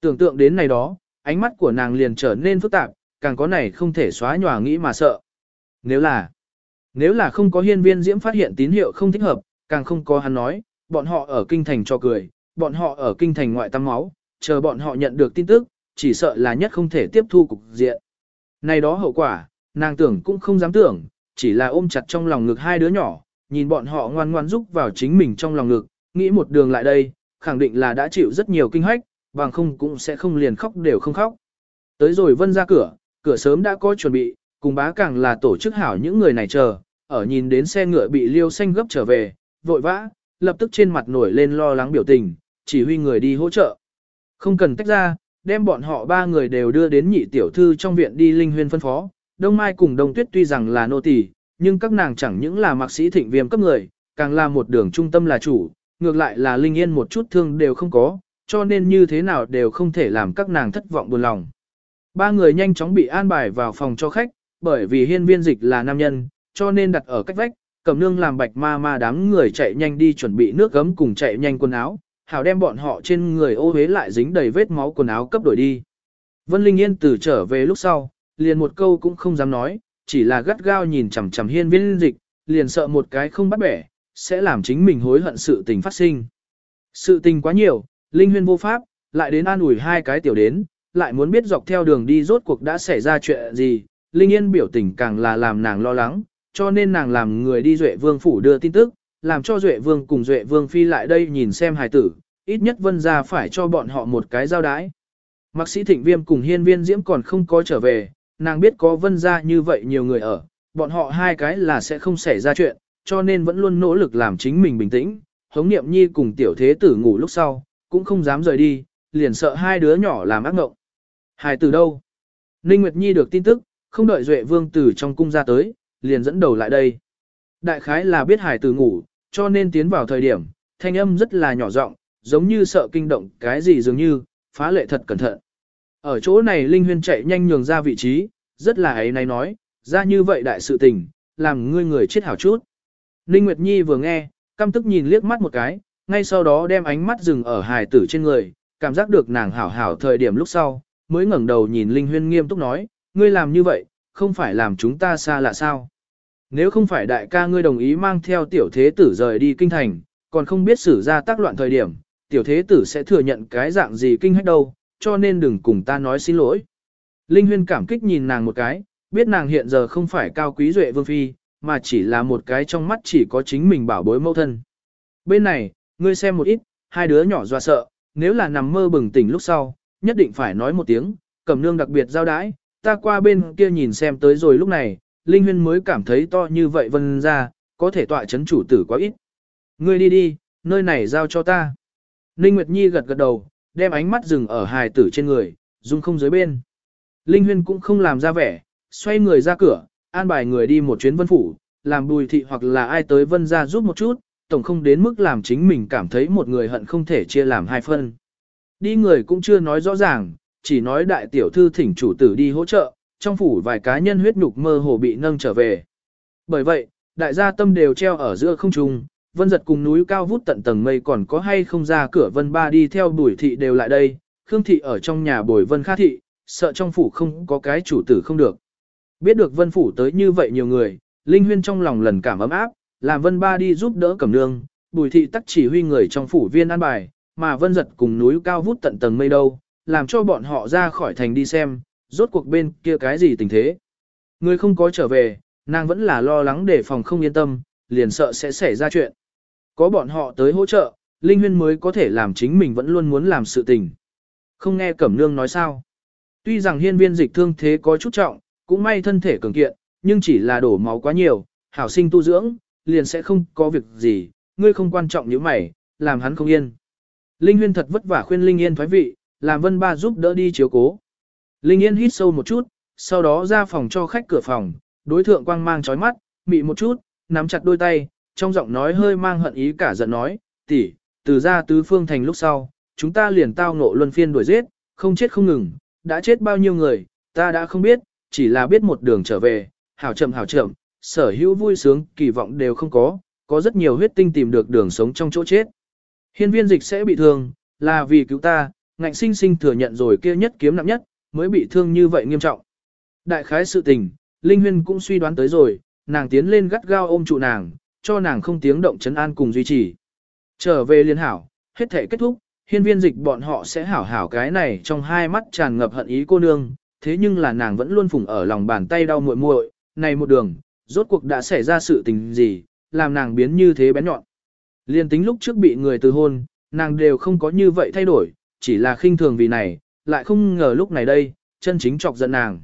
Tưởng tượng đến này đó, ánh mắt của nàng liền trở nên phức tạp, càng có này không thể xóa nhòa nghĩ mà sợ. Nếu là, nếu là không có hiên viên diễm phát hiện tín hiệu không thích hợp, càng không có hắn nói, bọn họ ở kinh thành cho cười, bọn họ ở kinh thành ngoại tăm máu, chờ bọn họ nhận được tin tức, chỉ sợ là nhất không thể tiếp thu cục diện. Này đó hậu quả, nàng tưởng cũng không dám tưởng, chỉ là ôm chặt trong lòng ngực hai đứa nhỏ, nhìn bọn họ ngoan ngoan rúc vào chính mình trong lòng ngực, nghĩ một đường lại đây, khẳng định là đã chịu rất nhiều kinh hách, bằng không cũng sẽ không liền khóc đều không khóc. Tới rồi vân ra cửa, cửa sớm đã có chuẩn bị, cùng bá càng là tổ chức hảo những người này chờ, ở nhìn đến xe ngựa bị liêu xanh gấp trở về, vội vã, lập tức trên mặt nổi lên lo lắng biểu tình, chỉ huy người đi hỗ trợ. Không cần tách ra, đem bọn họ ba người đều đưa đến nhị tiểu thư trong viện đi linh huyên phân phó. Đông Mai cùng Đông Tuyết tuy rằng là nô tỳ, nhưng các nàng chẳng những là mạc sĩ thịnh viêm cấp người, càng là một đường trung tâm là chủ, ngược lại là linh yên một chút thương đều không có, cho nên như thế nào đều không thể làm các nàng thất vọng buồn lòng. Ba người nhanh chóng bị an bài vào phòng cho khách, bởi vì hiên viên dịch là nam nhân, cho nên đặt ở cách vách, cầm nương làm bạch ma ma đám người chạy nhanh đi chuẩn bị nước gấm cùng chạy nhanh quần áo, hảo đem bọn họ trên người ô hế lại dính đầy vết máu quần áo cấp đổi đi. Vân Linh Yên từ trở về lúc sau, liền một câu cũng không dám nói, chỉ là gắt gao nhìn chằm chằm hiên viên dịch, liền sợ một cái không bắt bẻ, sẽ làm chính mình hối hận sự tình phát sinh. Sự tình quá nhiều, Linh Huyên vô pháp, lại đến an ủi hai cái tiểu đến, lại muốn biết dọc theo đường đi rốt cuộc đã xảy ra chuyện gì, Linh Yên biểu tình càng là làm nàng lo lắng, cho nên nàng làm người đi Duệ Vương phủ đưa tin tức, làm cho Duệ Vương cùng Duệ Vương phi lại đây nhìn xem hài tử, ít nhất vân gia phải cho bọn họ một cái giao đái. Mạc sĩ thịnh viêm cùng hiên viên diễm còn không có trở về, nàng biết có vân gia như vậy nhiều người ở, bọn họ hai cái là sẽ không xảy ra chuyện, cho nên vẫn luôn nỗ lực làm chính mình bình tĩnh. Hống niệm nhi cùng tiểu thế tử ngủ lúc sau, cũng không dám rời đi, liền sợ hai đứa nhỏ làm ác ngộng. Hài từ đâu? Ninh Nguyệt Nhi được tin tức, không đợi Duệ Vương từ trong cung ra tới, liền dẫn đầu lại đây. Đại khái là biết hải tử ngủ, cho nên tiến vào thời điểm, thanh âm rất là nhỏ giọng, giống như sợ kinh động cái gì dường như, phá lệ thật cẩn thận. Ở chỗ này Linh Huyên chạy nhanh nhường ra vị trí, rất là ấy này nói, ra như vậy đại sự tình, làm ngươi người chết hảo chút. Linh Nguyệt Nhi vừa nghe, căm tức nhìn liếc mắt một cái, ngay sau đó đem ánh mắt dừng ở hài tử trên người, cảm giác được nàng hảo hảo thời điểm lúc sau, mới ngẩng đầu nhìn Linh Huyên nghiêm túc nói, ngươi làm như vậy, không phải làm chúng ta xa lạ sao. Nếu không phải đại ca ngươi đồng ý mang theo tiểu thế tử rời đi kinh thành, còn không biết xử ra tác loạn thời điểm, tiểu thế tử sẽ thừa nhận cái dạng gì kinh hách đâu, cho nên đừng cùng ta nói xin lỗi. Linh Huyên cảm kích nhìn nàng một cái, biết nàng hiện giờ không phải cao quý duệ vương phi, mà chỉ là một cái trong mắt chỉ có chính mình bảo bối mẫu thân. Bên này, ngươi xem một ít, hai đứa nhỏ doa sợ, nếu là nằm mơ bừng tỉnh lúc sau, nhất định phải nói một tiếng, cầm nương đặc biệt giao đái, ta qua bên kia nhìn xem tới rồi lúc này, Linh Huyên mới cảm thấy to như vậy vân ra, có thể tọa chấn chủ tử quá ít. Ngươi đi đi, nơi này giao cho ta. Linh Nguyệt Nhi gật gật đầu, đem ánh mắt dừng ở hài tử trên người, dung không dưới bên. Linh Huyên cũng không làm ra vẻ, xoay người ra cửa, an bài người đi một chuyến vân phủ, làm bùi thị hoặc là ai tới vân ra giúp một chút, tổng không đến mức làm chính mình cảm thấy một người hận không thể chia làm hai phân. Đi người cũng chưa nói rõ ràng, chỉ nói đại tiểu thư thỉnh chủ tử đi hỗ trợ, trong phủ vài cá nhân huyết nhục mơ hồ bị nâng trở về. Bởi vậy, đại gia tâm đều treo ở giữa không trung, vân giật cùng núi cao vút tận tầng mây còn có hay không ra cửa vân ba đi theo bùi thị đều lại đây, khương thị ở trong nhà bồi vân kha thị, sợ trong phủ không có cái chủ tử không được. Biết được vân phủ tới như vậy nhiều người, Linh Huyên trong lòng lần cảm ấm áp, làm vân ba đi giúp đỡ cẩm nương, bùi thị tắc chỉ huy người trong phủ viên an bài, mà vân giật cùng núi cao vút tận tầng mây đâu, làm cho bọn họ ra khỏi thành đi xem, rốt cuộc bên kia cái gì tình thế. Người không có trở về, nàng vẫn là lo lắng để phòng không yên tâm, liền sợ sẽ xảy ra chuyện. Có bọn họ tới hỗ trợ, Linh Huyên mới có thể làm chính mình vẫn luôn muốn làm sự tình. Không nghe Cẩm Nương nói sao. Tuy rằng hiên viên dịch thương thế có chút trọng, cũng may thân thể cường kiện, nhưng chỉ là đổ máu quá nhiều, hảo sinh tu dưỡng, liền sẽ không có việc gì, ngươi không quan trọng như mày, làm hắn không yên. Linh Huyên thật vất vả khuyên Linh Yên thoái vị, làm Vân Ba giúp đỡ đi chiếu cố. Linh Yên hít sâu một chút, sau đó ra phòng cho khách cửa phòng, đối thượng quang mang chói mắt, mị một chút, nắm chặt đôi tay, trong giọng nói hơi mang hận ý cả giận nói, tỷ, từ ra tứ phương thành lúc sau, chúng ta liền tao ngộ luân phiên đuổi giết, không chết không ngừng, đã chết bao nhiêu người, ta đã không biết, chỉ là biết một đường trở về, hảo chậm hảo chậm, sở hữu vui sướng, kỳ vọng đều không có, có rất nhiều huyết tinh tìm được đường sống trong chỗ chết. Hiên viên dịch sẽ bị thương, là vì cứu ta, ngạnh sinh sinh thừa nhận rồi kia nhất kiếm nặng nhất, mới bị thương như vậy nghiêm trọng. Đại khái sự tình, Linh Huyên cũng suy đoán tới rồi, nàng tiến lên gắt gao ôm trụ nàng, cho nàng không tiếng động chấn an cùng duy trì. Trở về liên hảo, hết thể kết thúc, hiên viên dịch bọn họ sẽ hảo hảo cái này trong hai mắt tràn ngập hận ý cô nương, thế nhưng là nàng vẫn luôn phùng ở lòng bàn tay đau muội muội, này một đường, rốt cuộc đã xảy ra sự tình gì, làm nàng biến như thế bén nhọn. Liên tính lúc trước bị người từ hôn, nàng đều không có như vậy thay đổi, chỉ là khinh thường vì này, lại không ngờ lúc này đây, chân chính chọc giận nàng.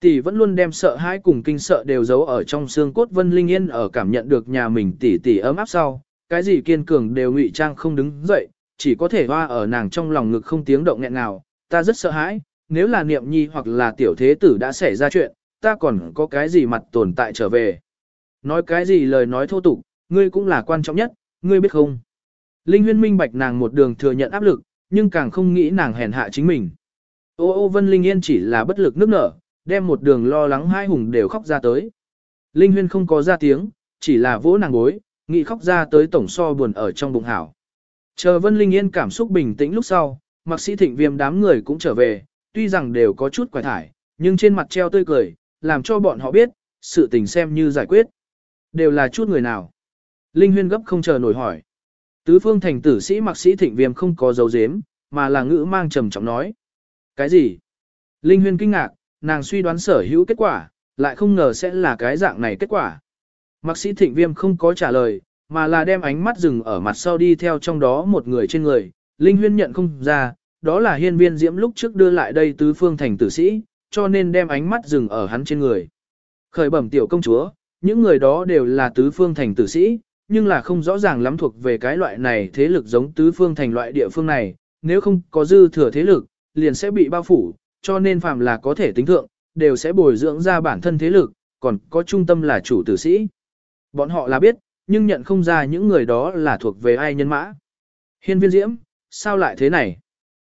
Tỷ vẫn luôn đem sợ hãi cùng kinh sợ đều giấu ở trong xương cốt Vân Linh Yên ở cảm nhận được nhà mình tỷ tỷ ấm áp sau, cái gì kiên cường đều ngụy trang không đứng dậy, chỉ có thể hoa ở nàng trong lòng ngực không tiếng động nghẹn nào, ta rất sợ hãi, nếu là niệm nhi hoặc là tiểu thế tử đã xảy ra chuyện, ta còn có cái gì mặt tồn tại trở về. Nói cái gì lời nói thô tục, ngươi cũng là quan trọng nhất, ngươi biết không? Linh huyên minh bạch nàng một đường thừa nhận áp lực, nhưng càng không nghĩ nàng hèn hạ chính mình. Ô ô Vân Linh Yên chỉ là bất lực nước nở, đem một đường lo lắng hai hùng đều khóc ra tới. Linh huyên không có ra tiếng, chỉ là vỗ nàng gối, nghĩ khóc ra tới tổng so buồn ở trong bụng hảo. Chờ Vân Linh Yên cảm xúc bình tĩnh lúc sau, mặc sĩ thịnh viêm đám người cũng trở về, tuy rằng đều có chút quải thải, nhưng trên mặt treo tươi cười, làm cho bọn họ biết, sự tình xem như giải quyết. Đều là chút người nào. Linh huyên gấp không chờ nổi hỏi. Tứ phương thành tử sĩ mặc sĩ thịnh viêm không có dấu dếm, mà là ngữ mang trầm trọng nói. Cái gì? Linh huyên kinh ngạc, nàng suy đoán sở hữu kết quả, lại không ngờ sẽ là cái dạng này kết quả. Mặc sĩ thịnh viêm không có trả lời, mà là đem ánh mắt dừng ở mặt sau đi theo trong đó một người trên người. Linh huyên nhận không ra, đó là hiên viên diễm lúc trước đưa lại đây tứ phương thành tử sĩ, cho nên đem ánh mắt dừng ở hắn trên người. Khởi bẩm tiểu công chúa, những người đó đều là tứ phương thành tử sĩ, nhưng là không rõ ràng lắm thuộc về cái loại này thế lực giống tứ phương thành loại địa phương này, nếu không có dư thừa thế lực, liền sẽ bị bao phủ, cho nên phàm là có thể tính thượng, đều sẽ bồi dưỡng ra bản thân thế lực, còn có trung tâm là chủ tử sĩ. Bọn họ là biết, nhưng nhận không ra những người đó là thuộc về ai nhân mã. Hiên viên diễm, sao lại thế này?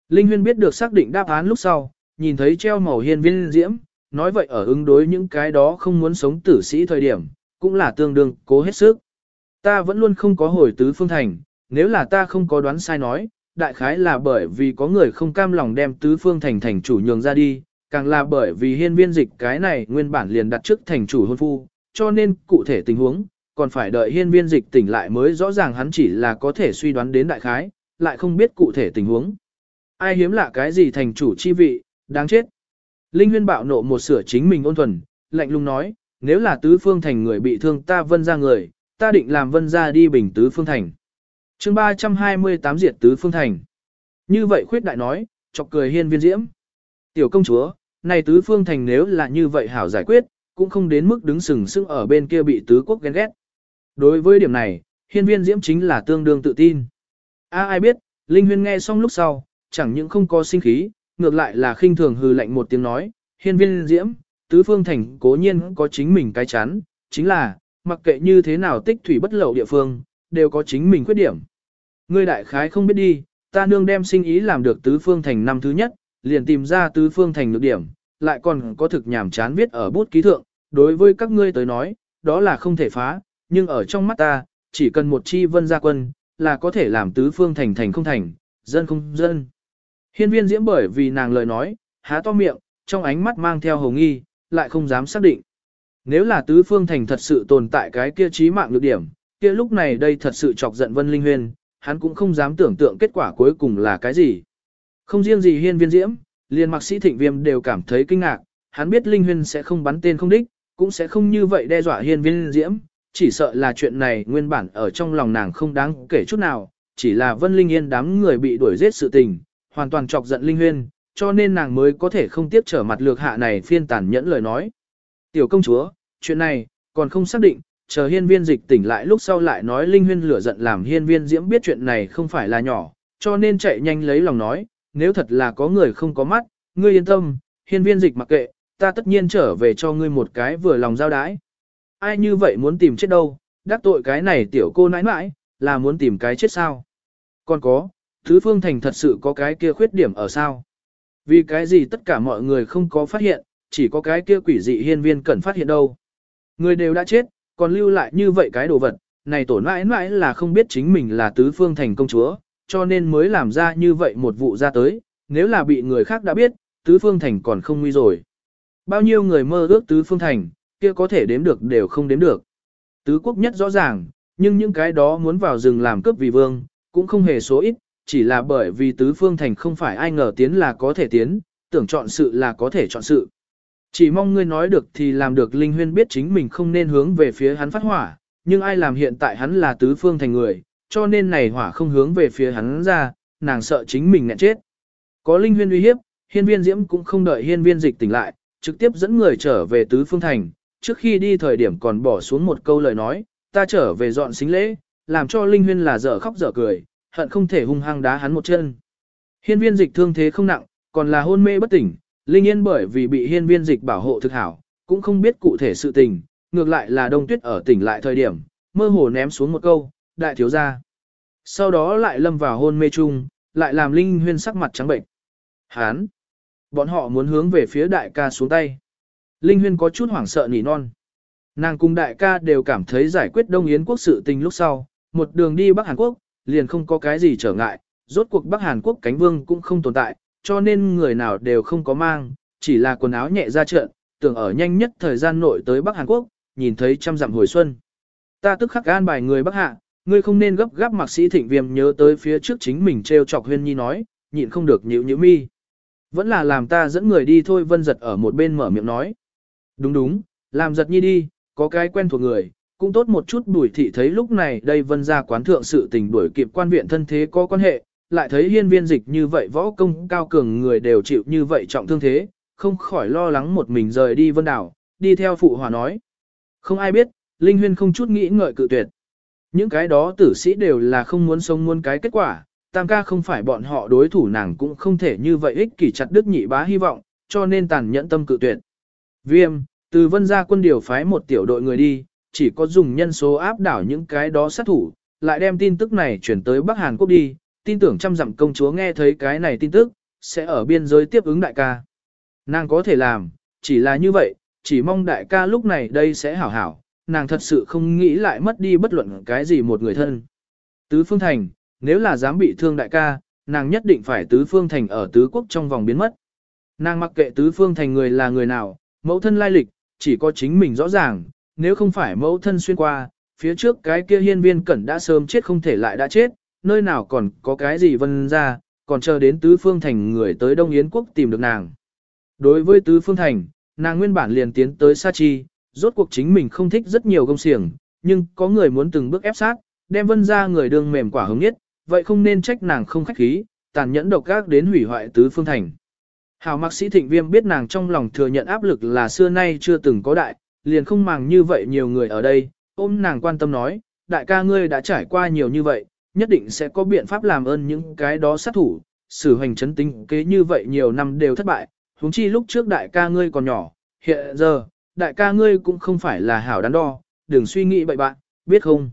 Linh huyên biết được xác định đáp án lúc sau, nhìn thấy treo màu hiên viên diễm, nói vậy ở ứng đối những cái đó không muốn sống tử sĩ thời điểm, cũng là tương đương cố hết sức. Ta vẫn luôn không có hồi tứ phương thành, nếu là ta không có đoán sai nói, đại khái là bởi vì có người không cam lòng đem tứ phương thành thành chủ nhường ra đi, càng là bởi vì hiên viên dịch cái này nguyên bản liền đặt trước thành chủ hôn phu, cho nên cụ thể tình huống, còn phải đợi hiên viên dịch tỉnh lại mới rõ ràng hắn chỉ là có thể suy đoán đến đại khái, lại không biết cụ thể tình huống. Ai hiếm lạ cái gì thành chủ chi vị, đáng chết. Linh huyên bạo nộ một sửa chính mình ôn thuần, lạnh lùng nói, nếu là tứ phương thành người bị thương ta vân ra người, ta định làm vân ra đi bình tứ phương thành. chương 328 diệt tứ phương thành. Như vậy khuyết đại nói, chọc cười hiên viên diễm. Tiểu công chúa, này tứ phương thành nếu là như vậy hảo giải quyết, cũng không đến mức đứng sừng sững ở bên kia bị tứ quốc ghen ghét. Đối với điểm này, hiên viên diễm chính là tương đương tự tin. A ai biết, Linh huyên nghe xong lúc sau, chẳng những không có sinh khí, ngược lại là khinh thường hừ lạnh một tiếng nói, hiên viên diễm, tứ phương thành cố nhiên có chính mình cái chán, chính là, mặc kệ như thế nào tích thủy bất lậu địa phương, đều có chính mình khuyết điểm. Ngươi đại khái không biết đi, ta nương đem sinh ý làm được tứ phương thành năm thứ nhất, liền tìm ra tứ phương thành nhược điểm, lại còn có thực nhảm chán viết ở bút ký thượng, đối với các ngươi tới nói, đó là không thể phá, nhưng ở trong mắt ta, chỉ cần một chi vân gia quân, là có thể làm tứ phương thành thành không thành, dân không dân. Hiên viên diễm bởi vì nàng lời nói, há to miệng, trong ánh mắt mang theo hồng nghi, lại không dám xác định. Nếu là tứ phương thành thật sự tồn tại cái kia trí mạng lược điểm, kia lúc này đây thật sự chọc giận Vân Linh Huyên, hắn cũng không dám tưởng tượng kết quả cuối cùng là cái gì. Không riêng gì hiên viên diễm, liền mặc sĩ thịnh viêm đều cảm thấy kinh ngạc, hắn biết Linh Huyên sẽ không bắn tên không đích, cũng sẽ không như vậy đe dọa hiên viên diễm, chỉ sợ là chuyện này nguyên bản ở trong lòng nàng không đáng kể chút nào, chỉ là Vân Linh Yên đám người bị đuổi giết sự tình, hoàn toàn chọc giận Linh Huyên, cho nên nàng mới có thể không tiếp trở mặt lược hạ này phiên tàn nhẫn lời nói. Tiểu công chúa, chuyện này, còn không xác định, chờ hiên viên dịch tỉnh lại lúc sau lại nói Linh Huyên lửa giận làm hiên viên diễm biết chuyện này không phải là nhỏ, cho nên chạy nhanh lấy lòng nói, nếu thật là có người không có mắt, ngươi yên tâm, hiên viên dịch mặc kệ, ta tất nhiên trở về cho ngươi một cái vừa lòng giao đái. Ai như vậy muốn tìm chết đâu, đắc tội cái này tiểu cô nãi nãi, là muốn tìm cái chết sao. Còn có, Thứ Phương Thành thật sự có cái kia khuyết điểm ở sao? Vì cái gì tất cả mọi người không có phát hiện, chỉ có cái kia quỷ dị hiên viên cần phát hiện đâu. Người đều đã chết, còn lưu lại như vậy cái đồ vật, này tổn mãi mãi là không biết chính mình là tứ phương thành công chúa, cho nên mới làm ra như vậy một vụ ra tới, nếu là bị người khác đã biết, tứ phương thành còn không nguy rồi. Bao nhiêu người mơ ước tứ phương thành, kia có thể đếm được đều không đếm được. Tứ quốc nhất rõ ràng, nhưng những cái đó muốn vào rừng làm cướp vì vương, cũng không hề số ít, chỉ là bởi vì tứ phương thành không phải ai ngờ tiến là có thể tiến, tưởng chọn sự là có thể chọn sự. Chỉ mong ngươi nói được thì làm được Linh Huyên biết chính mình không nên hướng về phía hắn phát hỏa, nhưng ai làm hiện tại hắn là tứ phương thành người, cho nên này hỏa không hướng về phía hắn ra, nàng sợ chính mình nghẹn chết. Có Linh Huyên uy hiếp, hiên viên diễm cũng không đợi hiên viên dịch tỉnh lại, trực tiếp dẫn người trở về tứ phương thành, trước khi đi thời điểm còn bỏ xuống một câu lời nói, ta trở về dọn xính lễ, làm cho Linh Huyên là dở khóc dở cười, hận không thể hung hăng đá hắn một chân. Hiên viên dịch thương thế không nặng, còn là hôn mê bất tỉnh, Linh Yên bởi vì bị hiên viên dịch bảo hộ thực hảo, cũng không biết cụ thể sự tình, ngược lại là đông tuyết ở tỉnh lại thời điểm, mơ hồ ném xuống một câu, đại thiếu gia. Sau đó lại lâm vào hôn mê chung, lại làm Linh Huyên sắc mặt trắng bệnh. Hán! Bọn họ muốn hướng về phía đại ca xuống tay. Linh Huyên có chút hoảng sợ nỉ non. Nàng cùng đại ca đều cảm thấy giải quyết Đông Yến quốc sự tình lúc sau, một đường đi Bắc Hàn Quốc, liền không có cái gì trở ngại, rốt cuộc Bắc Hàn Quốc cánh vương cũng không tồn tại, cho nên người nào đều không có mang, chỉ là quần áo nhẹ ra trận, tưởng ở nhanh nhất thời gian nội tới Bắc Hàn Quốc, nhìn thấy trăm dặm hồi xuân. Ta tức khắc an bài người Bắc Hạ, ngươi không nên gấp gáp mặc sĩ thịnh viêm nhớ tới phía trước chính mình treo chọc huyên nhi nói, nhịn không được nhịu nhịu mi. Vẫn là làm ta dẫn người đi thôi vân giật ở một bên mở miệng nói. Đúng đúng, làm giật nhi đi, có cái quen thuộc người, cũng tốt một chút bùi thị thấy lúc này đây vân ra quán thượng sự tình đuổi kịp quan viện thân thế có quan hệ, lại thấy hiên viên dịch như vậy võ công cao cường người đều chịu như vậy trọng thương thế, không khỏi lo lắng một mình rời đi vân đảo, đi theo phụ hòa nói. Không ai biết, Linh Huyên không chút nghĩ ngợi cự tuyệt. Những cái đó tử sĩ đều là không muốn sống muốn cái kết quả, tam ca không phải bọn họ đối thủ nàng cũng không thể như vậy ích kỷ chặt đứt nhị bá hy vọng, cho nên tàn nhẫn tâm cự tuyệt. Viêm, từ vân ra quân điều phái một tiểu đội người đi, chỉ có dùng nhân số áp đảo những cái đó sát thủ, lại đem tin tức này chuyển tới Bắc Hàn Quốc đi, tin tưởng trăm dặm công chúa nghe thấy cái này tin tức, sẽ ở biên giới tiếp ứng đại ca. Nàng có thể làm, chỉ là như vậy, chỉ mong đại ca lúc này đây sẽ hảo hảo, nàng thật sự không nghĩ lại mất đi bất luận cái gì một người thân. Tứ Phương Thành, nếu là dám bị thương đại ca, nàng nhất định phải Tứ Phương Thành ở Tứ Quốc trong vòng biến mất. Nàng mặc kệ Tứ Phương Thành người là người nào, mẫu thân lai lịch, chỉ có chính mình rõ ràng, nếu không phải mẫu thân xuyên qua, phía trước cái kia hiên viên cẩn đã sớm chết không thể lại đã chết, nơi nào còn có cái gì vân ra, còn chờ đến tứ phương thành người tới Đông Yến quốc tìm được nàng. Đối với tứ phương thành, nàng nguyên bản liền tiến tới Sa Chi, rốt cuộc chính mình không thích rất nhiều công xiềng, nhưng có người muốn từng bước ép sát, đem vân ra người đường mềm quả hứng nhất, vậy không nên trách nàng không khách khí, tàn nhẫn độc ác đến hủy hoại tứ phương thành. Hào mạc sĩ thịnh viêm biết nàng trong lòng thừa nhận áp lực là xưa nay chưa từng có đại, liền không màng như vậy nhiều người ở đây, ôm nàng quan tâm nói, đại ca ngươi đã trải qua nhiều như vậy, nhất định sẽ có biện pháp làm ơn những cái đó sát thủ, xử hành chấn tính kế như vậy nhiều năm đều thất bại, huống chi lúc trước đại ca ngươi còn nhỏ, hiện giờ, đại ca ngươi cũng không phải là hảo đắn đo, đừng suy nghĩ bậy bạn, biết không?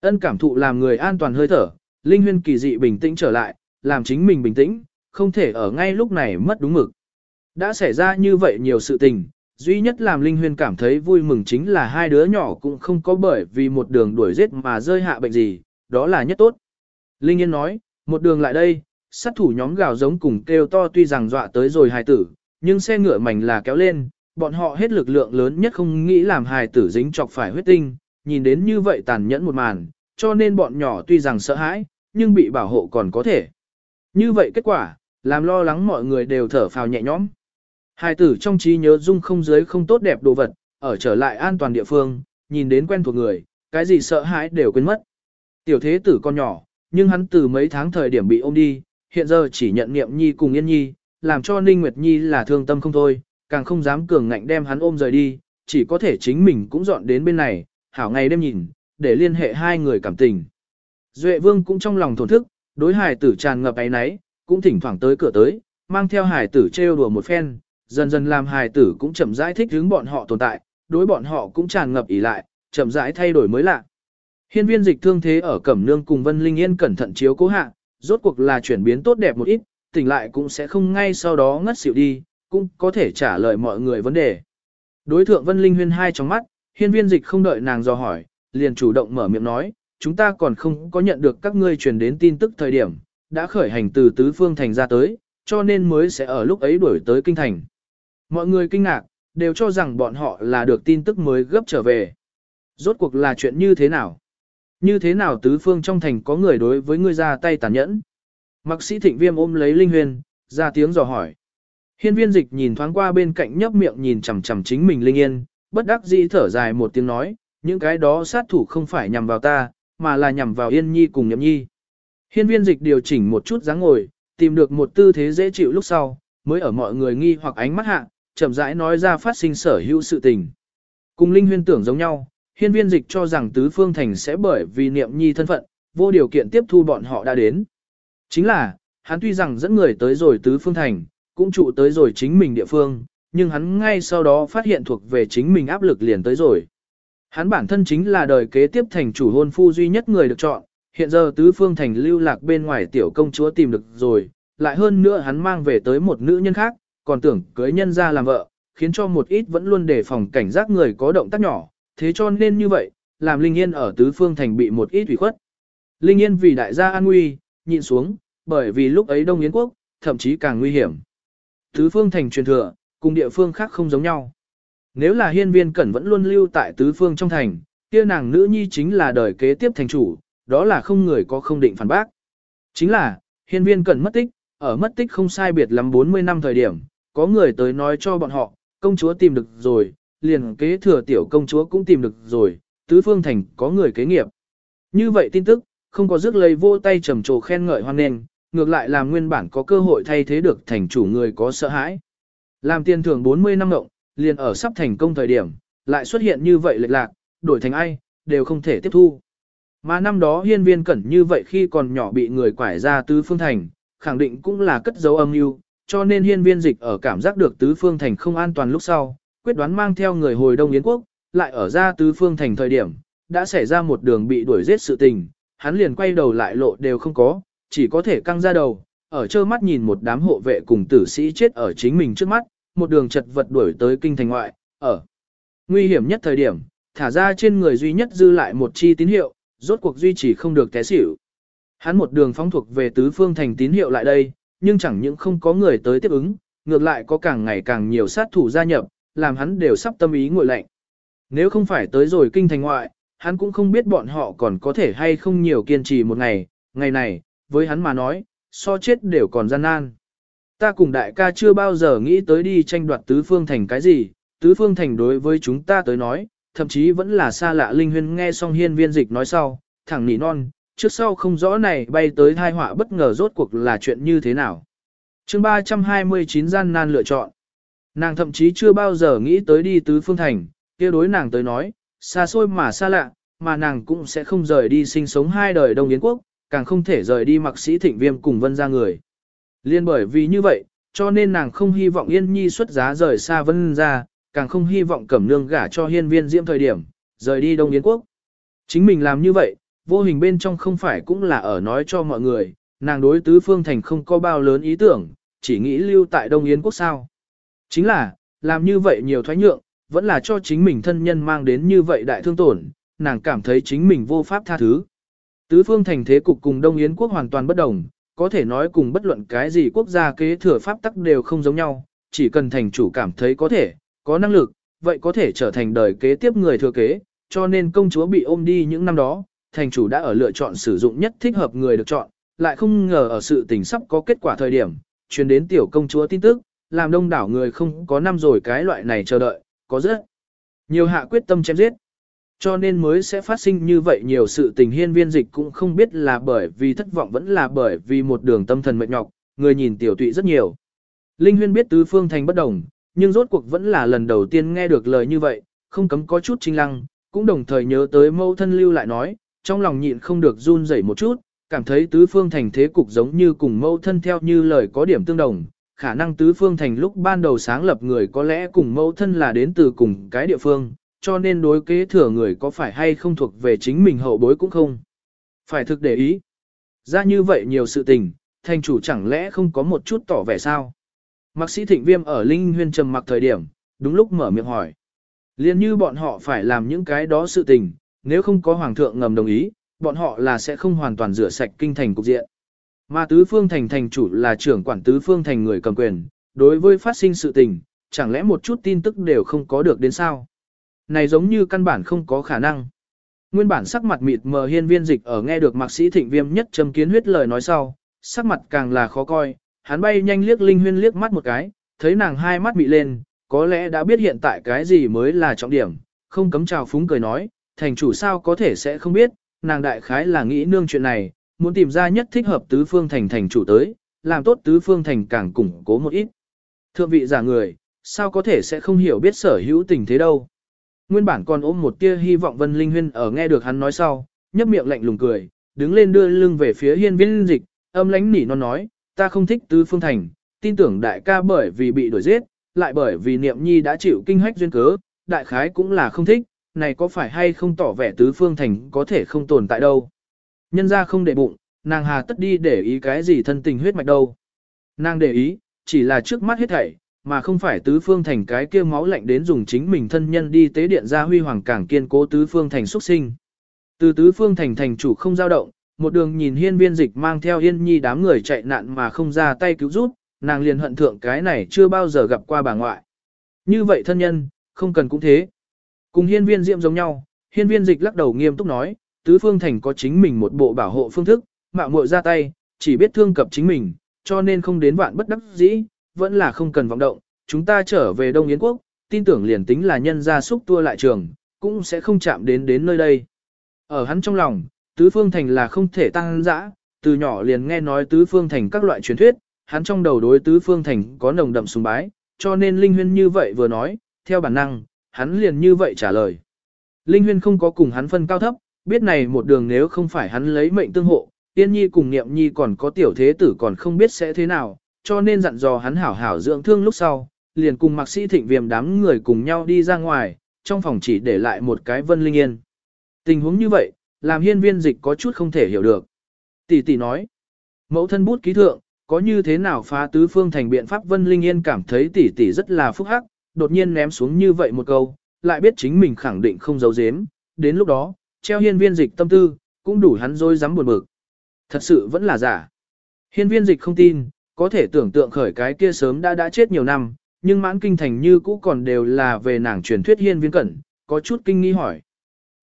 Ân cảm thụ làm người an toàn hơi thở, linh huyên kỳ dị bình tĩnh trở lại, làm chính mình bình tĩnh, không thể ở ngay lúc này mất đúng mực. Đã xảy ra như vậy nhiều sự tình, duy nhất làm Linh Huyên cảm thấy vui mừng chính là hai đứa nhỏ cũng không có bởi vì một đường đuổi giết mà rơi hạ bệnh gì, đó là nhất tốt. Linh Yên nói, một đường lại đây, sát thủ nhóm gào giống cùng kêu to tuy rằng dọa tới rồi hài tử, nhưng xe ngựa mảnh là kéo lên, bọn họ hết lực lượng lớn nhất không nghĩ làm hài tử dính chọc phải huyết tinh, nhìn đến như vậy tàn nhẫn một màn, cho nên bọn nhỏ tuy rằng sợ hãi, nhưng bị bảo hộ còn có thể. Như vậy kết quả, làm lo lắng mọi người đều thở phào nhẹ nhõm. Hai tử trong trí nhớ dung không giới không tốt đẹp đồ vật, ở trở lại an toàn địa phương, nhìn đến quen thuộc người, cái gì sợ hãi đều quên mất. Tiểu thế tử con nhỏ, nhưng hắn từ mấy tháng thời điểm bị ôm đi, hiện giờ chỉ nhận niệm nhi cùng yên nhi, làm cho Ninh Nguyệt Nhi là thương tâm không thôi, càng không dám cường ngạnh đem hắn ôm rời đi, chỉ có thể chính mình cũng dọn đến bên này, hảo ngày đêm nhìn, để liên hệ hai người cảm tình. Duệ vương cũng trong lòng thổn thức, đối hài tử tràn ngập ấy náy, cũng thỉnh thoảng tới cửa tới, mang theo hài tử trêu đùa một phen, dần dần làm hài tử cũng chậm rãi thích hướng bọn họ tồn tại, đối bọn họ cũng tràn ngập ỉ lại, chậm rãi thay đổi mới lạ. Hiên viên dịch thương thế ở Cẩm Nương cùng Vân Linh Yên cẩn thận chiếu cố hạ, rốt cuộc là chuyển biến tốt đẹp một ít, tỉnh lại cũng sẽ không ngay sau đó ngất xỉu đi, cũng có thể trả lời mọi người vấn đề. Đối thượng Vân Linh Huyên hai trong mắt, hiên viên dịch không đợi nàng dò hỏi, liền chủ động mở miệng nói, chúng ta còn không có nhận được các ngươi truyền đến tin tức thời điểm, đã khởi hành từ tứ phương thành ra tới, cho nên mới sẽ ở lúc ấy đuổi tới kinh thành. Mọi người kinh ngạc, đều cho rằng bọn họ là được tin tức mới gấp trở về. Rốt cuộc là chuyện như thế nào? Như thế nào tứ phương trong thành có người đối với ngươi ra tay tàn nhẫn? Mặc sĩ thịnh viêm ôm lấy Linh Huyền, ra tiếng dò hỏi. Hiên viên dịch nhìn thoáng qua bên cạnh nhấp miệng nhìn chằm chằm chính mình Linh Yên, bất đắc dĩ thở dài một tiếng nói, những cái đó sát thủ không phải nhằm vào ta, mà là nhằm vào Yên Nhi cùng Nhậm Nhi. Hiên viên dịch điều chỉnh một chút dáng ngồi, tìm được một tư thế dễ chịu lúc sau, mới ở mọi người nghi hoặc ánh mắt hạ, chậm rãi nói ra phát sinh sở hữu sự tình. Cùng Linh Huyên tưởng giống nhau, hiên viên dịch cho rằng tứ phương thành sẽ bởi vì niệm nhi thân phận, vô điều kiện tiếp thu bọn họ đã đến. Chính là, hắn tuy rằng dẫn người tới rồi tứ phương thành, cũng trụ tới rồi chính mình địa phương, nhưng hắn ngay sau đó phát hiện thuộc về chính mình áp lực liền tới rồi. Hắn bản thân chính là đời kế tiếp thành chủ hôn phu duy nhất người được chọn, hiện giờ tứ phương thành lưu lạc bên ngoài tiểu công chúa tìm được rồi, lại hơn nữa hắn mang về tới một nữ nhân khác, còn tưởng cưới nhân ra làm vợ, khiến cho một ít vẫn luôn đề phòng cảnh giác người có động tác nhỏ, thế cho nên như vậy, làm Linh Yên ở tứ phương thành bị một ít ủy khuất. Linh Yên vì đại gia an nguy, nhịn xuống, bởi vì lúc ấy Đông Yến quốc, thậm chí càng nguy hiểm. Tứ phương thành truyền thừa, cùng địa phương khác không giống nhau. Nếu là hiên viên cẩn vẫn luôn lưu tại tứ phương trong thành, kia nàng nữ nhi chính là đời kế tiếp thành chủ, đó là không người có không định phản bác. Chính là, hiên viên cẩn mất tích, ở mất tích không sai biệt lắm 40 năm thời điểm, có người tới nói cho bọn họ, công chúa tìm được rồi, liền kế thừa tiểu công chúa cũng tìm được rồi, tứ phương thành có người kế nghiệp. Như vậy tin tức, không có rước lấy vô tay trầm trồ khen ngợi hoan nghênh, ngược lại làm nguyên bản có cơ hội thay thế được thành chủ người có sợ hãi. Làm tiền thưởng 40 năm ngộng, liền ở sắp thành công thời điểm, lại xuất hiện như vậy lệch lạc, đổi thành ai, đều không thể tiếp thu. Mà năm đó hiên viên cẩn như vậy khi còn nhỏ bị người quải ra tứ phương thành, khẳng định cũng là cất dấu âm mưu, cho nên hiên viên dịch ở cảm giác được tứ phương thành không an toàn lúc sau, quyết đoán mang theo người hồi Đông Yến Quốc, lại ở ra tứ phương thành thời điểm, đã xảy ra một đường bị đuổi giết sự tình, hắn liền quay đầu lại lộ đều không có, chỉ có thể căng ra đầu, ở trơ mắt nhìn một đám hộ vệ cùng tử sĩ chết ở chính mình trước mắt, một đường chật vật đuổi tới kinh thành ngoại, ở nguy hiểm nhất thời điểm, thả ra trên người duy nhất dư lại một chi tín hiệu, rốt cuộc duy trì không được té xỉu. Hắn một đường phóng thuộc về tứ phương thành tín hiệu lại đây, nhưng chẳng những không có người tới tiếp ứng, ngược lại có càng ngày càng nhiều sát thủ gia nhập, làm hắn đều sắp tâm ý ngồi lạnh. Nếu không phải tới rồi kinh thành ngoại, hắn cũng không biết bọn họ còn có thể hay không nhiều kiên trì một ngày, ngày này, với hắn mà nói, so chết đều còn gian nan. Ta cùng đại ca chưa bao giờ nghĩ tới đi tranh đoạt tứ phương thành cái gì, tứ phương thành đối với chúng ta tới nói, thậm chí vẫn là xa lạ linh huyên nghe xong hiên viên dịch nói sau, thẳng nỉ non, trước sau không rõ này bay tới thai họa bất ngờ rốt cuộc là chuyện như thế nào. chương 329 gian nan lựa chọn. Nàng thậm chí chưa bao giờ nghĩ tới đi tứ phương thành, kia đối nàng tới nói, xa xôi mà xa lạ, mà nàng cũng sẽ không rời đi sinh sống hai đời Đông Yến Quốc, càng không thể rời đi mặc sĩ thịnh viêm cùng vân ra người. Liên bởi vì như vậy, cho nên nàng không hy vọng Yên Nhi xuất giá rời xa vân ra, càng không hy vọng cẩm nương gả cho hiên viên diễm thời điểm, rời đi Đông Yến Quốc. Chính mình làm như vậy, vô hình bên trong không phải cũng là ở nói cho mọi người, nàng đối tứ phương thành không có bao lớn ý tưởng, chỉ nghĩ lưu tại Đông Yến Quốc sao. Chính là, làm như vậy nhiều thoái nhượng, vẫn là cho chính mình thân nhân mang đến như vậy đại thương tổn, nàng cảm thấy chính mình vô pháp tha thứ. Tứ phương thành thế cục cùng Đông Yến quốc hoàn toàn bất đồng, có thể nói cùng bất luận cái gì quốc gia kế thừa pháp tắc đều không giống nhau, chỉ cần thành chủ cảm thấy có thể, có năng lực, vậy có thể trở thành đời kế tiếp người thừa kế, cho nên công chúa bị ôm đi những năm đó, thành chủ đã ở lựa chọn sử dụng nhất thích hợp người được chọn, lại không ngờ ở sự tình sắp có kết quả thời điểm, truyền đến tiểu công chúa tin tức, làm đông đảo người không có năm rồi cái loại này chờ đợi, có rất nhiều hạ quyết tâm chém giết. Cho nên mới sẽ phát sinh như vậy nhiều sự tình hiên viên dịch cũng không biết là bởi vì thất vọng vẫn là bởi vì một đường tâm thần mệt nhọc, người nhìn tiểu tụy rất nhiều. Linh huyên biết tứ phương thành bất đồng, nhưng rốt cuộc vẫn là lần đầu tiên nghe được lời như vậy, không cấm có chút trinh lăng, cũng đồng thời nhớ tới mâu thân lưu lại nói, trong lòng nhịn không được run rẩy một chút, cảm thấy tứ phương thành thế cục giống như cùng mâu thân theo như lời có điểm tương đồng, khả năng tứ phương thành lúc ban đầu sáng lập người có lẽ cùng mâu thân là đến từ cùng cái địa phương, cho nên đối kế thừa người có phải hay không thuộc về chính mình hậu bối cũng không. Phải thực để ý. Ra như vậy nhiều sự tình, thành chủ chẳng lẽ không có một chút tỏ vẻ sao? Mạc sĩ thịnh viêm ở Linh Huyên trầm mặc thời điểm, đúng lúc mở miệng hỏi. Liên như bọn họ phải làm những cái đó sự tình, nếu không có hoàng thượng ngầm đồng ý, bọn họ là sẽ không hoàn toàn rửa sạch kinh thành cục diện. Mà tứ phương thành thành chủ là trưởng quản tứ phương thành người cầm quyền, đối với phát sinh sự tình, chẳng lẽ một chút tin tức đều không có được đến sao? Này giống như căn bản không có khả năng. Nguyên bản sắc mặt mịt mờ hiên viên dịch ở nghe được mạc sĩ thịnh viêm nhất châm kiến huyết lời nói sau, sắc mặt càng là khó coi, hắn bay nhanh liếc linh huyên liếc mắt một cái, thấy nàng hai mắt bị lên, có lẽ đã biết hiện tại cái gì mới là trọng điểm, không cấm chào phúng cười nói, thành chủ sao có thể sẽ không biết, nàng đại khái là nghĩ nương chuyện này, muốn tìm ra nhất thích hợp tứ phương thành thành chủ tới, làm tốt tứ phương thành càng củng cố một ít. Thượng vị giả người, sao có thể sẽ không hiểu biết sở hữu tình thế đâu. Nguyên bản còn ôm một tia hy vọng Vân Linh Huyên ở nghe được hắn nói sau, nhấp miệng lạnh lùng cười, đứng lên đưa lưng về phía hiên viên dịch, âm lánh nỉ non nói, ta không thích tứ phương thành, tin tưởng đại ca bởi vì bị đuổi giết, lại bởi vì niệm nhi đã chịu kinh hách duyên cớ, đại khái cũng là không thích, này có phải hay không tỏ vẻ tứ phương thành có thể không tồn tại đâu. Nhân ra không để bụng, nàng hà tất đi để ý cái gì thân tình huyết mạch đâu. Nàng để ý, chỉ là trước mắt hết thảy, mà không phải tứ phương thành cái kia máu lạnh đến dùng chính mình thân nhân đi tế điện ra huy hoàng càng kiên cố tứ phương thành xuất sinh. Từ tứ phương thành thành chủ không dao động, một đường nhìn hiên viên dịch mang theo yên nhi đám người chạy nạn mà không ra tay cứu giúp, nàng liền hận thượng cái này chưa bao giờ gặp qua bà ngoại. Như vậy thân nhân, không cần cũng thế. Cùng hiên viên diệm giống nhau, hiên viên dịch lắc đầu nghiêm túc nói, tứ phương thành có chính mình một bộ bảo hộ phương thức, mạo muội ra tay, chỉ biết thương cập chính mình, cho nên không đến vạn bất đắc dĩ, vẫn là không cần vọng động, chúng ta trở về Đông Yến Quốc, tin tưởng liền tính là nhân gia xúc tua lại trường, cũng sẽ không chạm đến đến nơi đây. Ở hắn trong lòng, tứ phương thành là không thể tăng dã, từ nhỏ liền nghe nói tứ phương thành các loại truyền thuyết, hắn trong đầu đối tứ phương thành có nồng đậm sùng bái, cho nên Linh Huyên như vậy vừa nói, theo bản năng, hắn liền như vậy trả lời. Linh Huyên không có cùng hắn phân cao thấp, biết này một đường nếu không phải hắn lấy mệnh tương hộ, Tiên Nhi cùng Niệm Nhi còn có tiểu thế tử còn không biết sẽ thế nào, cho nên dặn dò hắn hảo hảo dưỡng thương lúc sau, liền cùng Mạc Sĩ Thịnh Viêm đám người cùng nhau đi ra ngoài, trong phòng chỉ để lại một cái Vân Linh Yên. Tình huống như vậy, làm hiên viên dịch có chút không thể hiểu được. Tỷ tỷ nói, mẫu thân bút ký thượng, có như thế nào phá tứ phương thành biện pháp Vân Linh Yên cảm thấy tỷ tỷ rất là phúc hắc, đột nhiên ném xuống như vậy một câu, lại biết chính mình khẳng định không giấu giếm, đến lúc đó, treo hiên viên dịch tâm tư, cũng đủ hắn dối dám buồn bực. Thật sự vẫn là giả. Hiên viên dịch không tin, có thể tưởng tượng khởi cái kia sớm đã đã chết nhiều năm, nhưng mãn kinh thành như cũ còn đều là về nàng truyền thuyết hiên viên cẩn, có chút kinh nghi hỏi.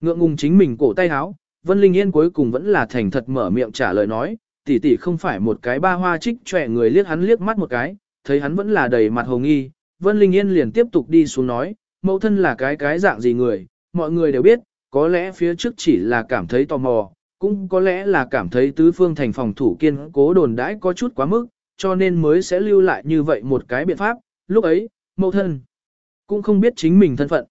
Ngượng ngùng chính mình cổ tay háo, Vân Linh Yên cuối cùng vẫn là thành thật mở miệng trả lời nói, tỷ tỷ không phải một cái ba hoa trích trẻ người liếc hắn liếc mắt một cái, thấy hắn vẫn là đầy mặt hồ nghi, Vân Linh Yên liền tiếp tục đi xuống nói, mẫu thân là cái cái dạng gì người, mọi người đều biết, có lẽ phía trước chỉ là cảm thấy tò mò, cũng có lẽ là cảm thấy tứ phương thành phòng thủ kiên cố đồn đãi có chút quá mức, cho nên mới sẽ lưu lại như vậy một cái biện pháp, lúc ấy, mẫu thân cũng không biết chính mình thân phận.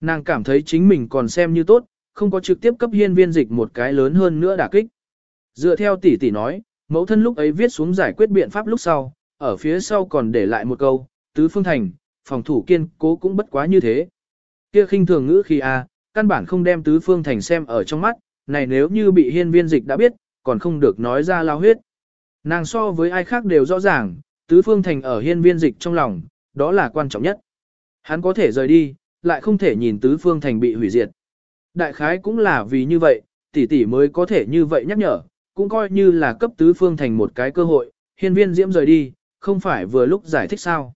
Nàng cảm thấy chính mình còn xem như tốt, không có trực tiếp cấp hiên viên dịch một cái lớn hơn nữa đả kích. Dựa theo tỷ tỷ nói, mẫu thân lúc ấy viết xuống giải quyết biện pháp lúc sau, ở phía sau còn để lại một câu, tứ phương thành, phòng thủ kiên cố cũng bất quá như thế. Kia khinh thường ngữ khi a, căn bản không đem tứ phương thành xem ở trong mắt, này nếu như bị hiên viên dịch đã biết, còn không được nói ra lao huyết. Nàng so với ai khác đều rõ ràng, tứ phương thành ở hiên viên dịch trong lòng, đó là quan trọng nhất. Hắn có thể rời đi, lại không thể nhìn tứ phương thành bị hủy diệt. Đại khái cũng là vì như vậy, tỷ tỷ mới có thể như vậy nhắc nhở, cũng coi như là cấp tứ phương thành một cái cơ hội, hiên viên diễm rời đi, không phải vừa lúc giải thích sao.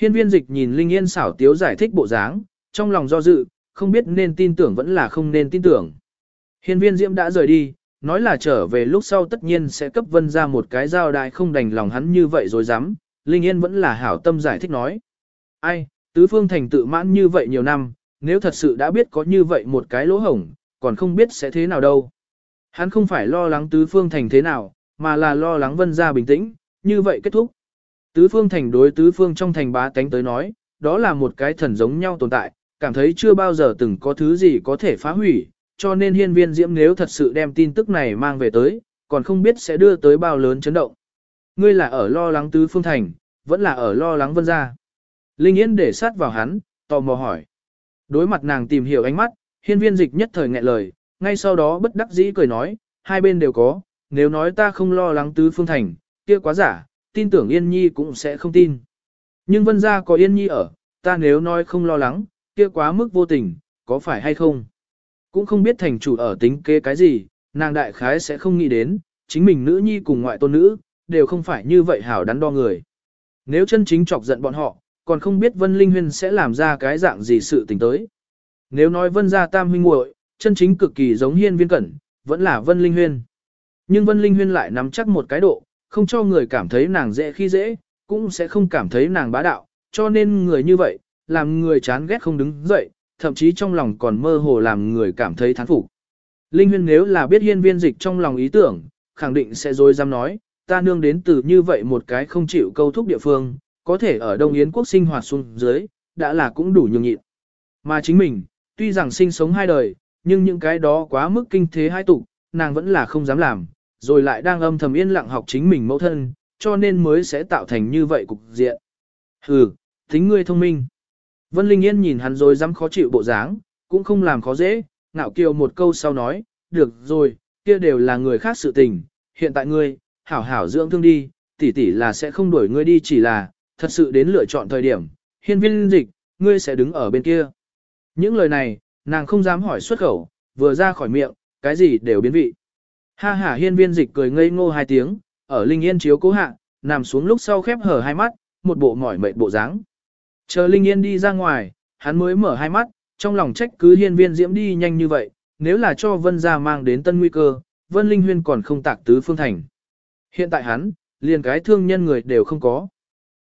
Hiên viên dịch nhìn Linh Yên xảo tiếu giải thích bộ dáng, trong lòng do dự, không biết nên tin tưởng vẫn là không nên tin tưởng. Hiên viên diễm đã rời đi, nói là trở về lúc sau tất nhiên sẽ cấp vân ra một cái giao đại không đành lòng hắn như vậy rồi dám, Linh Yên vẫn là hảo tâm giải thích nói. Ai, tứ phương thành tự mãn như vậy nhiều năm, nếu thật sự đã biết có như vậy một cái lỗ hổng, còn không biết sẽ thế nào đâu. Hắn không phải lo lắng tứ phương thành thế nào, mà là lo lắng vân ra bình tĩnh, như vậy kết thúc. Tứ phương thành đối tứ phương trong thành bá tánh tới nói, đó là một cái thần giống nhau tồn tại, cảm thấy chưa bao giờ từng có thứ gì có thể phá hủy, cho nên hiên viên diễm nếu thật sự đem tin tức này mang về tới, còn không biết sẽ đưa tới bao lớn chấn động. Ngươi là ở lo lắng tứ phương thành, vẫn là ở lo lắng vân gia. Linh Yên để sát vào hắn, tò mò hỏi. Đối mặt nàng tìm hiểu ánh mắt, hiên viên dịch nhất thời nghẹn lời, ngay sau đó bất đắc dĩ cười nói, hai bên đều có, nếu nói ta không lo lắng tứ phương thành, kia quá giả, tin tưởng Yên Nhi cũng sẽ không tin. Nhưng vân gia có Yên Nhi ở, ta nếu nói không lo lắng, kia quá mức vô tình, có phải hay không? Cũng không biết thành chủ ở tính kế cái gì, nàng đại khái sẽ không nghĩ đến, chính mình nữ nhi cùng ngoại tôn nữ, đều không phải như vậy hảo đắn đo người. Nếu chân chính chọc giận bọn họ, còn không biết Vân Linh Huyên sẽ làm ra cái dạng gì sự tình tới. Nếu nói Vân gia tam huynh muội, chân chính cực kỳ giống hiên viên cẩn, vẫn là Vân Linh Huyên. Nhưng Vân Linh Huyên lại nắm chắc một cái độ, không cho người cảm thấy nàng dễ khi dễ, cũng sẽ không cảm thấy nàng bá đạo, cho nên người như vậy, làm người chán ghét không đứng dậy, thậm chí trong lòng còn mơ hồ làm người cảm thấy thán phục. Linh Huyên nếu là biết hiên viên dịch trong lòng ý tưởng, khẳng định sẽ dối dám nói, ta nương đến từ như vậy một cái không chịu câu thúc địa phương, có thể ở Đông Yến quốc sinh hoạt xuống dưới, đã là cũng đủ nhường nhịn. Mà chính mình, tuy rằng sinh sống hai đời, nhưng những cái đó quá mức kinh thế hai tục, nàng vẫn là không dám làm, rồi lại đang âm thầm yên lặng học chính mình mẫu thân, cho nên mới sẽ tạo thành như vậy cục diện. Hừ, tính ngươi thông minh. Vân Linh Yên nhìn hắn rồi dám khó chịu bộ dáng, cũng không làm khó dễ, ngạo kiều một câu sau nói, được rồi, kia đều là người khác sự tình, hiện tại ngươi, hảo hảo dưỡng thương đi, tỷ tỷ là sẽ không đuổi ngươi đi chỉ là, thật sự đến lựa chọn thời điểm, hiên viên dịch, ngươi sẽ đứng ở bên kia. Những lời này, nàng không dám hỏi xuất khẩu, vừa ra khỏi miệng, cái gì đều biến vị. Ha ha hiên viên dịch cười ngây ngô hai tiếng, ở Linh Yên chiếu cố hạ, nằm xuống lúc sau khép hở hai mắt, một bộ mỏi mệt bộ dáng. Chờ Linh Yên đi ra ngoài, hắn mới mở hai mắt, trong lòng trách cứ hiên viên diễm đi nhanh như vậy, nếu là cho Vân gia mang đến tân nguy cơ, Vân Linh Huyên còn không tạc tứ phương thành. Hiện tại hắn, liền cái thương nhân người đều không có.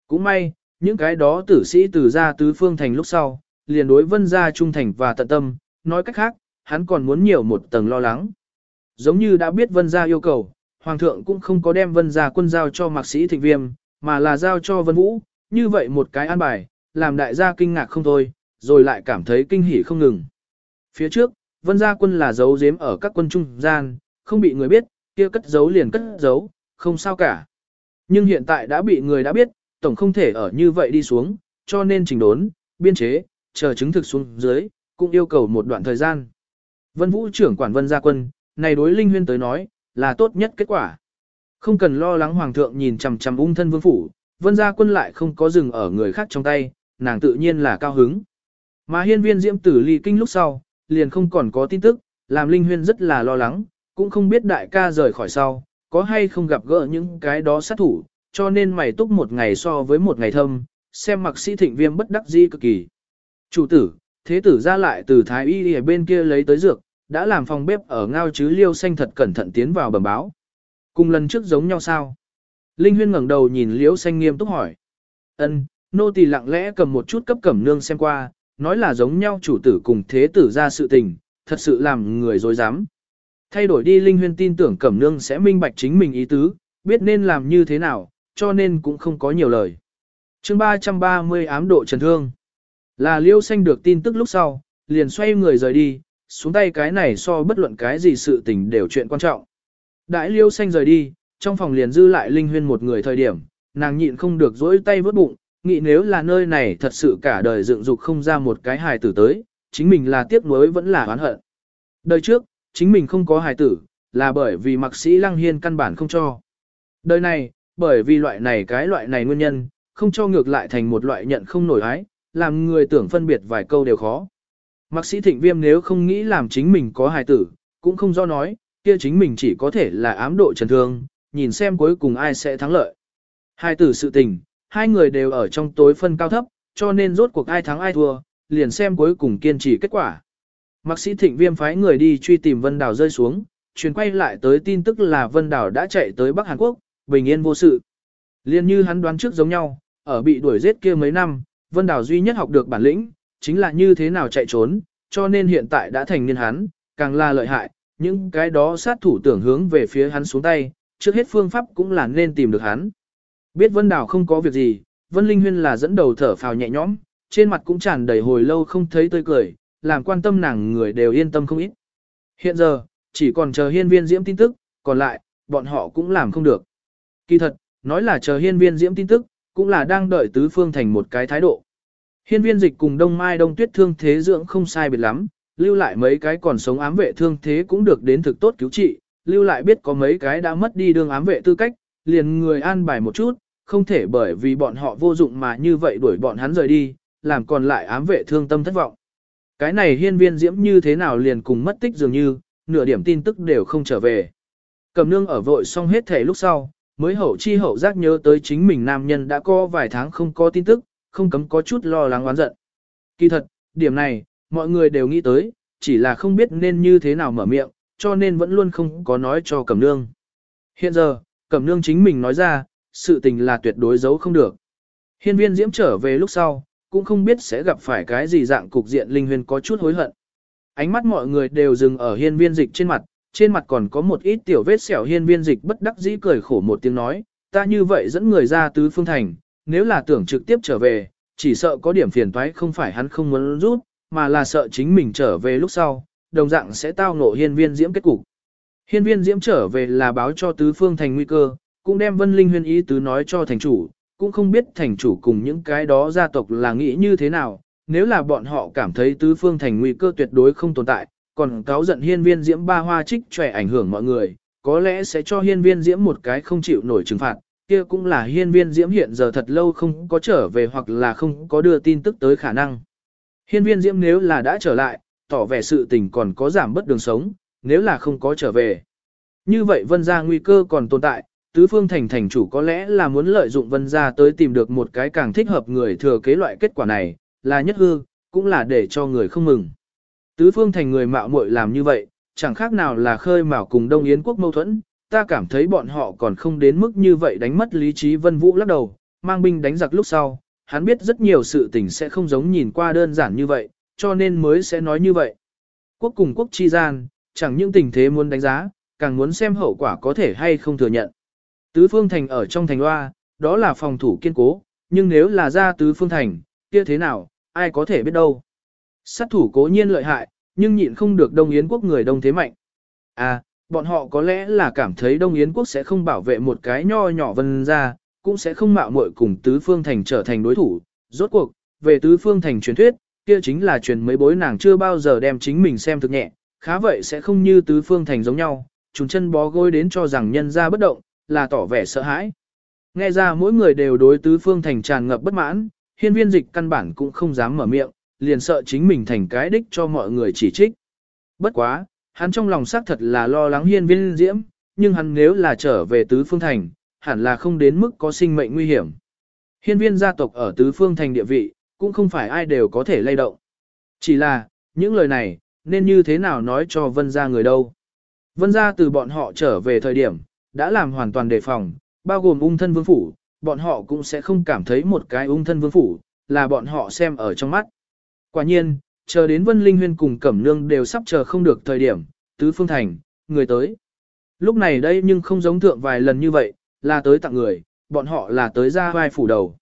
Cũng may, những cái đó tử sĩ từ ra tứ phương thành lúc sau, liền đối Vân gia trung thành và tận tâm, nói cách khác, hắn còn muốn nhiều một tầng lo lắng. Giống như đã biết Vân gia yêu cầu, Hoàng thượng cũng không có đem Vân gia quân giao cho mạc sĩ thịnh viêm, mà là giao cho Vân Vũ, như vậy một cái an bài, làm đại gia kinh ngạc không thôi, rồi lại cảm thấy kinh hỉ không ngừng. Phía trước, Vân gia quân là giấu giếm ở các quân trung gian, không bị người biết, kia cất giấu liền cất giấu, không sao cả. Nhưng hiện tại đã bị người đã biết, tổng không thể ở như vậy đi xuống, cho nên trình đốn, biên chế, chờ chứng thực xuống dưới, cũng yêu cầu một đoạn thời gian. Vân Vũ trưởng quản Vân gia quân, này đối Linh Huyên tới nói, là tốt nhất kết quả. Không cần lo lắng hoàng thượng nhìn chằm chằm ung thân vương phủ, Vân gia quân lại không có dừng ở người khác trong tay, nàng tự nhiên là cao hứng. Mà hiên viên diễm tử ly kinh lúc sau, liền không còn có tin tức, làm Linh Huyên rất là lo lắng, cũng không biết đại ca rời khỏi sau, có hay không gặp gỡ những cái đó sát thủ, cho nên mày túc một ngày so với một ngày thâm, xem mặc sĩ thịnh viêm bất đắc dĩ cực kỳ. Chủ tử, thế tử ra lại từ thái y ở bên kia lấy tới dược, đã làm phòng bếp ở ngao chứ liêu xanh thật cẩn thận tiến vào bẩm báo. Cùng lần trước giống nhau sao? Linh Huyên ngẩng đầu nhìn liêu xanh nghiêm túc hỏi. Ân, nô tỳ lặng lẽ cầm một chút cấp cẩm nương xem qua, nói là giống nhau chủ tử cùng thế tử ra sự tình, thật sự làm người dối dám. Thay đổi đi Linh Huyên tin tưởng Cẩm Nương sẽ minh bạch chính mình ý tứ, biết nên làm như thế nào, cho nên cũng không có nhiều lời. chương 330 ám độ trần thương. Là Liêu Xanh được tin tức lúc sau, liền xoay người rời đi, xuống tay cái này so bất luận cái gì sự tình đều chuyện quan trọng. Đại Liêu Xanh rời đi, trong phòng liền dư lại Linh Huyên một người thời điểm, nàng nhịn không được dỗi tay vớt bụng, nghĩ nếu là nơi này thật sự cả đời dựng dục không ra một cái hài tử tới, chính mình là tiếc nuối vẫn là oán hận. Đời trước, chính mình không có hài tử, là bởi vì mặc sĩ lăng hiên căn bản không cho. Đời này, bởi vì loại này cái loại này nguyên nhân, không cho ngược lại thành một loại nhận không nổi ái, làm người tưởng phân biệt vài câu đều khó. Mạc sĩ thịnh viêm nếu không nghĩ làm chính mình có hài tử, cũng không do nói, kia chính mình chỉ có thể là ám độ trần thương, nhìn xem cuối cùng ai sẽ thắng lợi. Hai tử sự tình, hai người đều ở trong tối phân cao thấp, cho nên rốt cuộc ai thắng ai thua, liền xem cuối cùng kiên trì kết quả. Mạc sĩ thịnh viêm phái người đi truy tìm Vân Đào rơi xuống, truyền quay lại tới tin tức là Vân Đào đã chạy tới Bắc Hàn Quốc, bình yên vô sự. Liên như hắn đoán trước giống nhau, ở bị đuổi giết kia mấy năm, Vân Đào duy nhất học được bản lĩnh, chính là như thế nào chạy trốn, cho nên hiện tại đã thành niên hắn, càng là lợi hại, những cái đó sát thủ tưởng hướng về phía hắn xuống tay, trước hết phương pháp cũng là nên tìm được hắn. Biết Vân Đào không có việc gì, Vân Linh Huyên là dẫn đầu thở phào nhẹ nhõm, trên mặt cũng tràn đầy hồi lâu không thấy tươi cười, làm quan tâm nàng người đều yên tâm không ít. Hiện giờ, chỉ còn chờ hiên viên diễm tin tức, còn lại, bọn họ cũng làm không được. Kỳ thật, nói là chờ hiên viên diễm tin tức, cũng là đang đợi tứ phương thành một cái thái độ. Hiên viên dịch cùng đông mai đông tuyết thương thế dưỡng không sai biệt lắm, lưu lại mấy cái còn sống ám vệ thương thế cũng được đến thực tốt cứu trị, lưu lại biết có mấy cái đã mất đi đương ám vệ tư cách, liền người an bài một chút, không thể bởi vì bọn họ vô dụng mà như vậy đuổi bọn hắn rời đi, làm còn lại ám vệ thương tâm thất vọng. Cái này hiên viên diễm như thế nào liền cùng mất tích dường như, nửa điểm tin tức đều không trở về. Cầm nương ở vội xong hết thể lúc sau, mới hậu chi hậu giác nhớ tới chính mình nam nhân đã có vài tháng không có tin tức, không cấm có chút lo lắng oán giận. Kỳ thật, điểm này, mọi người đều nghĩ tới, chỉ là không biết nên như thế nào mở miệng, cho nên vẫn luôn không có nói cho Cẩm Nương. Hiện giờ, Cẩm Nương chính mình nói ra, sự tình là tuyệt đối giấu không được. Hiên viên diễm trở về lúc sau, cũng không biết sẽ gặp phải cái gì dạng cục diện linh huyền có chút hối hận. Ánh mắt mọi người đều dừng ở hiên viên dịch trên mặt, trên mặt còn có một ít tiểu vết sẹo hiên viên dịch bất đắc dĩ cười khổ một tiếng nói, ta như vậy dẫn người ra tứ phương thành, nếu là tưởng trực tiếp trở về, chỉ sợ có điểm phiền toái không phải hắn không muốn rút, mà là sợ chính mình trở về lúc sau, đồng dạng sẽ tao ngộ hiên viên diễm kết cục. Hiên viên diễm trở về là báo cho tứ phương thành nguy cơ, cũng đem vân linh huyên ý tứ nói cho thành chủ, cũng không biết thành chủ cùng những cái đó gia tộc là nghĩ như thế nào, nếu là bọn họ cảm thấy tứ phương thành nguy cơ tuyệt đối không tồn tại, còn cáo giận hiên viên diễm ba hoa trích trẻ ảnh hưởng mọi người, có lẽ sẽ cho hiên viên diễm một cái không chịu nổi trừng phạt, kia cũng là hiên viên diễm hiện giờ thật lâu không có trở về hoặc là không có đưa tin tức tới khả năng. Hiên viên diễm nếu là đã trở lại, tỏ vẻ sự tình còn có giảm bất đường sống, nếu là không có trở về. Như vậy vân gia nguy cơ còn tồn tại, tứ phương thành thành chủ có lẽ là muốn lợi dụng vân gia tới tìm được một cái càng thích hợp người thừa kế loại kết quả này, là nhất hư, cũng là để cho người không mừng. Tứ phương thành người mạo muội làm như vậy, chẳng khác nào là khơi mào cùng Đông Yến quốc mâu thuẫn, ta cảm thấy bọn họ còn không đến mức như vậy đánh mất lý trí vân vũ lắc đầu, mang binh đánh giặc lúc sau, hắn biết rất nhiều sự tình sẽ không giống nhìn qua đơn giản như vậy, cho nên mới sẽ nói như vậy. Quốc cùng quốc chi gian, chẳng những tình thế muốn đánh giá, càng muốn xem hậu quả có thể hay không thừa nhận. Tứ phương thành ở trong thành loa, đó là phòng thủ kiên cố, nhưng nếu là ra tứ phương thành, kia thế nào, ai có thể biết đâu. Sát thủ cố nhiên lợi hại, nhưng nhịn không được Đông Yến quốc người đông thế mạnh. À, bọn họ có lẽ là cảm thấy Đông Yến quốc sẽ không bảo vệ một cái nho nhỏ vân ra, cũng sẽ không mạo muội cùng tứ phương thành trở thành đối thủ. Rốt cuộc, về tứ phương thành truyền thuyết, kia chính là truyền mấy bối nàng chưa bao giờ đem chính mình xem thực nhẹ, khá vậy sẽ không như tứ phương thành giống nhau, chúng chân bó gối đến cho rằng nhân ra bất động, là tỏ vẻ sợ hãi. Nghe ra mỗi người đều đối tứ phương thành tràn ngập bất mãn, hiên viên dịch căn bản cũng không dám mở miệng, liền sợ chính mình thành cái đích cho mọi người chỉ trích. Bất quá, hắn trong lòng xác thật là lo lắng hiên viên diễm, nhưng hắn nếu là trở về tứ phương thành, hẳn là không đến mức có sinh mệnh nguy hiểm. Hiên viên gia tộc ở tứ phương thành địa vị, cũng không phải ai đều có thể lay động. Chỉ là, những lời này, nên như thế nào nói cho vân gia người đâu. Vân gia từ bọn họ trở về thời điểm, đã làm hoàn toàn đề phòng, bao gồm ung thân vương phủ, bọn họ cũng sẽ không cảm thấy một cái ung thân vương phủ, là bọn họ xem ở trong mắt. Quả nhiên, chờ đến Vân Linh Huyên cùng Cẩm Nương đều sắp chờ không được thời điểm, tứ phương thành, người tới. Lúc này đây nhưng không giống thượng vài lần như vậy, là tới tặng người, bọn họ là tới ra vai phủ đầu.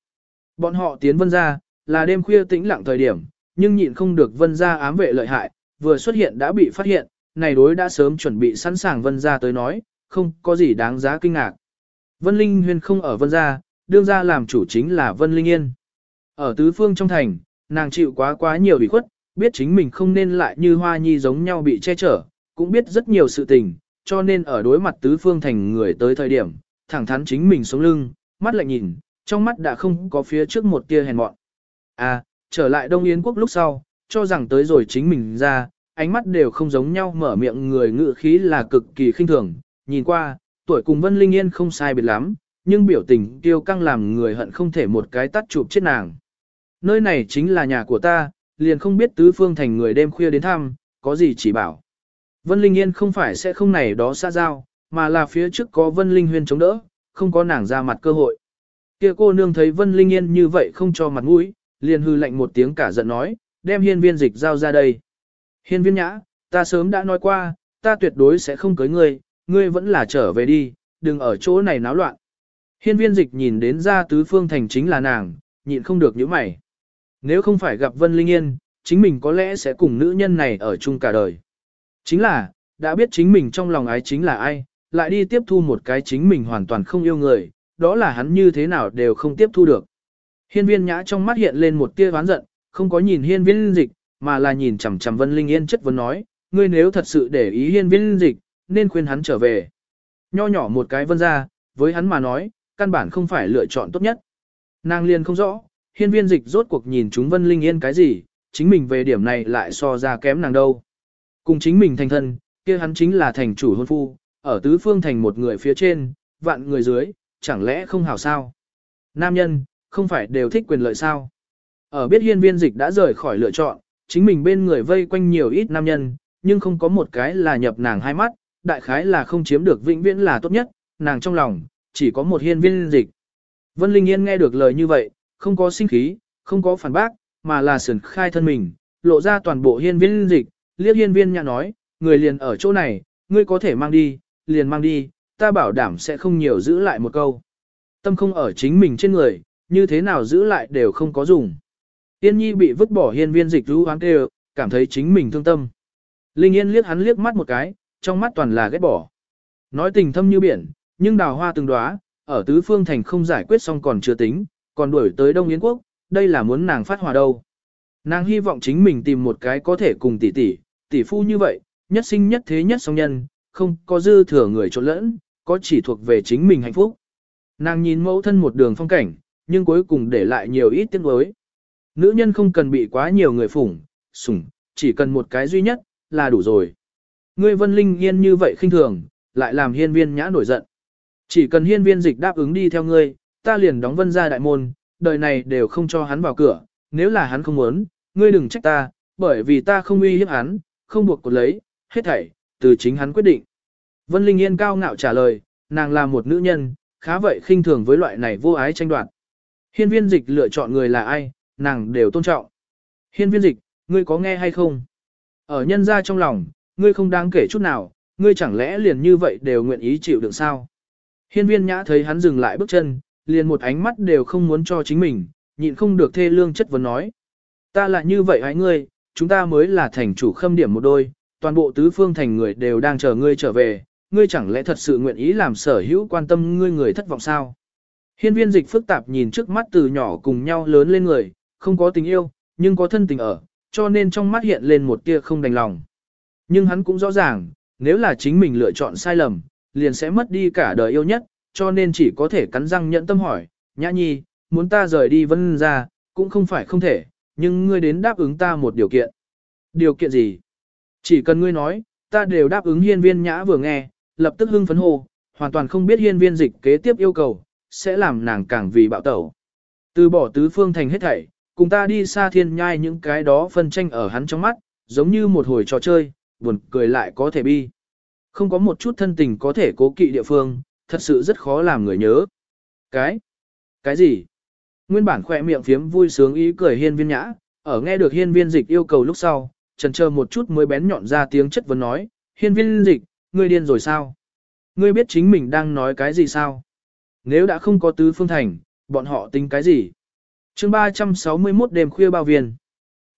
Bọn họ tiến vân ra, là đêm khuya tĩnh lặng thời điểm, nhưng nhịn không được vân ra ám vệ lợi hại, vừa xuất hiện đã bị phát hiện, này đối đã sớm chuẩn bị sẵn sàng vân ra tới nói, không có gì đáng giá kinh ngạc. Vân Linh Huyên không ở vân ra, đương ra làm chủ chính là Vân Linh Yên. Ở tứ phương trong thành, nàng chịu quá quá nhiều ủy khuất, biết chính mình không nên lại như hoa nhi giống nhau bị che chở, cũng biết rất nhiều sự tình, cho nên ở đối mặt tứ phương thành người tới thời điểm, thẳng thắn chính mình sống lưng, mắt lại nhìn, trong mắt đã không có phía trước một tia hèn mọn. À, trở lại Đông Yến quốc lúc sau, cho rằng tới rồi chính mình ra, ánh mắt đều không giống nhau mở miệng người ngự khí là cực kỳ khinh thường, nhìn qua, tuổi cùng Vân Linh Yên không sai biệt lắm, nhưng biểu tình tiêu căng làm người hận không thể một cái tắt chụp chết nàng. Nơi này chính là nhà của ta, liền không biết tứ phương thành người đêm khuya đến thăm, có gì chỉ bảo. Vân Linh Yên không phải sẽ không này đó xa giao, mà là phía trước có Vân Linh Huyên chống đỡ, không có nàng ra mặt cơ hội. Kia cô nương thấy Vân Linh Yên như vậy không cho mặt mũi, liền hư lạnh một tiếng cả giận nói, đem hiên viên dịch giao ra đây. Hiên viên nhã, ta sớm đã nói qua, ta tuyệt đối sẽ không cưới ngươi, ngươi vẫn là trở về đi, đừng ở chỗ này náo loạn. Hiên viên dịch nhìn đến ra tứ phương thành chính là nàng, nhịn không được những mày. Nếu không phải gặp Vân Linh Yên, chính mình có lẽ sẽ cùng nữ nhân này ở chung cả đời. Chính là, đã biết chính mình trong lòng ái chính là ai, lại đi tiếp thu một cái chính mình hoàn toàn không yêu người, đó là hắn như thế nào đều không tiếp thu được. Hiên viên nhã trong mắt hiện lên một tia oán giận, không có nhìn hiên viên dịch, mà là nhìn chằm chằm Vân Linh Yên chất vấn nói, ngươi nếu thật sự để ý hiên viên dịch, nên khuyên hắn trở về. Nho nhỏ một cái vân ra, với hắn mà nói, căn bản không phải lựa chọn tốt nhất. Nàng liền không rõ, hiên viên dịch rốt cuộc nhìn chúng Vân Linh Yên cái gì, chính mình về điểm này lại so ra kém nàng đâu. Cùng chính mình thành thân, kia hắn chính là thành chủ hôn phu, ở tứ phương thành một người phía trên, vạn người dưới, chẳng lẽ không hảo sao? Nam nhân, không phải đều thích quyền lợi sao? Ở biết hiên viên dịch đã rời khỏi lựa chọn, chính mình bên người vây quanh nhiều ít nam nhân, nhưng không có một cái là nhập nàng hai mắt, đại khái là không chiếm được vĩnh viễn là tốt nhất, nàng trong lòng, chỉ có một hiên viên dịch. Vân Linh Yên nghe được lời như vậy, không có sinh khí, không có phản bác, mà là sườn khai thân mình, lộ ra toàn bộ hiên viên dịch, liếc hiên viên nhã nói, người liền ở chỗ này, ngươi có thể mang đi, liền mang đi, ta bảo đảm sẽ không nhiều giữ lại một câu. Tâm không ở chính mình trên người, như thế nào giữ lại đều không có dùng. Yên nhi bị vứt bỏ hiên viên dịch rú hoáng kêu, cảm thấy chính mình thương tâm. Linh Yên liếc hắn liếc mắt một cái, trong mắt toàn là ghét bỏ. Nói tình thâm như biển, nhưng đào hoa từng đóa, ở tứ phương thành không giải quyết xong còn chưa tính, còn đuổi tới Đông Yến Quốc, đây là muốn nàng phát hòa đâu. Nàng hy vọng chính mình tìm một cái có thể cùng tỷ tỷ, tỷ phu như vậy, nhất sinh nhất thế nhất song nhân, không có dư thừa người trộn lẫn, có chỉ thuộc về chính mình hạnh phúc. Nàng nhìn mẫu thân một đường phong cảnh, nhưng cuối cùng để lại nhiều ít tiếng đối. Nữ nhân không cần bị quá nhiều người phủng, sủng, chỉ cần một cái duy nhất, là đủ rồi. Ngươi vân linh yên như vậy khinh thường, lại làm hiên viên nhã nổi giận. Chỉ cần hiên viên dịch đáp ứng đi theo ngươi, ta liền đóng vân ra đại môn, đời này đều không cho hắn vào cửa, nếu là hắn không muốn, ngươi đừng trách ta, bởi vì ta không uy hiếp hắn, không buộc cột lấy, hết thảy, từ chính hắn quyết định. Vân Linh Yên cao ngạo trả lời, nàng là một nữ nhân, khá vậy khinh thường với loại này vô ái tranh đoạt. Hiên viên dịch lựa chọn người là ai, nàng đều tôn trọng. Hiên viên dịch, ngươi có nghe hay không? Ở nhân gia trong lòng, ngươi không đáng kể chút nào, ngươi chẳng lẽ liền như vậy đều nguyện ý chịu đựng sao? Hiên viên nhã thấy hắn dừng lại bước chân, liền một ánh mắt đều không muốn cho chính mình, nhịn không được thê lương chất vấn nói. Ta là như vậy hãy ngươi, chúng ta mới là thành chủ khâm điểm một đôi, toàn bộ tứ phương thành người đều đang chờ ngươi trở về, ngươi chẳng lẽ thật sự nguyện ý làm sở hữu quan tâm ngươi người thất vọng sao? Hiên viên dịch phức tạp nhìn trước mắt từ nhỏ cùng nhau lớn lên người, không có tình yêu, nhưng có thân tình ở, cho nên trong mắt hiện lên một tia không đành lòng. Nhưng hắn cũng rõ ràng, nếu là chính mình lựa chọn sai lầm, liền sẽ mất đi cả đời yêu nhất, cho nên chỉ có thể cắn răng nhận tâm hỏi, nhã nhi, muốn ta rời đi vân ra, cũng không phải không thể, nhưng ngươi đến đáp ứng ta một điều kiện. Điều kiện gì? Chỉ cần ngươi nói, ta đều đáp ứng hiên viên nhã vừa nghe, lập tức hưng phấn hồ, hoàn toàn không biết hiên viên dịch kế tiếp yêu cầu, sẽ làm nàng càng vì bạo tẩu. Từ bỏ tứ phương thành hết thảy, cùng ta đi xa thiên nhai những cái đó phân tranh ở hắn trong mắt, giống như một hồi trò chơi, buồn cười lại có thể bi. Không có một chút thân tình có thể cố kỵ địa phương, thật sự rất khó làm người nhớ. Cái? Cái gì? Nguyên bản khỏe miệng phiếm vui sướng ý cười hiên viên nhã, ở nghe được hiên viên dịch yêu cầu lúc sau, trần chờ một chút mới bén nhọn ra tiếng chất vấn nói, hiên viên dịch, ngươi điên rồi sao? Ngươi biết chính mình đang nói cái gì sao? Nếu đã không có tứ phương thành, bọn họ tính cái gì? chương 361 đêm khuya bao viên.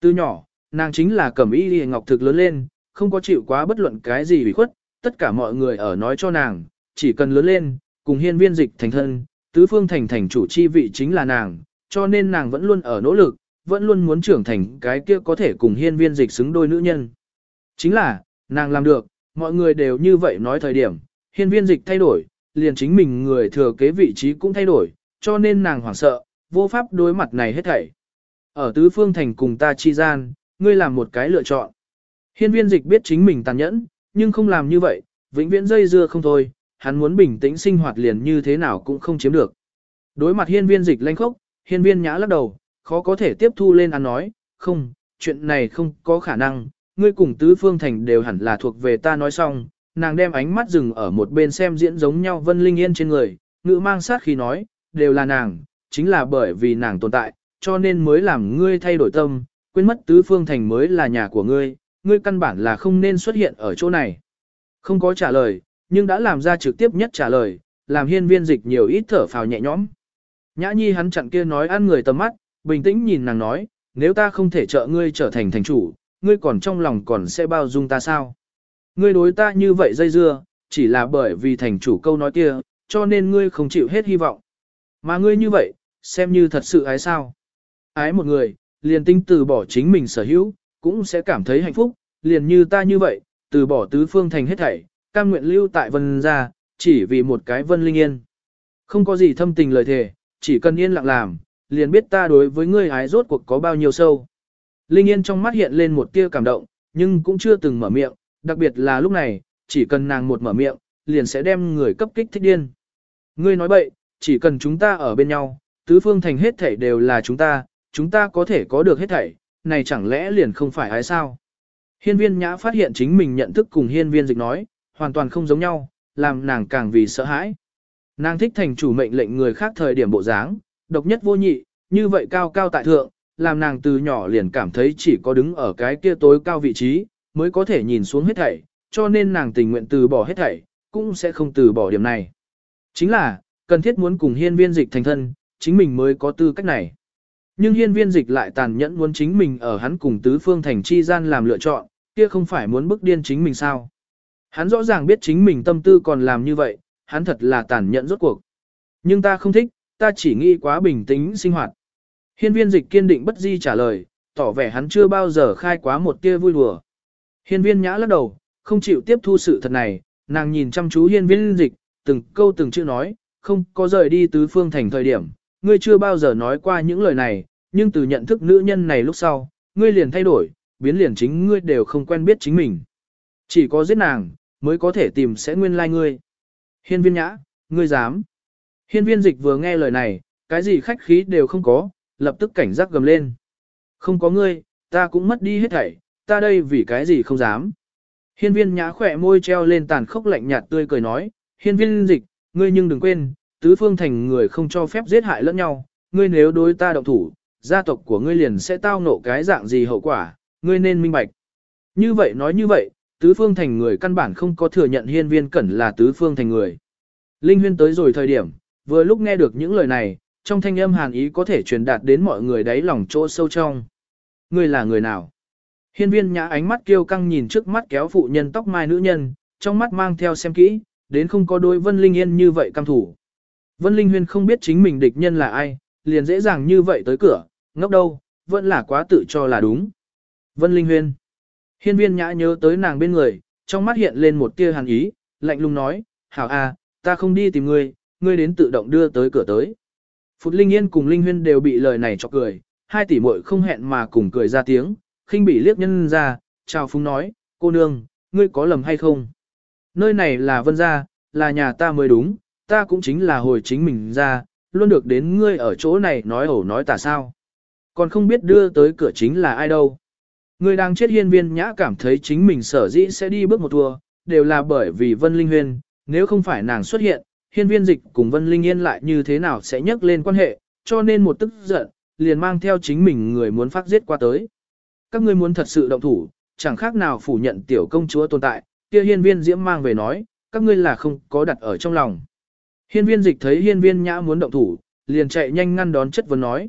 Từ nhỏ, nàng chính là cẩm y đi ngọc thực lớn lên, không có chịu quá bất luận cái gì bị khuất, tất cả mọi người ở nói cho nàng, chỉ cần lớn lên, cùng hiên viên dịch thành thân, tứ phương thành thành chủ chi vị chính là nàng, cho nên nàng vẫn luôn ở nỗ lực, vẫn luôn muốn trưởng thành cái kia có thể cùng hiên viên dịch xứng đôi nữ nhân. Chính là, nàng làm được, mọi người đều như vậy nói thời điểm, hiên viên dịch thay đổi, liền chính mình người thừa kế vị trí cũng thay đổi, cho nên nàng hoảng sợ, vô pháp đối mặt này hết thảy. Ở tứ phương thành cùng ta chi gian, ngươi làm một cái lựa chọn. Hiên viên dịch biết chính mình tàn nhẫn, nhưng không làm như vậy, vĩnh viễn dây dưa không thôi, hắn muốn bình tĩnh sinh hoạt liền như thế nào cũng không chiếm được. Đối mặt hiên viên dịch lanh khốc, hiên viên nhã lắc đầu, khó có thể tiếp thu lên ăn nói, không, chuyện này không có khả năng, ngươi cùng tứ phương thành đều hẳn là thuộc về ta nói xong, nàng đem ánh mắt dừng ở một bên xem diễn giống nhau vân linh yên trên người, ngữ mang sát khi nói, đều là nàng, chính là bởi vì nàng tồn tại, cho nên mới làm ngươi thay đổi tâm, quên mất tứ phương thành mới là nhà của ngươi, ngươi căn bản là không nên xuất hiện ở chỗ này. Không có trả lời, nhưng đã làm ra trực tiếp nhất trả lời, làm hiên viên dịch nhiều ít thở phào nhẹ nhõm. Nhã nhi hắn chặn kia nói ăn người tầm mắt, bình tĩnh nhìn nàng nói, nếu ta không thể trợ ngươi trở thành thành chủ, ngươi còn trong lòng còn sẽ bao dung ta sao? Ngươi đối ta như vậy dây dưa, chỉ là bởi vì thành chủ câu nói kia, cho nên ngươi không chịu hết hy vọng. Mà ngươi như vậy, xem như thật sự ái sao? Ái một người, liền tinh từ bỏ chính mình sở hữu, cũng sẽ cảm thấy hạnh phúc, liền như ta như vậy, từ bỏ tứ phương thành hết thảy, cam nguyện lưu tại vân gia, chỉ vì một cái vân linh yên. Không có gì thâm tình lời thề, chỉ cần yên lặng làm, liền biết ta đối với ngươi ái rốt cuộc có bao nhiêu sâu. Linh yên trong mắt hiện lên một tia cảm động, nhưng cũng chưa từng mở miệng, đặc biệt là lúc này, chỉ cần nàng một mở miệng, liền sẽ đem người cấp kích thích điên. Ngươi nói bậy, chỉ cần chúng ta ở bên nhau, tứ phương thành hết thảy đều là chúng ta, chúng ta có thể có được hết thảy, này chẳng lẽ liền không phải ái sao? Hiên viên nhã phát hiện chính mình nhận thức cùng hiên viên dịch nói, hoàn toàn không giống nhau, làm nàng càng vì sợ hãi. Nàng thích thành chủ mệnh lệnh người khác thời điểm bộ dáng, độc nhất vô nhị, như vậy cao cao tại thượng, làm nàng từ nhỏ liền cảm thấy chỉ có đứng ở cái kia tối cao vị trí, mới có thể nhìn xuống hết thảy, cho nên nàng tình nguyện từ bỏ hết thảy, cũng sẽ không từ bỏ điểm này. Chính là, cần thiết muốn cùng hiên viên dịch thành thân, chính mình mới có tư cách này. Nhưng hiên viên dịch lại tàn nhẫn muốn chính mình ở hắn cùng tứ phương thành chi gian làm lựa chọn, kia không phải muốn bức điên chính mình sao. Hắn rõ ràng biết chính mình tâm tư còn làm như vậy, hắn thật là tàn nhẫn rốt cuộc. Nhưng ta không thích, ta chỉ nghĩ quá bình tĩnh sinh hoạt. Hiên viên dịch kiên định bất di trả lời, tỏ vẻ hắn chưa bao giờ khai quá một tia vui đùa. Hiên viên nhã lắc đầu, không chịu tiếp thu sự thật này, nàng nhìn chăm chú hiên viên dịch, từng câu từng chữ nói, không có rời đi tứ phương thành thời điểm, ngươi chưa bao giờ nói qua những lời này, nhưng từ nhận thức nữ nhân này lúc sau, ngươi liền thay đổi, biến liền chính ngươi đều không quen biết chính mình. Chỉ có giết nàng, mới có thể tìm sẽ nguyên lai like ngươi. Hiên viên nhã, ngươi dám. Hiên viên dịch vừa nghe lời này, cái gì khách khí đều không có, lập tức cảnh giác gầm lên. Không có ngươi, ta cũng mất đi hết thảy, ta đây vì cái gì không dám. Hiên viên nhã khỏe môi treo lên tàn khốc lạnh nhạt tươi cười nói, hiên viên dịch, ngươi nhưng đừng quên, tứ phương thành người không cho phép giết hại lẫn nhau, ngươi nếu đối ta động thủ, gia tộc của ngươi liền sẽ tao nộ cái dạng gì hậu quả, ngươi nên minh bạch. Như vậy nói như vậy, tứ phương thành người căn bản không có thừa nhận hiên viên cẩn là tứ phương thành người. Linh huyên tới rồi thời điểm, vừa lúc nghe được những lời này, trong thanh âm hàn ý có thể truyền đạt đến mọi người đáy lòng chỗ sâu trong. Ngươi là người nào? Hiên viên nhã ánh mắt kiêu căng nhìn trước mắt kéo phụ nhân tóc mai nữ nhân, trong mắt mang theo xem kỹ, đến không có đôi Vân Linh Yên như vậy cam thủ. Vân Linh Huyên không biết chính mình địch nhân là ai, liền dễ dàng như vậy tới cửa, ngốc đâu, vẫn là quá tự cho là đúng. Vân Linh Huyên. Hiên viên nhã nhớ tới nàng bên người, trong mắt hiện lên một tia hàn ý, lạnh lùng nói, hảo a, ta không đi tìm ngươi, ngươi đến tự động đưa tới cửa tới. Phụt Linh Yên cùng Linh Huyên đều bị lời này chọc cười, hai tỷ muội không hẹn mà cùng cười ra tiếng, khinh bị liếc nhân ra, chào phúng nói, cô nương, ngươi có lầm hay không? Nơi này là vân gia, là nhà ta mới đúng, ta cũng chính là hồi chính mình ra, luôn được đến ngươi ở chỗ này nói ẩu nói tả sao. Còn không biết đưa tới cửa chính là ai đâu. Ngươi đang chết hiên viên nhã cảm thấy chính mình sở dĩ sẽ đi bước một tour, đều là bởi vì Vân Linh Huyên, nếu không phải nàng xuất hiện, hiên viên dịch cùng Vân Linh Yên lại như thế nào sẽ nhắc lên quan hệ, cho nên một tức giận, liền mang theo chính mình người muốn phát giết qua tới. Các ngươi muốn thật sự động thủ, chẳng khác nào phủ nhận tiểu công chúa tồn tại, kia hiên viên diễm mang về nói, các ngươi là không có đặt ở trong lòng. Hiên viên dịch thấy hiên viên nhã muốn động thủ, liền chạy nhanh ngăn đón chất vấn nói.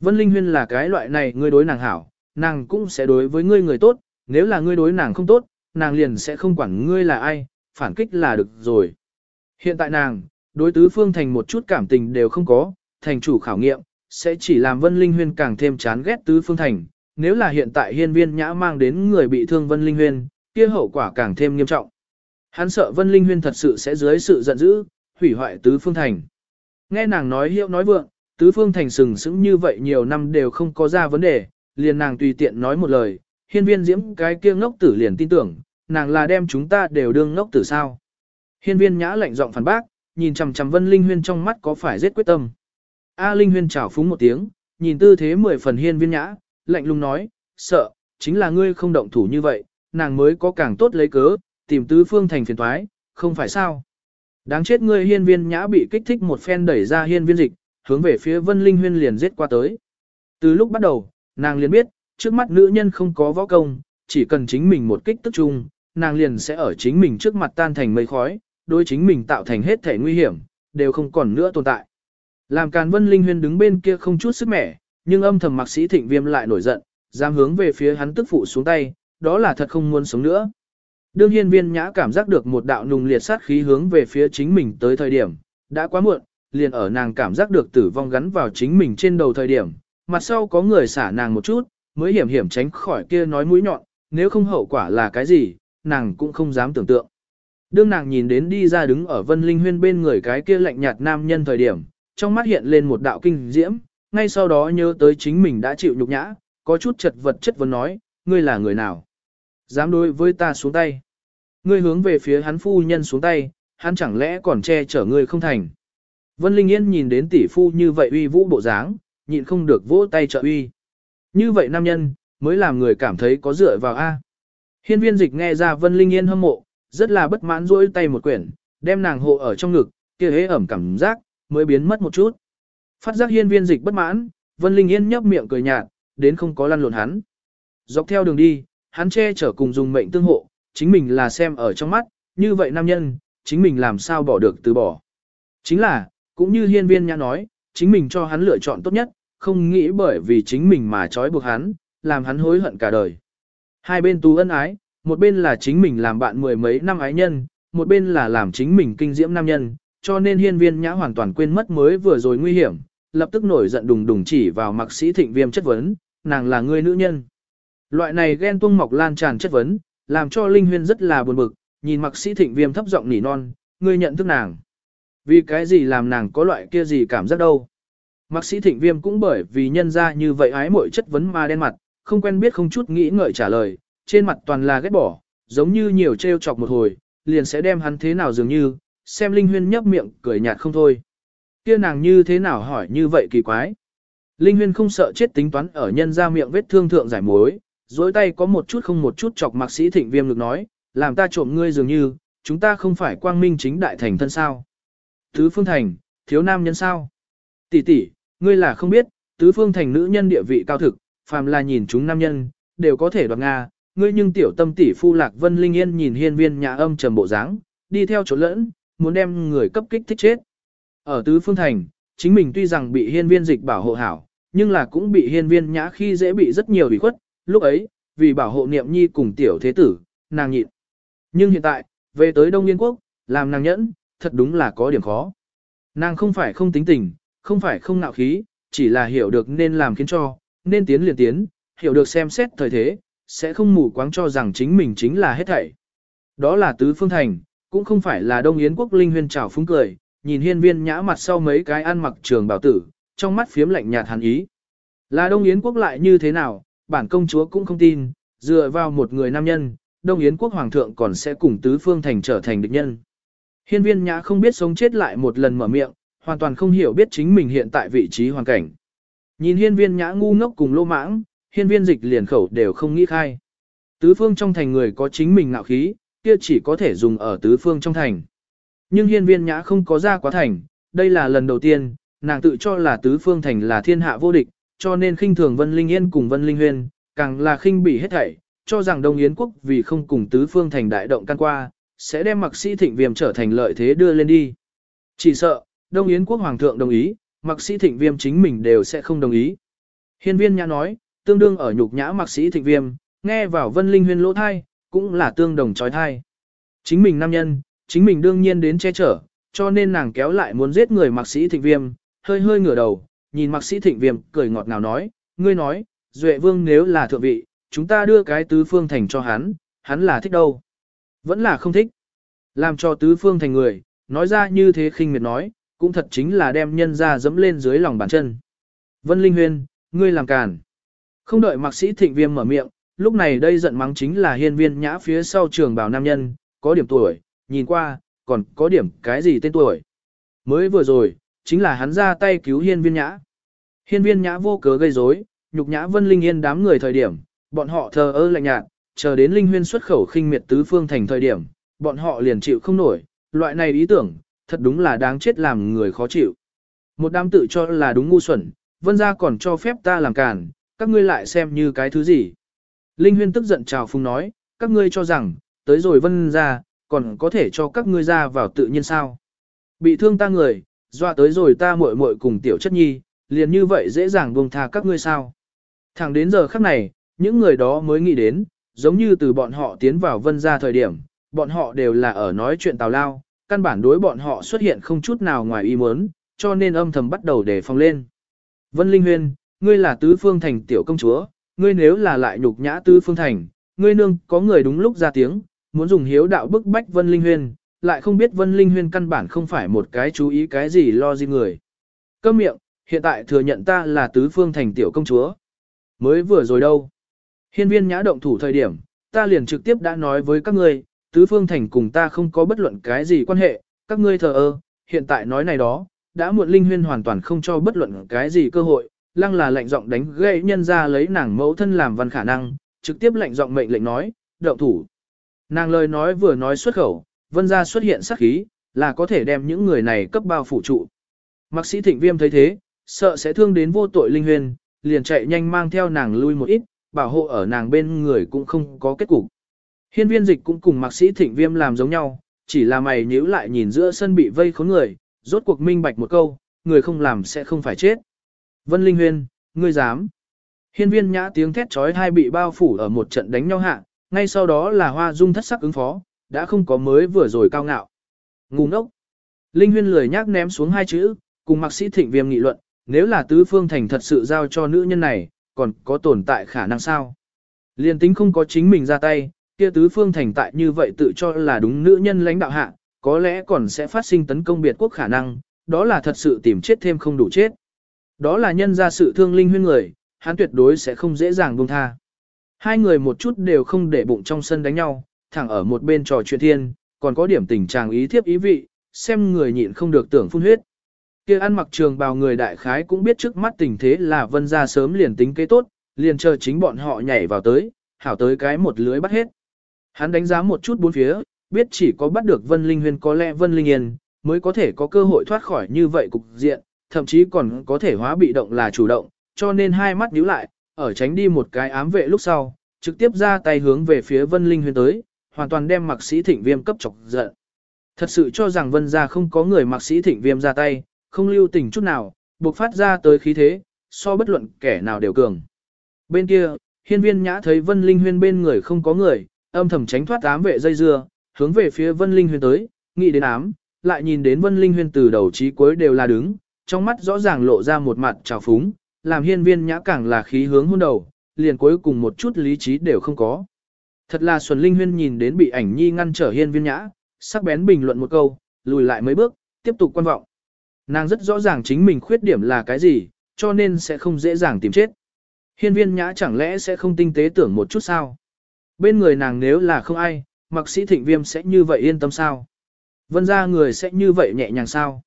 Vân Linh Huyên là cái loại này ngươi đối nàng hảo, nàng cũng sẽ đối với ngươi người tốt, nếu là ngươi đối nàng không tốt, nàng liền sẽ không quản ngươi là ai, phản kích là được rồi. Hiện tại nàng, đối tứ phương thành một chút cảm tình đều không có, thành chủ khảo nghiệm, sẽ chỉ làm Vân Linh Huyên càng thêm chán ghét tứ phương thành. Nếu là hiện tại hiên viên nhã mang đến người bị thương Vân Linh Huyên, kia hậu quả càng thêm nghiêm trọng. Hắn sợ Vân Linh Huyên thật sự sẽ dưới sự giận dữ, hủy hoại tứ phương thành. Nghe nàng nói hiệu nói vượng, tứ phương thành sừng sững như vậy nhiều năm đều không có ra vấn đề, liền nàng tùy tiện nói một lời, hiên viên diễm cái kia ngốc tử liền tin tưởng, nàng là đem chúng ta đều đương ngốc tử sao. Hiên viên nhã lạnh giọng phản bác, nhìn chằm chằm Vân Linh Huyên trong mắt có phải giết quyết tâm. A Linh Huyên chào phúng một tiếng, nhìn tư thế mười phần hiên viên nhã, lạnh lùng nói, sợ, chính là ngươi không động thủ như vậy, nàng mới có càng tốt lấy cớ, tìm tứ phương thành phiền toái, không phải sao. Đáng chết ngươi hiên viên nhã bị kích thích một phen đẩy ra hiên viên dịch, hướng về phía Vân Linh Huyên liền giết qua tới. Từ lúc bắt đầu, nàng liền biết, trước mắt nữ nhân không có võ công, chỉ cần chính mình một kích tức chung, nàng liền sẽ ở chính mình trước mặt tan thành mây khói, đối chính mình tạo thành hết thể nguy hiểm, đều không còn nữa tồn tại. Làm Càn Vân Linh Huyên đứng bên kia không chút sức mẻ, nhưng âm thầm mạc sĩ thịnh viêm lại nổi giận, dám hướng về phía hắn tức phụ xuống tay, đó là thật không muốn sống nữa. Đương hiên viên nhã cảm giác được một đạo nùng liệt sát khí hướng về phía chính mình tới thời điểm, đã quá muộn, liền ở nàng cảm giác được tử vong gắn vào chính mình trên đầu thời điểm, mặt sau có người xả nàng một chút, mới hiểm hiểm tránh khỏi kia nói mũi nhọn, nếu không hậu quả là cái gì, nàng cũng không dám tưởng tượng. Đương nàng nhìn đến đi ra đứng ở Vân Linh Huyên bên người cái kia lạnh nhạt nam nhân thời điểm, trong mắt hiện lên một đạo kinh diễm, ngay sau đó nhớ tới chính mình đã chịu nhục nhã, có chút chật vật chất vấn nói, ngươi là người nào? Dám đối với ta xuống tay. Ngươi hướng về phía hắn phu nhân xuống tay, hắn chẳng lẽ còn che chở ngươi không thành. Vân Linh Yên nhìn đến tỷ phu như vậy uy vũ bộ dáng, nhịn không được vỗ tay trợ uy. Như vậy nam nhân, mới làm người cảm thấy có dựa vào A. Hiên viên dịch nghe ra Vân Linh Yên hâm mộ, rất là bất mãn rỗi tay một quyển, đem nàng hộ ở trong ngực, kia hế ẩm cảm giác, mới biến mất một chút. Phát giác hiên viên dịch bất mãn, Vân Linh Yên nhấp miệng cười nhạt, đến không có lăn lộn hắn. Dọc theo đường đi, hắn che chở cùng dùng mệnh tương hộ, chính mình là xem ở trong mắt, như vậy nam nhân, chính mình làm sao bỏ được từ bỏ. Chính là, cũng như hiên viên nhã nói, chính mình cho hắn lựa chọn tốt nhất, không nghĩ bởi vì chính mình mà trói buộc hắn, làm hắn hối hận cả đời. Hai bên tu ân ái, một bên là chính mình làm bạn mười mấy năm ái nhân, một bên là làm chính mình kinh diễm nam nhân, cho nên hiên viên nhã hoàn toàn quên mất mới vừa rồi nguy hiểm, lập tức nổi giận đùng đùng chỉ vào mặc sĩ thịnh viêm chất vấn, nàng là người nữ nhân. Loại này ghen tuông mọc lan tràn chất vấn, làm cho Linh Huyên rất là buồn bực, nhìn mặc sĩ thịnh viêm thấp giọng nỉ non, ngươi nhận thức nàng. Vì cái gì làm nàng có loại kia gì cảm giác đâu. Mặc sĩ thịnh viêm cũng bởi vì nhân ra như vậy ái mội chất vấn mà đen mặt, không quen biết không chút nghĩ ngợi trả lời, trên mặt toàn là ghét bỏ, giống như nhiều trêu chọc một hồi, liền sẽ đem hắn thế nào dường như, xem Linh Huyên nhấp miệng cười nhạt không thôi. Kia nàng như thế nào hỏi như vậy kỳ quái. Linh Huyên không sợ chết tính toán ở nhân ra miệng vết thương thượng giải mối, dối tay có một chút không một chút chọc mạc sĩ thịnh viêm được nói, làm ta trộm ngươi dường như, chúng ta không phải quang minh chính đại thành thân sao. Tứ phương thành, thiếu nam nhân sao? Tỷ tỷ, ngươi là không biết, tứ phương thành nữ nhân địa vị cao thực, phàm là nhìn chúng nam nhân, đều có thể đoạt Nga, ngươi nhưng tiểu tâm tỷ phu lạc vân linh yên nhìn hiên viên nhà âm trầm bộ dáng, đi theo chỗ lẫn, muốn đem người cấp kích thích chết. Ở tứ phương thành, chính mình tuy rằng bị hiên viên dịch bảo hộ hảo, nhưng là cũng bị hiên viên nhã khi dễ bị rất nhiều bị khuất, lúc ấy, vì bảo hộ niệm nhi cùng tiểu thế tử, nàng nhịn. Nhưng hiện tại, về tới Đông Yên Quốc, làm nàng nhẫn, thật đúng là có điểm khó. Nàng không phải không tính tình, không phải không nạo khí, chỉ là hiểu được nên làm khiến cho, nên tiến liền tiến, hiểu được xem xét thời thế, sẽ không mù quáng cho rằng chính mình chính là hết thảy. Đó là tứ phương thành, cũng không phải là Đông Yến quốc linh huyên trào phúng cười, nhìn hiên viên nhã mặt sau mấy cái ăn mặc trường bảo tử, trong mắt phiếm lạnh nhạt hàn ý. Là Đông Yến quốc lại như thế nào, bản công chúa cũng không tin, dựa vào một người nam nhân, Đông Yến quốc hoàng thượng còn sẽ cùng tứ phương thành trở thành địch nhân. Hiên viên nhã không biết sống chết lại một lần mở miệng, hoàn toàn không hiểu biết chính mình hiện tại vị trí hoàn cảnh. Nhìn hiên viên nhã ngu ngốc cùng lô mãng, hiên viên dịch liền khẩu đều không nghĩ khai. Tứ phương trong thành người có chính mình ngạo khí, kia chỉ có thể dùng ở tứ phương trong thành. Nhưng hiên viên nhã không có ra quá thành, đây là lần đầu tiên, nàng tự cho là tứ phương thành là thiên hạ vô địch, cho nên khinh thường Vân Linh Yên cùng Vân Linh Huyên, càng là khinh bỉ hết thảy, cho rằng Đông Yến quốc vì không cùng tứ phương thành đại động can qua, sẽ đem mặc sĩ thịnh viêm trở thành lợi thế đưa lên đi. Chỉ sợ, Đông Yến quốc hoàng thượng đồng ý, mặc sĩ thịnh viêm chính mình đều sẽ không đồng ý. Hiên viên nhã nói, tương đương ở nhục nhã mặc sĩ thịnh viêm, nghe vào vân linh huyên lỗ thai, cũng là tương đồng trói thai. Chính mình nam nhân, chính mình đương nhiên đến che chở, cho nên nàng kéo lại muốn giết người mặc sĩ thịnh viêm, hơi hơi ngửa đầu, nhìn mặc sĩ thịnh viêm, cười ngọt ngào nói, ngươi nói, Duệ vương nếu là thượng vị, chúng ta đưa cái tứ phương thành cho hắn, hắn là thích đâu. Vẫn là không thích. Làm cho tứ phương thành người, nói ra như thế khinh miệt nói, cũng thật chính là đem nhân ra dẫm lên dưới lòng bàn chân. Vân Linh Huyên, ngươi làm càn. Không đợi mạc sĩ thịnh viêm mở miệng, lúc này đây giận mắng chính là hiên viên nhã phía sau trường bảo nam nhân, có điểm tuổi, nhìn qua, còn có điểm cái gì tên tuổi. Mới vừa rồi, chính là hắn ra tay cứu hiên viên nhã. Hiên viên nhã vô cớ gây rối, nhục nhã vân linh yên đám người thời điểm, bọn họ thờ ơ lạnh nhạt, chờ đến linh huyên xuất khẩu khinh miệt tứ phương thành thời điểm, bọn họ liền chịu không nổi, loại này ý tưởng, thật đúng là đáng chết làm người khó chịu. Một đám tự cho là đúng ngu xuẩn, vân gia còn cho phép ta làm càn, các ngươi lại xem như cái thứ gì. Linh huyên tức giận chào phung nói, các ngươi cho rằng, tới rồi vân gia, còn có thể cho các ngươi ra vào tự nhiên sao. Bị thương ta người, dọa tới rồi ta muội muội cùng tiểu chất nhi, liền như vậy dễ dàng buông tha các ngươi sao. Thẳng đến giờ khắc này, những người đó mới nghĩ đến, giống như từ bọn họ tiến vào vân ra thời điểm, bọn họ đều là ở nói chuyện tào lao, căn bản đối bọn họ xuất hiện không chút nào ngoài ý muốn, cho nên âm thầm bắt đầu đề phòng lên. Vân Linh Huyên, ngươi là tứ phương thành tiểu công chúa, ngươi nếu là lại nhục nhã tứ phương thành, ngươi nương có người đúng lúc ra tiếng, muốn dùng hiếu đạo bức bách Vân Linh Huyên, lại không biết Vân Linh Huyên căn bản không phải một cái chú ý cái gì lo gì người. Câm miệng, hiện tại thừa nhận ta là tứ phương thành tiểu công chúa. Mới vừa rồi đâu. Hiên viên nhã động thủ thời điểm, ta liền trực tiếp đã nói với các ngươi, tứ phương thành cùng ta không có bất luận cái gì quan hệ, các ngươi thờ ơ, hiện tại nói này đó, đã muộn linh huyên hoàn toàn không cho bất luận cái gì cơ hội, lăng là lệnh giọng đánh gãy nhân ra lấy nàng mẫu thân làm văn khả năng, trực tiếp lệnh giọng mệnh lệnh nói, động thủ. Nàng lời nói vừa nói xuất khẩu, vân ra xuất hiện sắc khí, là có thể đem những người này cấp bao phủ trụ. Mạc sĩ thịnh viêm thấy thế, sợ sẽ thương đến vô tội linh huyên, liền chạy nhanh mang theo nàng lui một ít, bảo hộ ở nàng bên người cũng không có kết cục. Hiên viên dịch cũng cùng mạc sĩ thịnh viêm làm giống nhau, chỉ là mày nhíu lại nhìn giữa sân bị vây khốn người, rốt cuộc minh bạch một câu, người không làm sẽ không phải chết. Vân Linh Huyên, ngươi dám. Hiên viên nhã tiếng thét trói hai bị bao phủ ở một trận đánh nhau hạ, ngay sau đó là hoa dung thất sắc ứng phó, đã không có mới vừa rồi cao ngạo. Ngu ngốc. Linh Huyên lười nhác ném xuống hai chữ, cùng mạc sĩ thịnh viêm nghị luận, nếu là tứ phương thành thật sự giao cho nữ nhân này, còn có tồn tại khả năng sao? Liên tính không có chính mình ra tay, kia tứ phương thành tại như vậy tự cho là đúng nữ nhân lãnh đạo hạ, có lẽ còn sẽ phát sinh tấn công biệt quốc khả năng, đó là thật sự tìm chết thêm không đủ chết. Đó là nhân ra sự thương linh huyên người, hắn tuyệt đối sẽ không dễ dàng buông tha. Hai người một chút đều không để bụng trong sân đánh nhau, thẳng ở một bên trò chuyện thiên, còn có điểm tình trạng ý thiếp ý vị, xem người nhịn không được tưởng phun huyết. Kia ăn mặc trường bào người đại khái cũng biết trước mắt tình thế là vân ra sớm liền tính kế tốt, liền chờ chính bọn họ nhảy vào tới, hảo tới cái một lưới bắt hết. Hắn đánh giá một chút bốn phía, biết chỉ có bắt được Vân Linh huyền có lẽ Vân Linh Yên, mới có thể có cơ hội thoát khỏi như vậy cục diện, thậm chí còn có thể hóa bị động là chủ động, cho nên hai mắt nhíu lại, ở tránh đi một cái ám vệ lúc sau, trực tiếp ra tay hướng về phía Vân Linh huyền tới, hoàn toàn đem mặc sĩ thịnh viêm cấp chọc giận. Thật sự cho rằng Vân gia không có người mặc sĩ thịnh viêm ra tay, không lưu tình chút nào, buộc phát ra tới khí thế, so bất luận kẻ nào đều cường. Bên kia, hiên viên nhã thấy Vân Linh Huyên bên người không có người, âm thầm tránh thoát ám vệ dây dưa, hướng về phía Vân Linh Huyên tới, nghĩ đến ám, lại nhìn đến Vân Linh Huyên từ đầu chí cuối đều là đứng, trong mắt rõ ràng lộ ra một mặt trào phúng, làm hiên viên nhã càng là khí hướng hôn đầu, liền cuối cùng một chút lý trí đều không có. Thật là Xuân Linh Huyên nhìn đến bị ảnh nhi ngăn trở hiên viên nhã, sắc bén bình luận một câu, lùi lại mấy bước, tiếp tục quan vọng. Nàng rất rõ ràng chính mình khuyết điểm là cái gì, cho nên sẽ không dễ dàng tìm chết. Hiên viên nhã chẳng lẽ sẽ không tinh tế tưởng một chút sao? Bên người nàng nếu là không ai, mặc sĩ thịnh viêm sẽ như vậy yên tâm sao? Vân ra người sẽ như vậy nhẹ nhàng sao?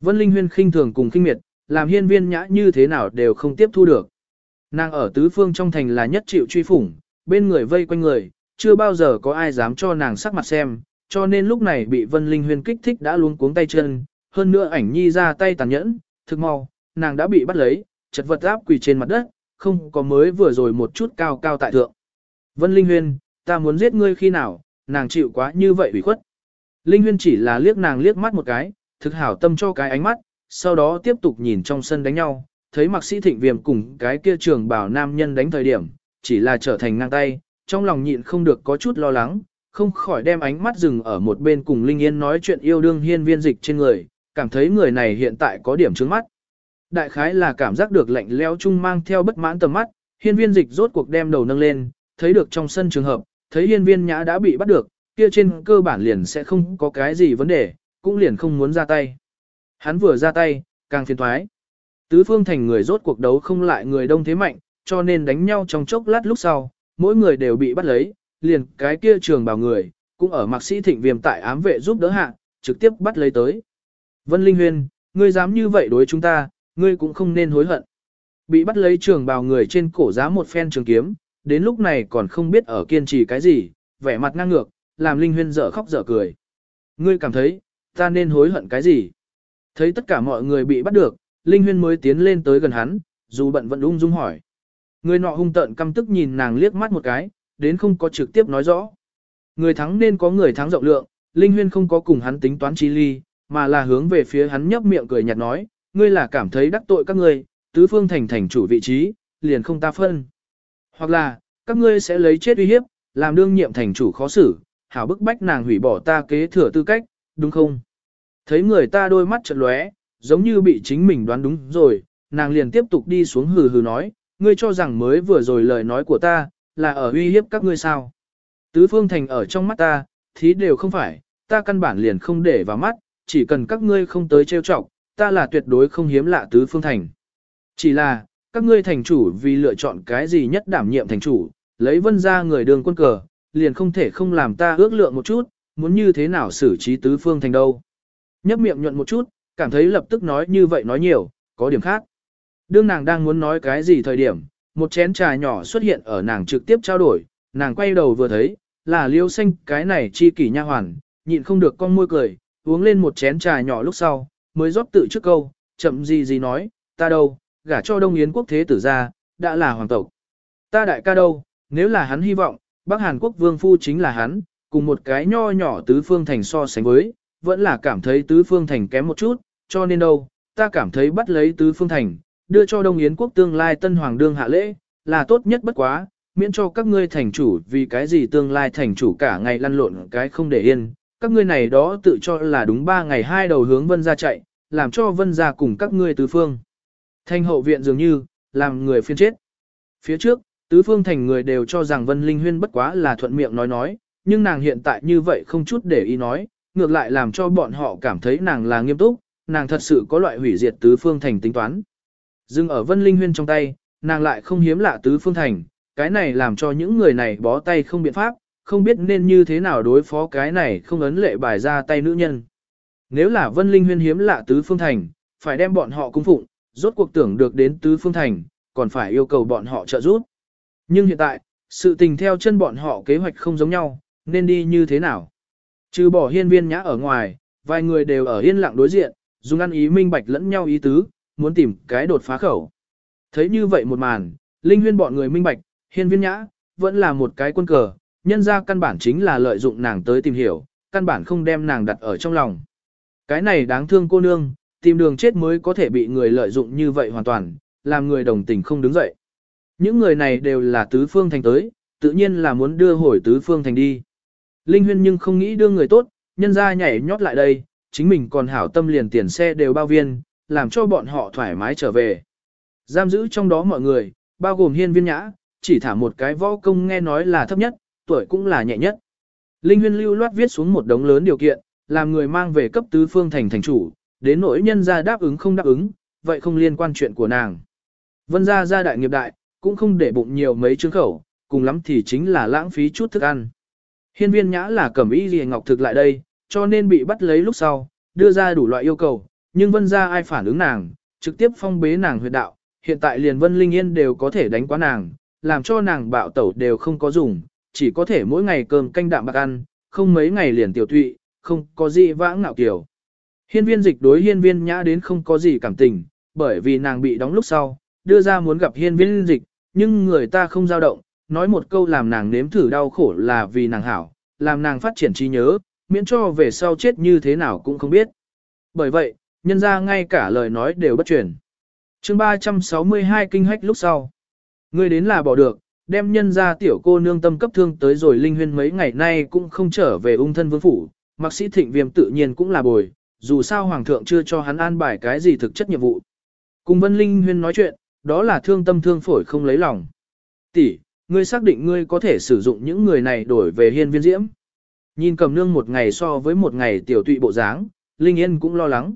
Vân Linh Huyên khinh thường cùng khinh miệt, làm hiên viên nhã như thế nào đều không tiếp thu được. Nàng ở tứ phương trong thành là nhất chịu truy phủng, bên người vây quanh người, chưa bao giờ có ai dám cho nàng sắc mặt xem, cho nên lúc này bị Vân Linh Huyên kích thích đã luống cuống tay chân, hơn nữa ảnh nhi ra tay tàn nhẫn, thực mau, nàng đã bị bắt lấy, chật vật áp quỳ trên mặt đất, không có mới vừa rồi một chút cao cao tại thượng. Vân Linh Huyên, ta muốn giết ngươi khi nào, nàng chịu quá như vậy ủy khuất. Linh Huyên chỉ là liếc nàng liếc mắt một cái, thực hảo tâm cho cái ánh mắt, sau đó tiếp tục nhìn trong sân đánh nhau, thấy mặc sĩ thịnh viêm cùng cái kia trường bảo nam nhân đánh thời điểm, chỉ là trở thành ngang tay, trong lòng nhịn không được có chút lo lắng, không khỏi đem ánh mắt dừng ở một bên cùng Linh Yên nói chuyện yêu đương hiên viên dịch trên người, cảm thấy người này hiện tại có điểm trướng mắt. Đại khái là cảm giác được lạnh leo chung mang theo bất mãn tầm mắt, hiên viên dịch rốt cuộc đem đầu nâng lên, thấy được trong sân trường hợp, thấy hiên viên nhã đã bị bắt được, kia trên cơ bản liền sẽ không có cái gì vấn đề, cũng liền không muốn ra tay. Hắn vừa ra tay, càng phiền thoái. Tứ phương thành người rốt cuộc đấu không lại người đông thế mạnh, cho nên đánh nhau trong chốc lát lúc sau, mỗi người đều bị bắt lấy, liền cái kia trường bảo người, cũng ở mạc sĩ thịnh viêm tại ám vệ giúp đỡ hạ, trực tiếp bắt lấy tới. Vân Linh Huyên, ngươi dám như vậy đối chúng ta, ngươi cũng không nên hối hận. Bị bắt lấy trường bào người trên cổ giá một phen trường kiếm, đến lúc này còn không biết ở kiên trì cái gì, vẻ mặt ngang ngược, làm Linh Huyên dở khóc dở cười. Ngươi cảm thấy, ta nên hối hận cái gì? Thấy tất cả mọi người bị bắt được, Linh Huyên mới tiến lên tới gần hắn, dù bận vẫn ung dung hỏi. Người nọ hung tợn căm tức nhìn nàng liếc mắt một cái, đến không có trực tiếp nói rõ. Người thắng nên có người thắng rộng lượng, Linh Huyên không có cùng hắn tính toán chi ly, mà là hướng về phía hắn nhấp miệng cười nhạt nói, ngươi là cảm thấy đắc tội các ngươi, tứ phương thành thành chủ vị trí, liền không ta phân. Hoặc là, các ngươi sẽ lấy chết uy hiếp, làm đương nhiệm thành chủ khó xử, hảo bức bách nàng hủy bỏ ta kế thừa tư cách, đúng không? Thấy người ta đôi mắt chợt lóe, giống như bị chính mình đoán đúng rồi, nàng liền tiếp tục đi xuống hừ hừ nói, ngươi cho rằng mới vừa rồi lời nói của ta, là ở uy hiếp các ngươi sao? Tứ phương thành ở trong mắt ta, thí đều không phải, ta căn bản liền không để vào mắt, chỉ cần các ngươi không tới trêu chọc, ta là tuyệt đối không hiếm lạ tứ phương thành. Chỉ là, các ngươi thành chủ vì lựa chọn cái gì nhất đảm nhiệm thành chủ, lấy vân ra người đường quân cờ, liền không thể không làm ta ước lượng một chút, muốn như thế nào xử trí tứ phương thành đâu. Nhấp miệng nhuận một chút, cảm thấy lập tức nói như vậy nói nhiều, có điểm khác. Đương nàng đang muốn nói cái gì thời điểm, một chén trà nhỏ xuất hiện ở nàng trực tiếp trao đổi, nàng quay đầu vừa thấy, là liêu xanh cái này chi kỷ nha hoàn, nhịn không được con môi cười, uống lên một chén trà nhỏ lúc sau, mới rót tự trước câu, chậm gì gì nói, ta đâu, gả cho Đông Yến quốc thế tử ra, đã là hoàng tộc. Ta đại ca đâu, nếu là hắn hy vọng, Bắc Hàn Quốc vương phu chính là hắn, cùng một cái nho nhỏ tứ phương thành so sánh với, vẫn là cảm thấy tứ phương thành kém một chút, cho nên đâu, ta cảm thấy bắt lấy tứ phương thành, đưa cho Đông Yến quốc tương lai tân hoàng đương hạ lễ, là tốt nhất bất quá, miễn cho các ngươi thành chủ vì cái gì tương lai thành chủ cả ngày lăn lộn cái không để yên, các ngươi này đó tự cho là đúng ba ngày hai đầu hướng vân ra chạy, làm cho vân ra cùng các ngươi tứ phương. Thanh hậu viện dường như, làm người phiên chết. Phía trước, tứ phương thành người đều cho rằng vân linh huyên bất quá là thuận miệng nói nói, nhưng nàng hiện tại như vậy không chút để ý nói, ngược lại làm cho bọn họ cảm thấy nàng là nghiêm túc, nàng thật sự có loại hủy diệt tứ phương thành tính toán. Dừng ở vân linh huyên trong tay, nàng lại không hiếm lạ tứ phương thành, cái này làm cho những người này bó tay không biện pháp, không biết nên như thế nào đối phó cái này không ấn lệ bài ra tay nữ nhân. Nếu là vân linh huyên hiếm lạ tứ phương thành, phải đem bọn họ cung phụng, rốt cuộc tưởng được đến tứ phương thành, còn phải yêu cầu bọn họ trợ giúp. Nhưng hiện tại, sự tình theo chân bọn họ kế hoạch không giống nhau, nên đi như thế nào? Trừ bỏ hiên viên nhã ở ngoài, vài người đều ở yên lặng đối diện, dùng ăn ý minh bạch lẫn nhau ý tứ, muốn tìm cái đột phá khẩu. Thấy như vậy một màn, linh huyên bọn người minh bạch, hiên viên nhã, vẫn là một cái quân cờ, nhân ra căn bản chính là lợi dụng nàng tới tìm hiểu, căn bản không đem nàng đặt ở trong lòng. Cái này đáng thương cô nương, tìm đường chết mới có thể bị người lợi dụng như vậy hoàn toàn, làm người đồng tình không đứng dậy. Những người này đều là tứ phương thành tới, tự nhiên là muốn đưa hồi tứ phương thành đi. Linh huyên nhưng không nghĩ đưa người tốt, nhân ra nhảy nhót lại đây, chính mình còn hảo tâm liền tiền xe đều bao viên, làm cho bọn họ thoải mái trở về. Giam giữ trong đó mọi người, bao gồm hiên viên nhã, chỉ thả một cái võ công nghe nói là thấp nhất, tuổi cũng là nhẹ nhất. Linh huyên lưu loát viết xuống một đống lớn điều kiện, làm người mang về cấp tứ phương thành thành chủ, đến nỗi nhân ra đáp ứng không đáp ứng, vậy không liên quan chuyện của nàng. Vân gia gia đại nghiệp đại, cũng không để bụng nhiều mấy trứng khẩu, cùng lắm thì chính là lãng phí chút thức ăn. Hiên viên nhã là cẩm y gì ngọc thực lại đây, cho nên bị bắt lấy lúc sau, đưa ra đủ loại yêu cầu, nhưng vân gia ai phản ứng nàng, trực tiếp phong bế nàng huyệt đạo, hiện tại liền vân linh yên đều có thể đánh quá nàng, làm cho nàng bạo tẩu đều không có dùng, chỉ có thể mỗi ngày cơm canh đạm bạc ăn, không mấy ngày liền tiểu thụy, không có gì vãng ngạo kiểu. Hiên viên dịch đối hiên viên nhã đến không có gì cảm tình, bởi vì nàng bị đóng lúc sau, đưa ra muốn gặp hiên viên dịch, nhưng người ta không dao động, nói một câu làm nàng nếm thử đau khổ là vì nàng hảo, làm nàng phát triển trí nhớ, miễn cho về sau chết như thế nào cũng không biết. Bởi vậy, nhân ra ngay cả lời nói đều bất chuyển. chương 362 kinh hách lúc sau. Người đến là bỏ được, đem nhân ra tiểu cô nương tâm cấp thương tới rồi linh huyên mấy ngày nay cũng không trở về ung thân vương phủ, mạc sĩ thịnh viêm tự nhiên cũng là bồi, dù sao hoàng thượng chưa cho hắn an bài cái gì thực chất nhiệm vụ. Cùng vân linh huyên nói chuyện, đó là thương tâm thương phổi không lấy lòng. Tỷ, ngươi xác định ngươi có thể sử dụng những người này đổi về hiên viên diễm. Nhìn cầm nương một ngày so với một ngày tiểu tụy bộ dáng, Linh Yên cũng lo lắng.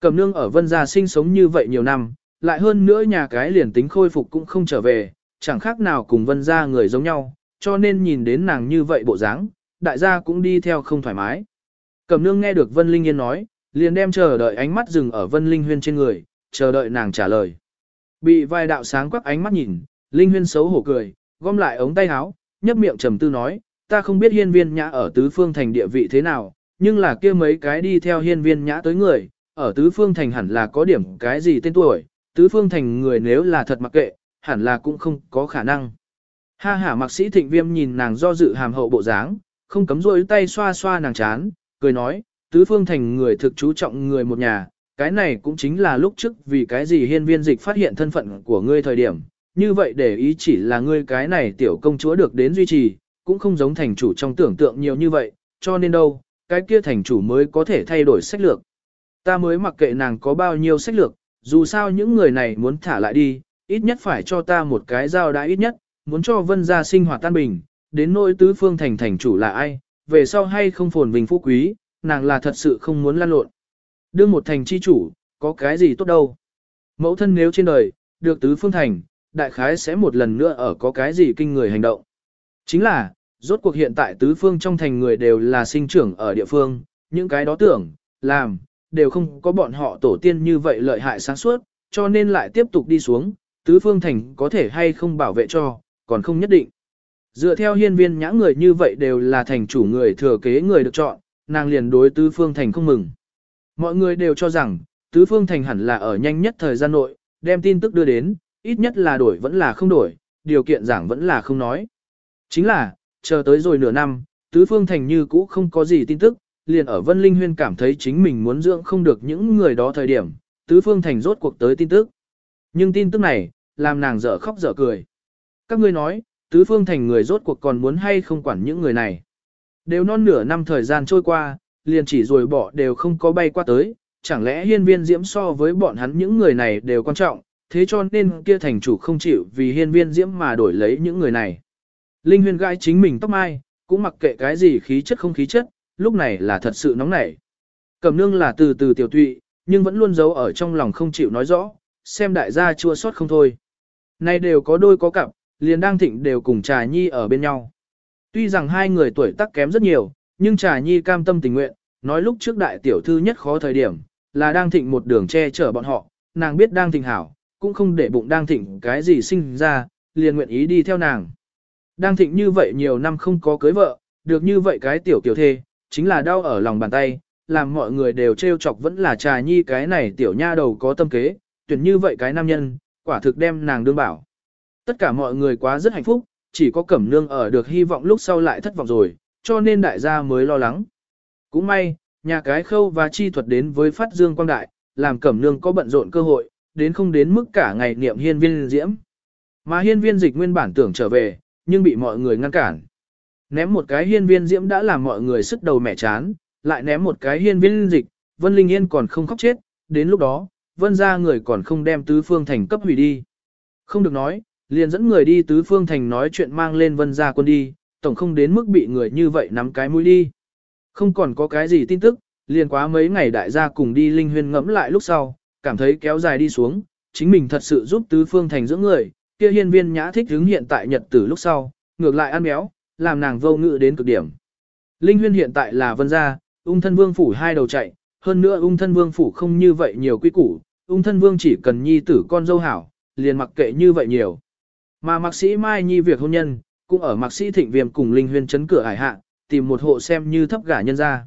Cầm nương ở vân gia sinh sống như vậy nhiều năm, lại hơn nữa nhà cái liền tính khôi phục cũng không trở về, chẳng khác nào cùng vân gia người giống nhau, cho nên nhìn đến nàng như vậy bộ dáng, đại gia cũng đi theo không thoải mái. Cầm nương nghe được Vân Linh Yên nói, liền đem chờ đợi ánh mắt dừng ở Vân Linh Huyên trên người, chờ đợi nàng trả lời. Bị vài đạo sáng quắc ánh mắt nhìn, Linh Huyên xấu hổ cười, gom lại ống tay áo, nhấp miệng trầm tư nói, ta không biết hiên viên nhã ở tứ phương thành địa vị thế nào, nhưng là kia mấy cái đi theo hiên viên nhã tới người, ở tứ phương thành hẳn là có điểm cái gì tên tuổi, tứ phương thành người nếu là thật mặc kệ, hẳn là cũng không có khả năng. Ha ha mạc sĩ thịnh viêm nhìn nàng do dự hàm hậu bộ dáng, không cấm rôi tay xoa xoa nàng chán, cười nói, tứ phương thành người thực chú trọng người một nhà, cái này cũng chính là lúc trước vì cái gì hiên viên dịch phát hiện thân phận của ngươi thời điểm, như vậy để ý chỉ là ngươi cái này tiểu công chúa được đến duy trì, cũng không giống thành chủ trong tưởng tượng nhiều như vậy, cho nên đâu, cái kia thành chủ mới có thể thay đổi sách lược. Ta mới mặc kệ nàng có bao nhiêu sách lược, dù sao những người này muốn thả lại đi, ít nhất phải cho ta một cái giao đã ít nhất, muốn cho vân gia sinh hoạt tan bình, đến nỗi tứ phương thành thành chủ là ai, về sau hay không phồn vinh phú quý, nàng là thật sự không muốn lan lộn. Đương một thành chi chủ, có cái gì tốt đâu. Mẫu thân nếu trên đời, được tứ phương thành, đại khái sẽ một lần nữa ở có cái gì kinh người hành động. Chính là, rốt cuộc hiện tại tứ phương trong thành người đều là sinh trưởng ở địa phương, những cái đó tưởng, làm, đều không có bọn họ tổ tiên như vậy lợi hại sáng suốt, cho nên lại tiếp tục đi xuống, tứ phương thành có thể hay không bảo vệ cho, còn không nhất định. Dựa theo hiên viên nhã người như vậy đều là thành chủ người thừa kế người được chọn, nàng liền đối tứ phương thành không mừng. Mọi người đều cho rằng, tứ phương thành hẳn là ở nhanh nhất thời gian nội, đem tin tức đưa đến, ít nhất là đổi vẫn là không đổi, điều kiện giảng vẫn là không nói. Chính là, chờ tới rồi nửa năm, tứ phương thành như cũ không có gì tin tức, liền ở Vân Linh Huyên cảm thấy chính mình muốn dưỡng không được những người đó thời điểm, tứ phương thành rốt cuộc tới tin tức. Nhưng tin tức này, làm nàng dở khóc dở cười. Các ngươi nói, tứ phương thành người rốt cuộc còn muốn hay không quản những người này. Đều non nửa năm thời gian trôi qua, liền chỉ rồi bỏ đều không có bay qua tới, chẳng lẽ hiên viên diễm so với bọn hắn những người này đều quan trọng, thế cho nên kia thành chủ không chịu vì hiên viên diễm mà đổi lấy những người này. Linh huyền gai chính mình tóc mai, cũng mặc kệ cái gì khí chất không khí chất, lúc này là thật sự nóng nảy. Cẩm nương là từ từ tiểu tụy, nhưng vẫn luôn giấu ở trong lòng không chịu nói rõ, xem đại gia chua sót không thôi. Nay đều có đôi có cặp, liền đang thịnh đều cùng trà nhi ở bên nhau. Tuy rằng hai người tuổi tác kém rất nhiều, nhưng trà nhi cam tâm tình nguyện, nói lúc trước đại tiểu thư nhất khó thời điểm, là đang thịnh một đường che chở bọn họ, nàng biết đang thịnh hảo, cũng không để bụng đang thịnh cái gì sinh ra, liền nguyện ý đi theo nàng. Đang thịnh như vậy nhiều năm không có cưới vợ, được như vậy cái tiểu tiểu thê, chính là đau ở lòng bàn tay, làm mọi người đều trêu chọc vẫn là trà nhi cái này tiểu nha đầu có tâm kế, tuyển như vậy cái nam nhân, quả thực đem nàng đương bảo. Tất cả mọi người quá rất hạnh phúc, chỉ có cẩm nương ở được hy vọng lúc sau lại thất vọng rồi, cho nên đại gia mới lo lắng. Cũng may, nhà cái khâu và chi thuật đến với phát dương quang đại, làm cẩm nương có bận rộn cơ hội, đến không đến mức cả ngày niệm hiên viên diễm. Mà hiên viên dịch nguyên bản tưởng trở về, nhưng bị mọi người ngăn cản. Ném một cái hiên viên diễm đã làm mọi người sức đầu mẻ chán, lại ném một cái hiên viên dịch, Vân Linh Yên còn không khóc chết, đến lúc đó, Vân ra người còn không đem tứ phương thành cấp hủy đi. Không được nói, liền dẫn người đi tứ phương thành nói chuyện mang lên Vân ra quân đi, tổng không đến mức bị người như vậy nắm cái mũi đi. Không còn có cái gì tin tức, liền quá mấy ngày đại gia cùng đi linh huyên ngẫm lại lúc sau, cảm thấy kéo dài đi xuống, chính mình thật sự giúp tứ phương thành dưỡng người, kia hiên viên nhã thích hứng hiện tại nhật tử lúc sau, ngược lại ăn béo, làm nàng vô ngự đến cực điểm. Linh huyên hiện tại là vân gia, ung thân vương phủ hai đầu chạy, hơn nữa ung thân vương phủ không như vậy nhiều quy củ, ung thân vương chỉ cần nhi tử con dâu hảo, liền mặc kệ như vậy nhiều. Mà mạc sĩ Mai Nhi việc hôn nhân, cũng ở mạc sĩ thịnh viêm cùng Linh huyên chấn cửa hải hạ, tìm một hộ xem như thấp gả nhân ra.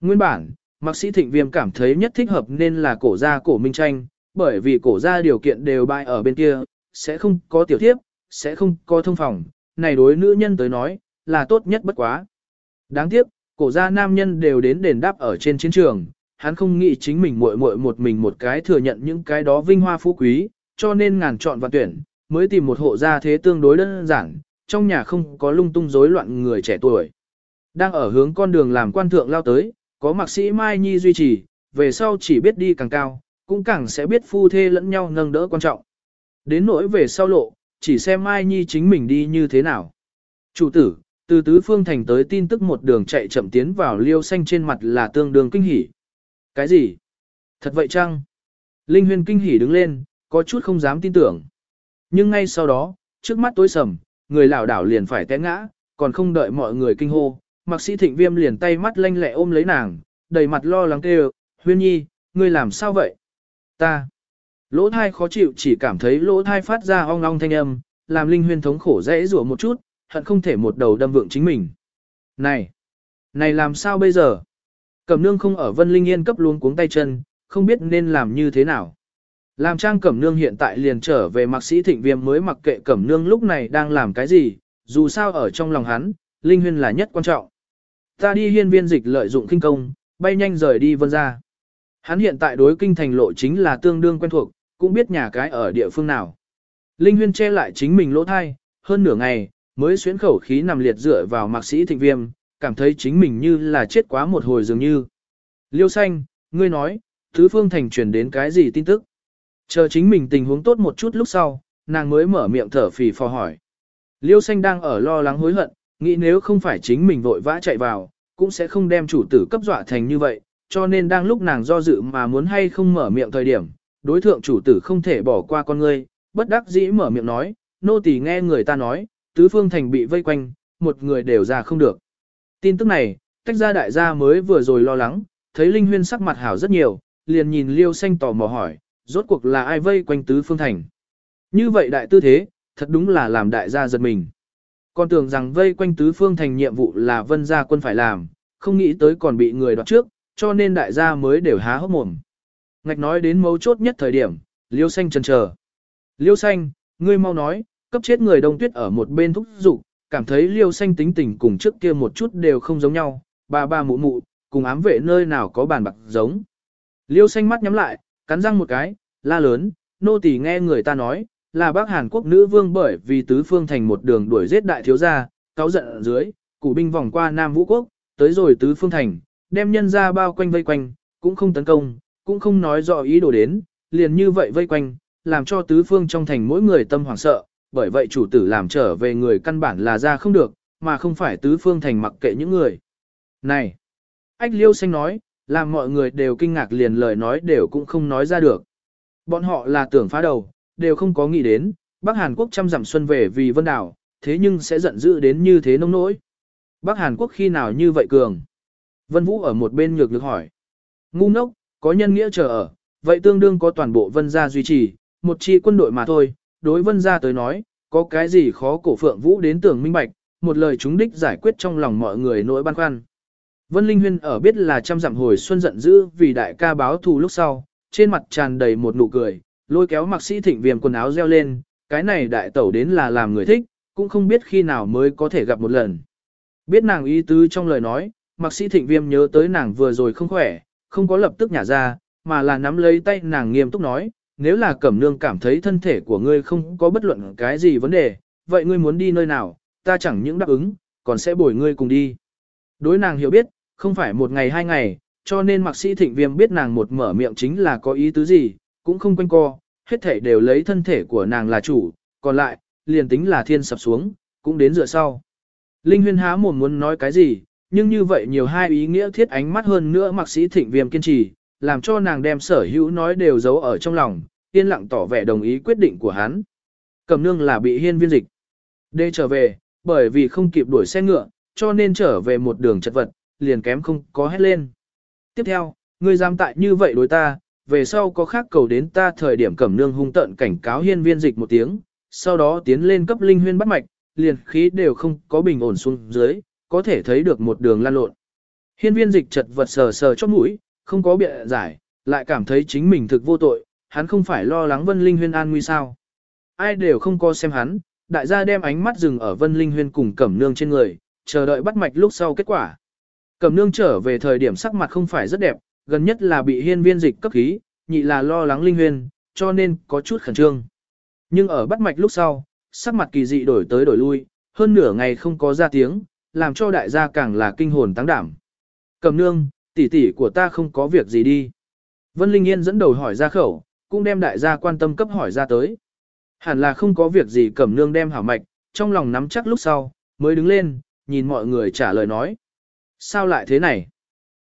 Nguyên bản, mạc sĩ thịnh viêm cảm thấy nhất thích hợp nên là cổ gia cổ minh tranh, bởi vì cổ gia điều kiện đều bại ở bên kia, sẽ không có tiểu thiếp, sẽ không có thông phòng, này đối nữ nhân tới nói, là tốt nhất bất quá. Đáng tiếc, cổ gia nam nhân đều đến đền đáp ở trên chiến trường, hắn không nghĩ chính mình muội muội một mình một cái thừa nhận những cái đó vinh hoa phú quý, cho nên ngàn chọn và tuyển, mới tìm một hộ gia thế tương đối đơn giản, trong nhà không có lung tung rối loạn người trẻ tuổi. Đang ở hướng con đường làm quan thượng lao tới, có mạc sĩ Mai Nhi duy trì, về sau chỉ biết đi càng cao, cũng càng sẽ biết phu thê lẫn nhau nâng đỡ quan trọng. Đến nỗi về sau lộ, chỉ xem Mai Nhi chính mình đi như thế nào. Chủ tử, từ tứ phương thành tới tin tức một đường chạy chậm tiến vào liêu xanh trên mặt là tương đương kinh hỉ. Cái gì? Thật vậy chăng? Linh huyền kinh hỉ đứng lên, có chút không dám tin tưởng. Nhưng ngay sau đó, trước mắt tối sầm, người lảo đảo liền phải té ngã, còn không đợi mọi người kinh hô. Mạc sĩ thịnh viêm liền tay mắt lanh lẹ ôm lấy nàng, đầy mặt lo lắng kêu, huyên nhi, ngươi làm sao vậy? Ta. Lỗ thai khó chịu chỉ cảm thấy lỗ thai phát ra ong ong thanh âm, làm linh huyên thống khổ dễ rủa một chút, hận không thể một đầu đâm vượng chính mình. Này! Này làm sao bây giờ? Cẩm nương không ở Vân Linh Yên cấp luôn cuống tay chân, không biết nên làm như thế nào. Làm trang Cẩm nương hiện tại liền trở về mạc sĩ thịnh viêm mới mặc kệ Cẩm nương lúc này đang làm cái gì, dù sao ở trong lòng hắn, Linh Huyên là nhất quan trọng. Ta đi hiên viên dịch lợi dụng kinh công, bay nhanh rời đi vân ra. Hắn hiện tại đối kinh thành lộ chính là tương đương quen thuộc, cũng biết nhà cái ở địa phương nào. Linh Huyên che lại chính mình lỗ thai, hơn nửa ngày, mới xuyến khẩu khí nằm liệt dựa vào mạc sĩ thịnh viêm, cảm thấy chính mình như là chết quá một hồi dường như. Liêu xanh, ngươi nói, Thứ Phương Thành truyền đến cái gì tin tức? Chờ chính mình tình huống tốt một chút lúc sau, nàng mới mở miệng thở phì phò hỏi. Liêu xanh đang ở lo lắng hối hận, nghĩ nếu không phải chính mình vội vã chạy vào, cũng sẽ không đem chủ tử cấp dọa thành như vậy, cho nên đang lúc nàng do dự mà muốn hay không mở miệng thời điểm, đối thượng chủ tử không thể bỏ qua con ngươi, bất đắc dĩ mở miệng nói, nô tỳ nghe người ta nói, tứ phương thành bị vây quanh, một người đều ra không được. Tin tức này, tách ra đại gia mới vừa rồi lo lắng, thấy Linh Huyên sắc mặt hảo rất nhiều, liền nhìn Liêu Xanh tò mò hỏi, rốt cuộc là ai vây quanh tứ phương thành. Như vậy đại tư thế, thật đúng là làm đại gia giật mình. Còn tưởng rằng vây quanh tứ phương thành nhiệm vụ là vân gia quân phải làm, không nghĩ tới còn bị người đoạt trước, cho nên đại gia mới đều há hốc mồm. Ngạch nói đến mấu chốt nhất thời điểm, Liêu Xanh chần chờ. Liêu Xanh, ngươi mau nói, cấp chết người đông tuyết ở một bên thúc dục cảm thấy Liêu Xanh tính tình cùng trước kia một chút đều không giống nhau, ba ba mụ mụ, cùng ám vệ nơi nào có bàn bạc giống. Liêu Xanh mắt nhắm lại, cắn răng một cái, la lớn, nô tỳ nghe người ta nói, là bác Hàn Quốc nữ vương bởi vì tứ phương thành một đường đuổi giết đại thiếu gia, cáo giận ở dưới, cụ binh vòng qua Nam Vũ Quốc, tới rồi tứ phương thành, đem nhân ra bao quanh vây quanh, cũng không tấn công, cũng không nói rõ ý đồ đến, liền như vậy vây quanh, làm cho tứ phương trong thành mỗi người tâm hoảng sợ, bởi vậy chủ tử làm trở về người căn bản là ra không được, mà không phải tứ phương thành mặc kệ những người. Này! Ách Liêu Xanh nói, làm mọi người đều kinh ngạc liền lời nói đều cũng không nói ra được. Bọn họ là tưởng phá đầu, đều không có nghĩ đến, Bắc Hàn Quốc trăm dặm xuân về vì vân đảo, thế nhưng sẽ giận dữ đến như thế nông nỗi. Bắc Hàn Quốc khi nào như vậy cường? Vân Vũ ở một bên nhược lực hỏi. Ngu ngốc, có nhân nghĩa chờ ở, vậy tương đương có toàn bộ vân gia duy trì, một chi quân đội mà thôi, đối vân gia tới nói, có cái gì khó cổ phượng Vũ đến tưởng minh bạch, một lời chúng đích giải quyết trong lòng mọi người nỗi băn khoăn. Vân Linh Huyên ở biết là trăm dặm hồi xuân giận dữ vì đại ca báo thù lúc sau, trên mặt tràn đầy một nụ cười, lôi kéo mặc sĩ thịnh viêm quần áo reo lên, cái này đại tẩu đến là làm người thích, cũng không biết khi nào mới có thể gặp một lần. Biết nàng ý tứ trong lời nói, mặc sĩ thịnh viêm nhớ tới nàng vừa rồi không khỏe, không có lập tức nhả ra, mà là nắm lấy tay nàng nghiêm túc nói, nếu là cẩm nương cảm thấy thân thể của ngươi không có bất luận cái gì vấn đề, vậy ngươi muốn đi nơi nào, ta chẳng những đáp ứng, còn sẽ bồi ngươi cùng đi. Đối nàng hiểu biết, không phải một ngày hai ngày, cho nên mặc sĩ thịnh viêm biết nàng một mở miệng chính là có ý tứ gì, cũng không quanh co, hết thể đều lấy thân thể của nàng là chủ, còn lại, liền tính là thiên sập xuống, cũng đến dựa sau. Linh huyên há mồm muốn nói cái gì, nhưng như vậy nhiều hai ý nghĩa thiết ánh mắt hơn nữa mặc sĩ thịnh viêm kiên trì, làm cho nàng đem sở hữu nói đều giấu ở trong lòng, yên lặng tỏ vẻ đồng ý quyết định của hắn. Cầm nương là bị hiên viên dịch. Đê trở về, bởi vì không kịp đuổi xe ngựa, cho nên trở về một đường chật vật, liền kém không có hét lên. Tiếp theo, ngươi dám tại như vậy đối ta, về sau có khác cầu đến ta thời điểm cẩm nương hung tận cảnh cáo hiên viên dịch một tiếng, sau đó tiến lên cấp linh huyên bắt mạch, liền khí đều không có bình ổn xuống dưới, có thể thấy được một đường lan lộn. Hiên viên dịch chật vật sờ sờ chót mũi, không có biện giải, lại cảm thấy chính mình thực vô tội, hắn không phải lo lắng vân linh huyên an nguy sao. Ai đều không có xem hắn, đại gia đem ánh mắt dừng ở vân linh huyên cùng cẩm nương trên người, chờ đợi bắt mạch lúc sau kết quả. Cẩm nương trở về thời điểm sắc mặt không phải rất đẹp, gần nhất là bị hiên viên dịch cấp khí, nhị là lo lắng linh huyên, cho nên có chút khẩn trương. Nhưng ở bắt mạch lúc sau, sắc mặt kỳ dị đổi tới đổi lui, hơn nửa ngày không có ra tiếng, làm cho đại gia càng là kinh hồn tăng đảm. Cẩm nương, tỷ tỷ của ta không có việc gì đi. Vân Linh Yên dẫn đầu hỏi ra khẩu, cũng đem đại gia quan tâm cấp hỏi ra tới. Hẳn là không có việc gì cẩm nương đem hảo mạch, trong lòng nắm chắc lúc sau, mới đứng lên, nhìn mọi người trả lời nói. Sao lại thế này?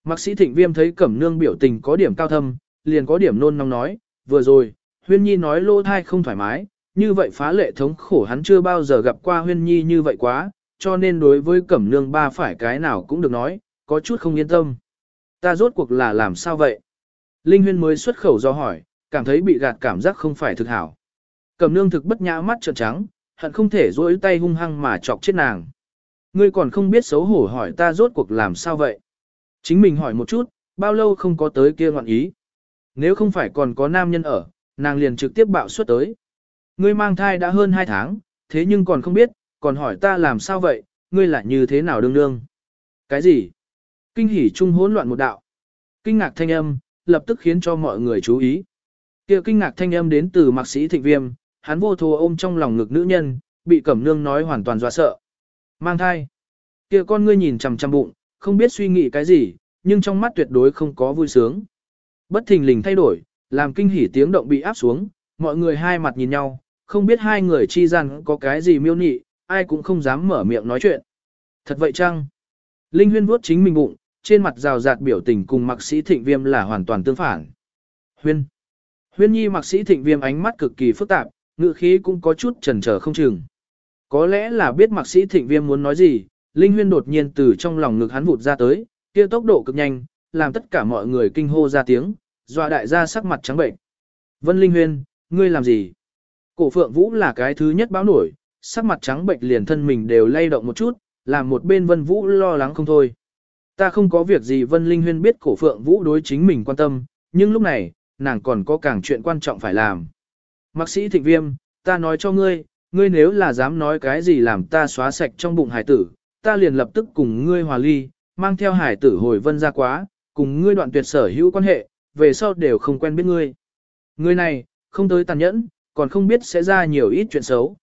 Mạc sĩ thịnh viêm thấy cẩm nương biểu tình có điểm cao thâm, liền có điểm nôn nóng nói, vừa rồi, huyên nhi nói lô thai không thoải mái, như vậy phá lệ thống khổ hắn chưa bao giờ gặp qua huyên nhi như vậy quá, cho nên đối với cẩm nương ba phải cái nào cũng được nói, có chút không yên tâm. Ta rốt cuộc là làm sao vậy? Linh huyên mới xuất khẩu do hỏi, cảm thấy bị gạt cảm giác không phải thực hảo. Cầm nương thực bất nhã mắt trợn trắng, hận không thể rối tay hung hăng mà chọc chết nàng. Ngươi còn không biết xấu hổ hỏi ta rốt cuộc làm sao vậy? Chính mình hỏi một chút, bao lâu không có tới kia ngoạn ý. Nếu không phải còn có nam nhân ở, nàng liền trực tiếp bạo suất tới. Ngươi mang thai đã hơn 2 tháng, thế nhưng còn không biết, còn hỏi ta làm sao vậy, ngươi lại như thế nào đương đương. Cái gì? Kinh hỉ trung hỗn loạn một đạo. Kinh ngạc thanh âm, lập tức khiến cho mọi người chú ý. Kia kinh ngạc thanh âm đến từ mạc sĩ thịnh viêm, hắn vô thù ôm trong lòng ngực nữ nhân, bị cẩm nương nói hoàn toàn dọa sợ. Mang thai. Kia con ngươi nhìn chằm chằm bụng, không biết suy nghĩ cái gì, nhưng trong mắt tuyệt đối không có vui sướng. Bất thình lình thay đổi, làm kinh hỉ tiếng động bị áp xuống, mọi người hai mặt nhìn nhau, không biết hai người chi gian có cái gì miêu nị, ai cũng không dám mở miệng nói chuyện. Thật vậy chăng? Linh huyên vuốt chính mình bụng, trên mặt rào rạt biểu tình cùng mạc sĩ thịnh viêm là hoàn toàn tương phản. Huyên. Huyên nhi mạc sĩ thịnh viêm ánh mắt cực kỳ phức tạp, ngự khí cũng có chút chần chờ không chừng. Có lẽ là biết mạc sĩ thịnh viêm muốn nói gì, Linh huyên đột nhiên từ trong lòng ngực hắn vụt ra tới, kia tốc độ cực nhanh, làm tất cả mọi người kinh hô ra tiếng, dọa đại gia sắc mặt trắng bệnh. Vân Linh huyên, ngươi làm gì? Cổ phượng vũ là cái thứ nhất báo nổi, sắc mặt trắng bệnh liền thân mình đều lay động một chút, làm một bên vân vũ lo lắng không thôi. Ta không có việc gì Vân Linh Huyên biết cổ phượng vũ đối chính mình quan tâm, nhưng lúc này, nàng còn có càng chuyện quan trọng phải làm. Mạc sĩ thịnh viêm, ta nói cho ngươi, ngươi nếu là dám nói cái gì làm ta xóa sạch trong bụng hải tử, ta liền lập tức cùng ngươi hòa ly, mang theo hải tử hồi vân ra quá, cùng ngươi đoạn tuyệt sở hữu quan hệ, về sau đều không quen biết ngươi. Ngươi này, không tới tàn nhẫn, còn không biết sẽ ra nhiều ít chuyện xấu.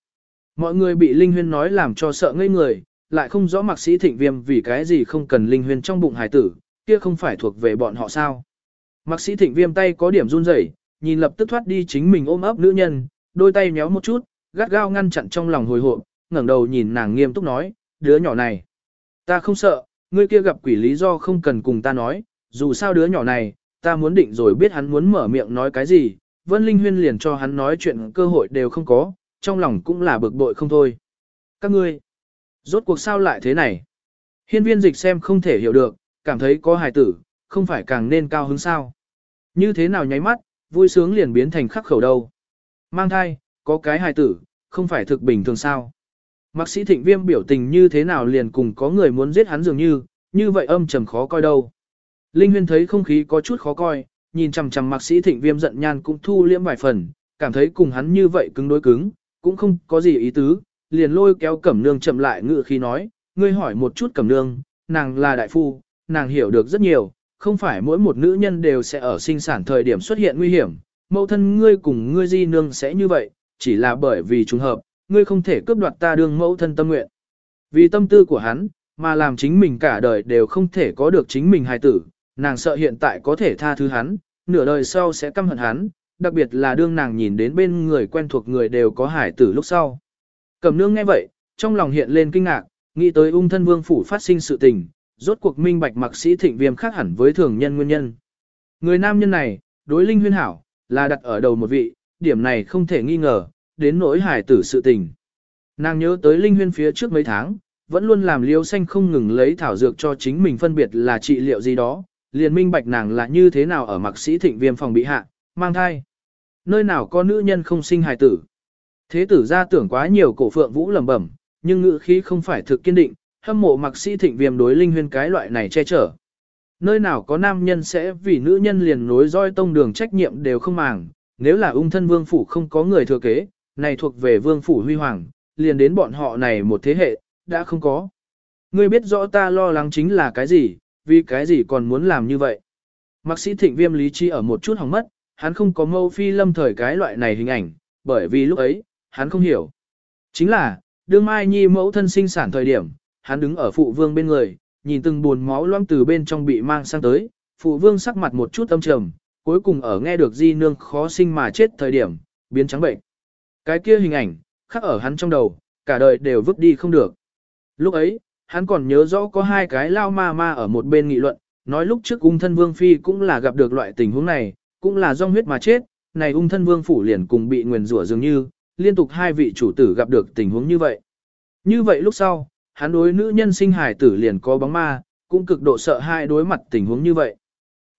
Mọi người bị Linh Huyên nói làm cho sợ ngây người, lại không rõ mạc sĩ thịnh viêm vì cái gì không cần linh huyền trong bụng hải tử, kia không phải thuộc về bọn họ sao. Mạc sĩ thịnh viêm tay có điểm run rẩy, nhìn lập tức thoát đi chính mình ôm ấp nữ nhân, đôi tay nhéo một chút, gắt gao ngăn chặn trong lòng hồi hộp, ngẩng đầu nhìn nàng nghiêm túc nói, đứa nhỏ này. Ta không sợ, ngươi kia gặp quỷ lý do không cần cùng ta nói, dù sao đứa nhỏ này, ta muốn định rồi biết hắn muốn mở miệng nói cái gì, Vân Linh Huyên liền cho hắn nói chuyện cơ hội đều không có, trong lòng cũng là bực bội không thôi. Các ngươi, Rốt cuộc sao lại thế này? Hiên viên dịch xem không thể hiểu được, cảm thấy có hài tử, không phải càng nên cao hứng sao. Như thế nào nháy mắt, vui sướng liền biến thành khắc khẩu đâu. Mang thai, có cái hài tử, không phải thực bình thường sao. Mạc sĩ thịnh viêm biểu tình như thế nào liền cùng có người muốn giết hắn dường như, như vậy âm trầm khó coi đâu. Linh huyên thấy không khí có chút khó coi, nhìn chằm chằm mạc sĩ thịnh viêm giận nhan cũng thu liễm vài phần, cảm thấy cùng hắn như vậy cứng đối cứng, cũng không có gì ý tứ, liền lôi kéo cẩm nương chậm lại ngự khi nói, ngươi hỏi một chút cẩm nương, nàng là đại phu, nàng hiểu được rất nhiều, không phải mỗi một nữ nhân đều sẽ ở sinh sản thời điểm xuất hiện nguy hiểm, mẫu thân ngươi cùng ngươi di nương sẽ như vậy, chỉ là bởi vì trùng hợp, ngươi không thể cướp đoạt ta đương mẫu thân tâm nguyện. Vì tâm tư của hắn, mà làm chính mình cả đời đều không thể có được chính mình hài tử, nàng sợ hiện tại có thể tha thứ hắn, nửa đời sau sẽ căm hận hắn, đặc biệt là đương nàng nhìn đến bên người quen thuộc người đều có hài tử lúc sau. Cẩm nương nghe vậy, trong lòng hiện lên kinh ngạc, nghĩ tới ung thân vương phủ phát sinh sự tình, rốt cuộc minh bạch mặc sĩ thịnh viêm khác hẳn với thường nhân nguyên nhân. Người nam nhân này, đối linh huyên hảo, là đặt ở đầu một vị, điểm này không thể nghi ngờ, đến nỗi hải tử sự tình. Nàng nhớ tới linh huyên phía trước mấy tháng, vẫn luôn làm liêu xanh không ngừng lấy thảo dược cho chính mình phân biệt là trị liệu gì đó, liền minh bạch nàng là như thế nào ở mặc sĩ thịnh viêm phòng bị hạ, mang thai. Nơi nào có nữ nhân không sinh hài tử. Thế tử ra tưởng quá nhiều cổ phượng vũ lẩm bẩm, nhưng ngữ khí không phải thực kiên định, hâm mộ mặc sĩ thịnh viêm đối linh huyên cái loại này che chở. Nơi nào có nam nhân sẽ vì nữ nhân liền nối roi tông đường trách nhiệm đều không màng, nếu là ung thân vương phủ không có người thừa kế, này thuộc về vương phủ huy hoàng, liền đến bọn họ này một thế hệ, đã không có. Ngươi biết rõ ta lo lắng chính là cái gì, vì cái gì còn muốn làm như vậy. Mạc sĩ thịnh viêm lý trí ở một chút hỏng mất, hắn không có mâu phi lâm thời cái loại này hình ảnh, bởi vì lúc ấy, hắn không hiểu. Chính là, đương Mai Nhi mẫu thân sinh sản thời điểm, hắn đứng ở phụ vương bên người, nhìn từng buồn máu loang từ bên trong bị mang sang tới, phụ vương sắc mặt một chút âm trầm, cuối cùng ở nghe được di nương khó sinh mà chết thời điểm, biến trắng bệnh. Cái kia hình ảnh, khắc ở hắn trong đầu, cả đời đều vứt đi không được. Lúc ấy, hắn còn nhớ rõ có hai cái lao ma ma ở một bên nghị luận, nói lúc trước ung thân vương phi cũng là gặp được loại tình huống này, cũng là do huyết mà chết, này ung thân vương phủ liền cùng bị nguyền rủa dường như, liên tục hai vị chủ tử gặp được tình huống như vậy. Như vậy lúc sau, hắn đối nữ nhân sinh hài tử liền có bóng ma, cũng cực độ sợ hai đối mặt tình huống như vậy.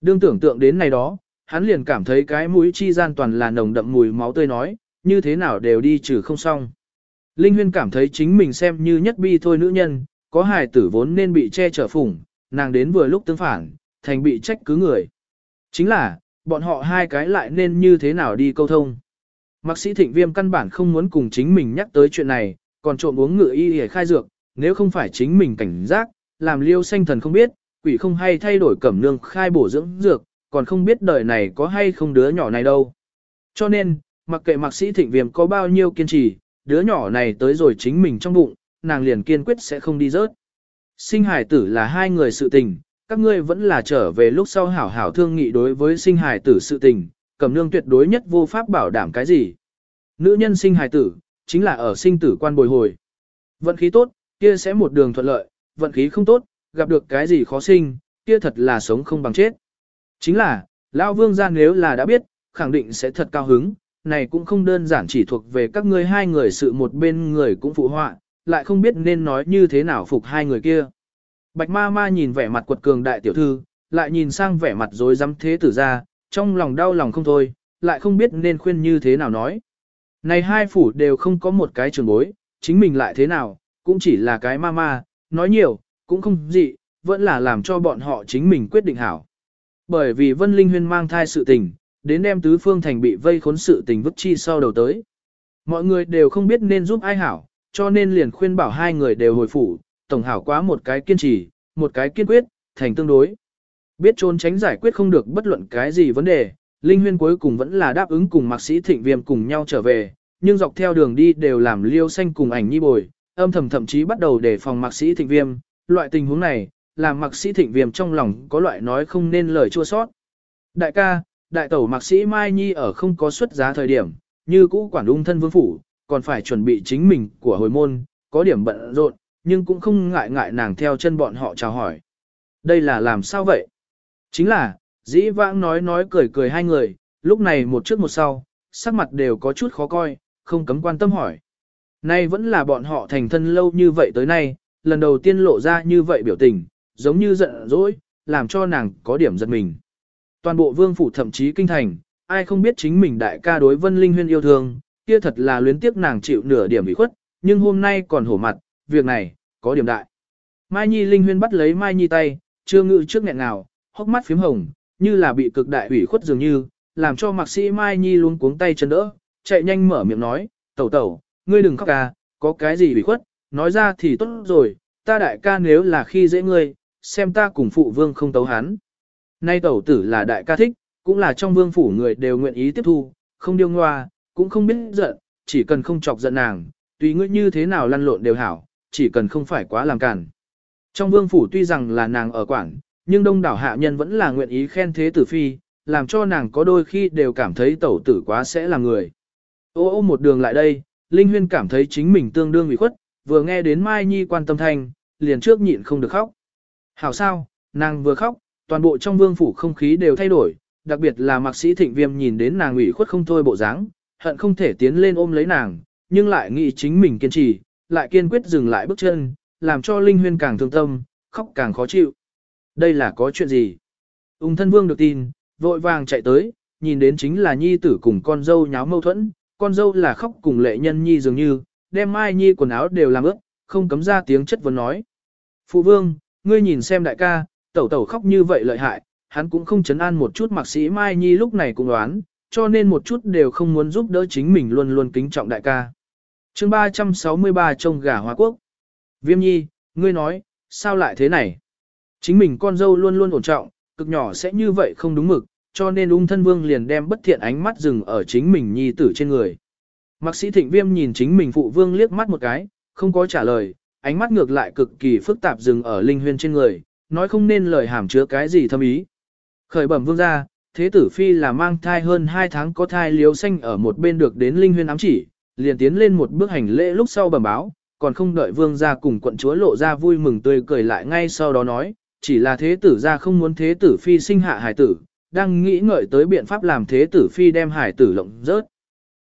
Đương tưởng tượng đến này đó, hắn liền cảm thấy cái mũi chi gian toàn là nồng đậm mùi máu tươi nói, như thế nào đều đi trừ không xong. Linh Huyên cảm thấy chính mình xem như nhất bi thôi nữ nhân, có hài tử vốn nên bị che chở phủng, nàng đến vừa lúc tương phản, thành bị trách cứ người. Chính là, bọn họ hai cái lại nên như thế nào đi câu thông. Mạc sĩ thịnh viêm căn bản không muốn cùng chính mình nhắc tới chuyện này, còn trộm uống ngựa y để khai dược, nếu không phải chính mình cảnh giác, làm liêu xanh thần không biết, quỷ không hay thay đổi cẩm nương khai bổ dưỡng dược, còn không biết đời này có hay không đứa nhỏ này đâu. Cho nên, mặc kệ mạc sĩ thịnh viêm có bao nhiêu kiên trì, đứa nhỏ này tới rồi chính mình trong bụng, nàng liền kiên quyết sẽ không đi rớt. Sinh hải tử là hai người sự tình, các ngươi vẫn là trở về lúc sau hảo hảo thương nghị đối với sinh hải tử sự tình, cẩm nương tuyệt đối nhất vô pháp bảo đảm cái gì. Nữ nhân sinh hài tử, chính là ở sinh tử quan bồi hồi. Vận khí tốt, kia sẽ một đường thuận lợi, vận khí không tốt, gặp được cái gì khó sinh, kia thật là sống không bằng chết. Chính là, Lão Vương gia nếu là đã biết, khẳng định sẽ thật cao hứng, này cũng không đơn giản chỉ thuộc về các ngươi hai người sự một bên người cũng phụ họa, lại không biết nên nói như thế nào phục hai người kia. Bạch ma ma nhìn vẻ mặt quật cường đại tiểu thư, lại nhìn sang vẻ mặt rối dám thế tử ra, trong lòng đau lòng không thôi, lại không biết nên khuyên như thế nào nói. Này hai phủ đều không có một cái trường bối, chính mình lại thế nào, cũng chỉ là cái ma ma, nói nhiều, cũng không gì, vẫn là làm cho bọn họ chính mình quyết định hảo. Bởi vì Vân Linh Huyên mang thai sự tình, đến đem tứ phương thành bị vây khốn sự tình vứt chi sau đầu tới. Mọi người đều không biết nên giúp ai hảo, cho nên liền khuyên bảo hai người đều hồi phủ, tổng hảo quá một cái kiên trì, một cái kiên quyết, thành tương đối. Biết trốn tránh giải quyết không được bất luận cái gì vấn đề, Linh Huyên cuối cùng vẫn là đáp ứng cùng mạc sĩ thịnh viêm cùng nhau trở về, nhưng dọc theo đường đi đều làm liêu xanh cùng ảnh nhi bồi, âm thầm thậm chí bắt đầu đề phòng mạc sĩ thịnh viêm, loại tình huống này, làm mạc sĩ thịnh viêm trong lòng có loại nói không nên lời chua sót. Đại ca, đại tẩu mạc sĩ Mai Nhi ở không có xuất giá thời điểm, như cũ quản ung thân vương phủ, còn phải chuẩn bị chính mình của hồi môn, có điểm bận rộn, nhưng cũng không ngại ngại nàng theo chân bọn họ chào hỏi. Đây là làm sao vậy? Chính là, dĩ vãng nói nói cười cười hai người, lúc này một trước một sau, sắc mặt đều có chút khó coi, không cấm quan tâm hỏi. Nay vẫn là bọn họ thành thân lâu như vậy tới nay, lần đầu tiên lộ ra như vậy biểu tình, giống như giận dỗi, làm cho nàng có điểm giật mình. Toàn bộ vương phủ thậm chí kinh thành, ai không biết chính mình đại ca đối vân linh huyên yêu thương, kia thật là luyến tiếc nàng chịu nửa điểm bị khuất, nhưng hôm nay còn hổ mặt, việc này, có điểm đại. Mai Nhi linh huyên bắt lấy Mai Nhi tay, chưa ngự trước nghẹn nào, hốc mắt phím hồng, như là bị cực đại ủy khuất dường như, làm cho mạc sĩ Mai Nhi luôn cuống tay chân đỡ, chạy nhanh mở miệng nói, tẩu tẩu, ngươi đừng khóc ca, có cái gì ủy khuất, nói ra thì tốt rồi, ta đại ca nếu là khi dễ ngươi, xem ta cùng phụ vương không tấu hắn. Nay tẩu tử là đại ca thích, cũng là trong vương phủ người đều nguyện ý tiếp thu, không điêu ngoa, cũng không biết giận, chỉ cần không chọc giận nàng, tùy ngươi như thế nào lăn lộn đều hảo, chỉ cần không phải quá làm cản. Trong vương phủ tuy rằng là nàng ở quảng, nhưng đông đảo hạ nhân vẫn là nguyện ý khen thế tử phi, làm cho nàng có đôi khi đều cảm thấy tẩu tử quá sẽ là người. Ô ô một đường lại đây, Linh Huyên cảm thấy chính mình tương đương bị khuất, vừa nghe đến Mai Nhi quan tâm thanh, liền trước nhịn không được khóc. Hảo sao, nàng vừa khóc, toàn bộ trong vương phủ không khí đều thay đổi, đặc biệt là mạc sĩ thịnh viêm nhìn đến nàng ủy khuất không thôi bộ dáng, hận không thể tiến lên ôm lấy nàng, nhưng lại nghĩ chính mình kiên trì, lại kiên quyết dừng lại bước chân, làm cho Linh Huyên càng thương tâm, khóc càng khó chịu. Đây là có chuyện gì? Ung thân vương được tin, vội vàng chạy tới, nhìn đến chính là nhi tử cùng con dâu nháo mâu thuẫn, con dâu là khóc cùng lệ nhân nhi dường như, đem mai nhi quần áo đều làm ướt, không cấm ra tiếng chất vấn nói. Phụ vương, ngươi nhìn xem đại ca, tẩu tẩu khóc như vậy lợi hại, hắn cũng không chấn an một chút mạc sĩ mai nhi lúc này cũng đoán, cho nên một chút đều không muốn giúp đỡ chính mình luôn luôn kính trọng đại ca. chương 363 trông gà hoa quốc. Viêm nhi, ngươi nói, sao lại thế này? Chính mình con dâu luôn luôn ổn trọng, cực nhỏ sẽ như vậy không đúng mực, cho nên ung thân vương liền đem bất thiện ánh mắt dừng ở chính mình nhi tử trên người. Mạc sĩ thịnh viêm nhìn chính mình phụ vương liếc mắt một cái, không có trả lời, ánh mắt ngược lại cực kỳ phức tạp dừng ở linh huyên trên người, nói không nên lời hàm chứa cái gì thâm ý. Khởi bẩm vương ra, thế tử phi là mang thai hơn 2 tháng có thai liếu xanh ở một bên được đến linh huyên ám chỉ, liền tiến lên một bước hành lễ lúc sau bẩm báo, còn không đợi vương ra cùng quận chúa lộ ra vui mừng tươi cười lại ngay sau đó nói, chỉ là thế tử ra không muốn thế tử phi sinh hạ hải tử, đang nghĩ ngợi tới biện pháp làm thế tử phi đem hải tử lộng rớt.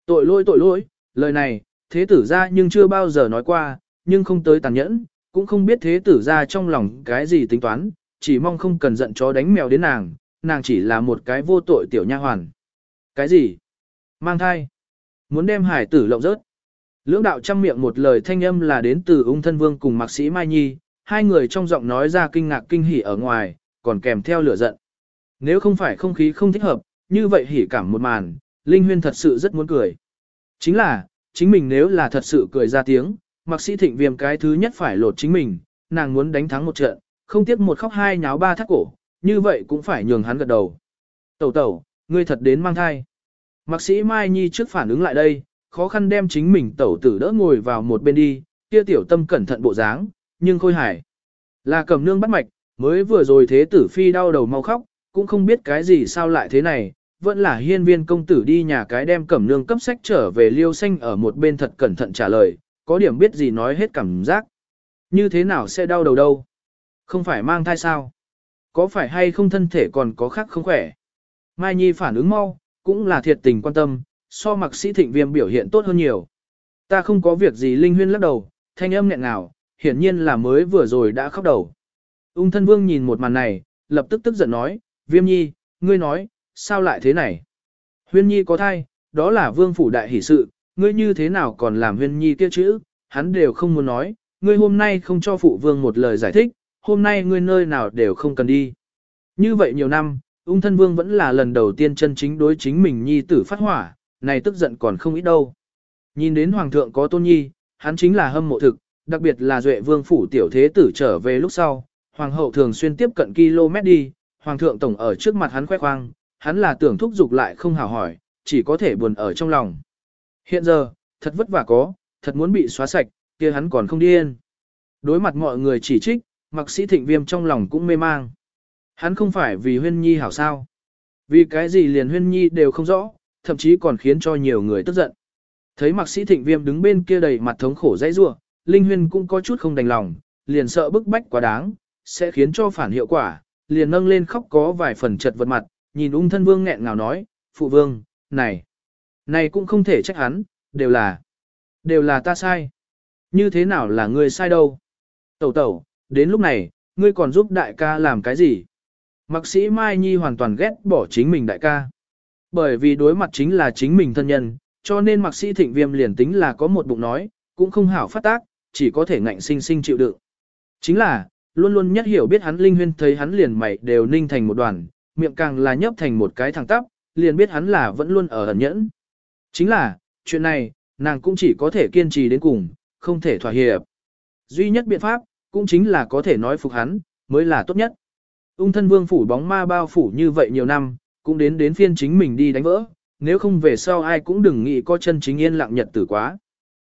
Tội lỗi tội lỗi, lời này, thế tử ra nhưng chưa bao giờ nói qua, nhưng không tới tàn nhẫn, cũng không biết thế tử ra trong lòng cái gì tính toán, chỉ mong không cần giận chó đánh mèo đến nàng, nàng chỉ là một cái vô tội tiểu nha hoàn. Cái gì? Mang thai? Muốn đem hải tử lộng rớt? Lưỡng đạo trăm miệng một lời thanh âm là đến từ ung thân vương cùng mạc sĩ Mai Nhi, hai người trong giọng nói ra kinh ngạc kinh hỉ ở ngoài, còn kèm theo lửa giận. Nếu không phải không khí không thích hợp, như vậy hỉ cảm một màn, Linh Huyên thật sự rất muốn cười. Chính là, chính mình nếu là thật sự cười ra tiếng, mặc sĩ thịnh viêm cái thứ nhất phải lột chính mình, nàng muốn đánh thắng một trận, không tiếc một khóc hai nháo ba thắt cổ, như vậy cũng phải nhường hắn gật đầu. Tẩu tẩu, ngươi thật đến mang thai. Mạc sĩ Mai Nhi trước phản ứng lại đây, khó khăn đem chính mình tẩu tử đỡ ngồi vào một bên đi, kia tiểu tâm cẩn thận bộ dáng, nhưng khôi hải Là cầm nương bắt mạch, mới vừa rồi thế tử phi đau đầu mau khóc, cũng không biết cái gì sao lại thế này, vẫn là hiên viên công tử đi nhà cái đem cẩm nương cấp sách trở về liêu xanh ở một bên thật cẩn thận trả lời, có điểm biết gì nói hết cảm giác. Như thế nào sẽ đau đầu đâu? Không phải mang thai sao? Có phải hay không thân thể còn có khác không khỏe? Mai Nhi phản ứng mau, cũng là thiệt tình quan tâm, so mặc sĩ thịnh viêm biểu hiện tốt hơn nhiều. Ta không có việc gì linh huyên lắc đầu, thanh âm nghẹn ngào, hiển nhiên là mới vừa rồi đã khóc đầu. Ung thân vương nhìn một màn này, lập tức tức giận nói, viêm nhi, ngươi nói, sao lại thế này? Huyên nhi có thai, đó là vương phủ đại hỷ sự, ngươi như thế nào còn làm huyên nhi kia chữ, hắn đều không muốn nói, ngươi hôm nay không cho phụ vương một lời giải thích, hôm nay ngươi nơi nào đều không cần đi. Như vậy nhiều năm, ung thân vương vẫn là lần đầu tiên chân chính đối chính mình nhi tử phát hỏa, này tức giận còn không ít đâu. Nhìn đến hoàng thượng có tôn nhi, hắn chính là hâm mộ thực, đặc biệt là duệ vương phủ tiểu thế tử trở về lúc sau, hoàng hậu thường xuyên tiếp cận km đi, hoàng thượng tổng ở trước mặt hắn khoe khoang, hắn là tưởng thúc giục lại không hào hỏi, chỉ có thể buồn ở trong lòng. Hiện giờ, thật vất vả có, thật muốn bị xóa sạch, kia hắn còn không điên. Đối mặt mọi người chỉ trích, mặc sĩ thịnh viêm trong lòng cũng mê mang. Hắn không phải vì huyên nhi hảo sao. Vì cái gì liền huyên nhi đều không rõ, thậm chí còn khiến cho nhiều người tức giận. Thấy mặc sĩ thịnh viêm đứng bên kia đầy mặt thống khổ dãy rua, Linh Huyên cũng có chút không đành lòng, liền sợ bức bách quá đáng, sẽ khiến cho phản hiệu quả, liền nâng lên khóc có vài phần chật vật mặt, nhìn ung thân vương nghẹn ngào nói, phụ vương, này, này cũng không thể trách hắn, đều là, đều là ta sai. Như thế nào là ngươi sai đâu? Tẩu tẩu, đến lúc này, ngươi còn giúp đại ca làm cái gì? Mạc sĩ Mai Nhi hoàn toàn ghét bỏ chính mình đại ca. Bởi vì đối mặt chính là chính mình thân nhân, cho nên mạc sĩ thịnh viêm liền tính là có một bụng nói, cũng không hảo phát tác, chỉ có thể ngạnh sinh sinh chịu đựng. Chính là, luôn luôn nhất hiểu biết hắn linh huyên thấy hắn liền mày đều ninh thành một đoàn, miệng càng là nhấp thành một cái thẳng tắp, liền biết hắn là vẫn luôn ở ẩn nhẫn. Chính là, chuyện này, nàng cũng chỉ có thể kiên trì đến cùng, không thể thỏa hiệp. Duy nhất biện pháp, cũng chính là có thể nói phục hắn, mới là tốt nhất. Ung thân vương phủ bóng ma bao phủ như vậy nhiều năm, cũng đến đến phiên chính mình đi đánh vỡ, nếu không về sau ai cũng đừng nghĩ có chân chính yên lặng nhật tử quá.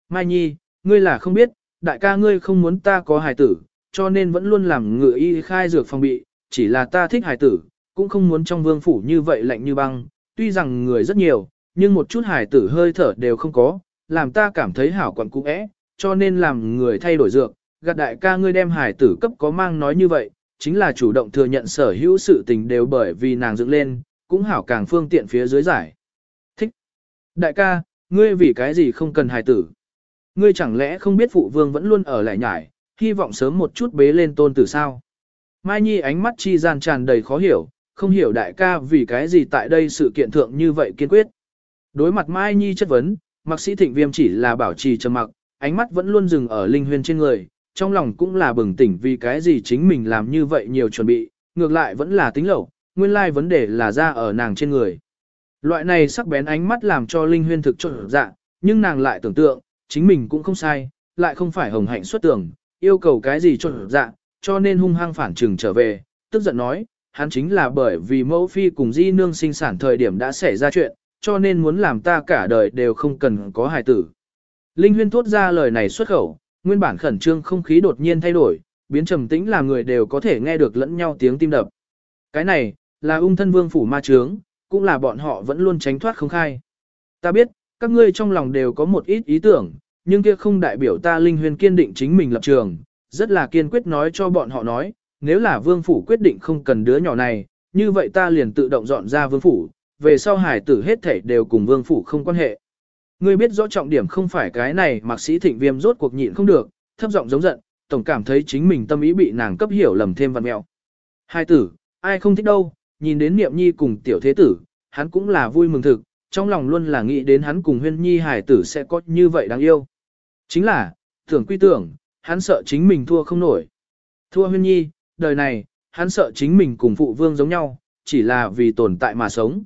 Mai Nhi, ngươi là không biết, đại ca ngươi không muốn ta có hài tử, cho nên vẫn luôn làm ngựa y khai dược phòng bị, chỉ là ta thích hài tử, cũng không muốn trong vương phủ như vậy lạnh như băng, tuy rằng người rất nhiều, nhưng một chút hài tử hơi thở đều không có, làm ta cảm thấy hảo quặn cũ é. cho nên làm người thay đổi dược, gạt đại ca ngươi đem hài tử cấp có mang nói như vậy, chính là chủ động thừa nhận sở hữu sự tình đều bởi vì nàng dựng lên, cũng hảo càng phương tiện phía dưới giải. Thích. Đại ca, ngươi vì cái gì không cần hài tử? Ngươi chẳng lẽ không biết phụ vương vẫn luôn ở lại nhải, hy vọng sớm một chút bế lên tôn tử sao? Mai Nhi ánh mắt chi gian tràn đầy khó hiểu, không hiểu đại ca vì cái gì tại đây sự kiện thượng như vậy kiên quyết. Đối mặt Mai Nhi chất vấn, Mạc sĩ thịnh viêm chỉ là bảo trì trầm mặc, ánh mắt vẫn luôn dừng ở linh huyên trên người, trong lòng cũng là bừng tỉnh vì cái gì chính mình làm như vậy nhiều chuẩn bị, ngược lại vẫn là tính lẩu, nguyên lai vấn đề là ra ở nàng trên người. Loại này sắc bén ánh mắt làm cho linh huyên thực trộn dạ, nhưng nàng lại tưởng tượng, chính mình cũng không sai, lại không phải hồng hạnh xuất tưởng, yêu cầu cái gì cho dạ, cho nên hung hăng phản trừng trở về, tức giận nói, hắn chính là bởi vì mẫu phi cùng di nương sinh sản thời điểm đã xảy ra chuyện, cho nên muốn làm ta cả đời đều không cần có hài tử. Linh huyên thốt ra lời này xuất khẩu, nguyên bản khẩn trương không khí đột nhiên thay đổi, biến trầm tĩnh là người đều có thể nghe được lẫn nhau tiếng tim đập. Cái này, là ung thân vương phủ ma trướng, cũng là bọn họ vẫn luôn tránh thoát không khai. Ta biết, các ngươi trong lòng đều có một ít ý tưởng, nhưng kia không đại biểu ta linh huyền kiên định chính mình lập trường, rất là kiên quyết nói cho bọn họ nói, nếu là vương phủ quyết định không cần đứa nhỏ này, như vậy ta liền tự động dọn ra vương phủ, về sau hải tử hết thể đều cùng vương phủ không quan hệ. Ngươi biết rõ trọng điểm không phải cái này mạc sĩ thịnh viêm rốt cuộc nhịn không được, thấp giọng giống giận, tổng cảm thấy chính mình tâm ý bị nàng cấp hiểu lầm thêm văn mẹo. Hai tử, ai không thích đâu, nhìn đến niệm nhi cùng tiểu thế tử, hắn cũng là vui mừng thực, trong lòng luôn là nghĩ đến hắn cùng huyên nhi hải tử sẽ có như vậy đáng yêu. Chính là, tưởng quy tưởng, hắn sợ chính mình thua không nổi. Thua huyên nhi, đời này, hắn sợ chính mình cùng phụ vương giống nhau, chỉ là vì tồn tại mà sống.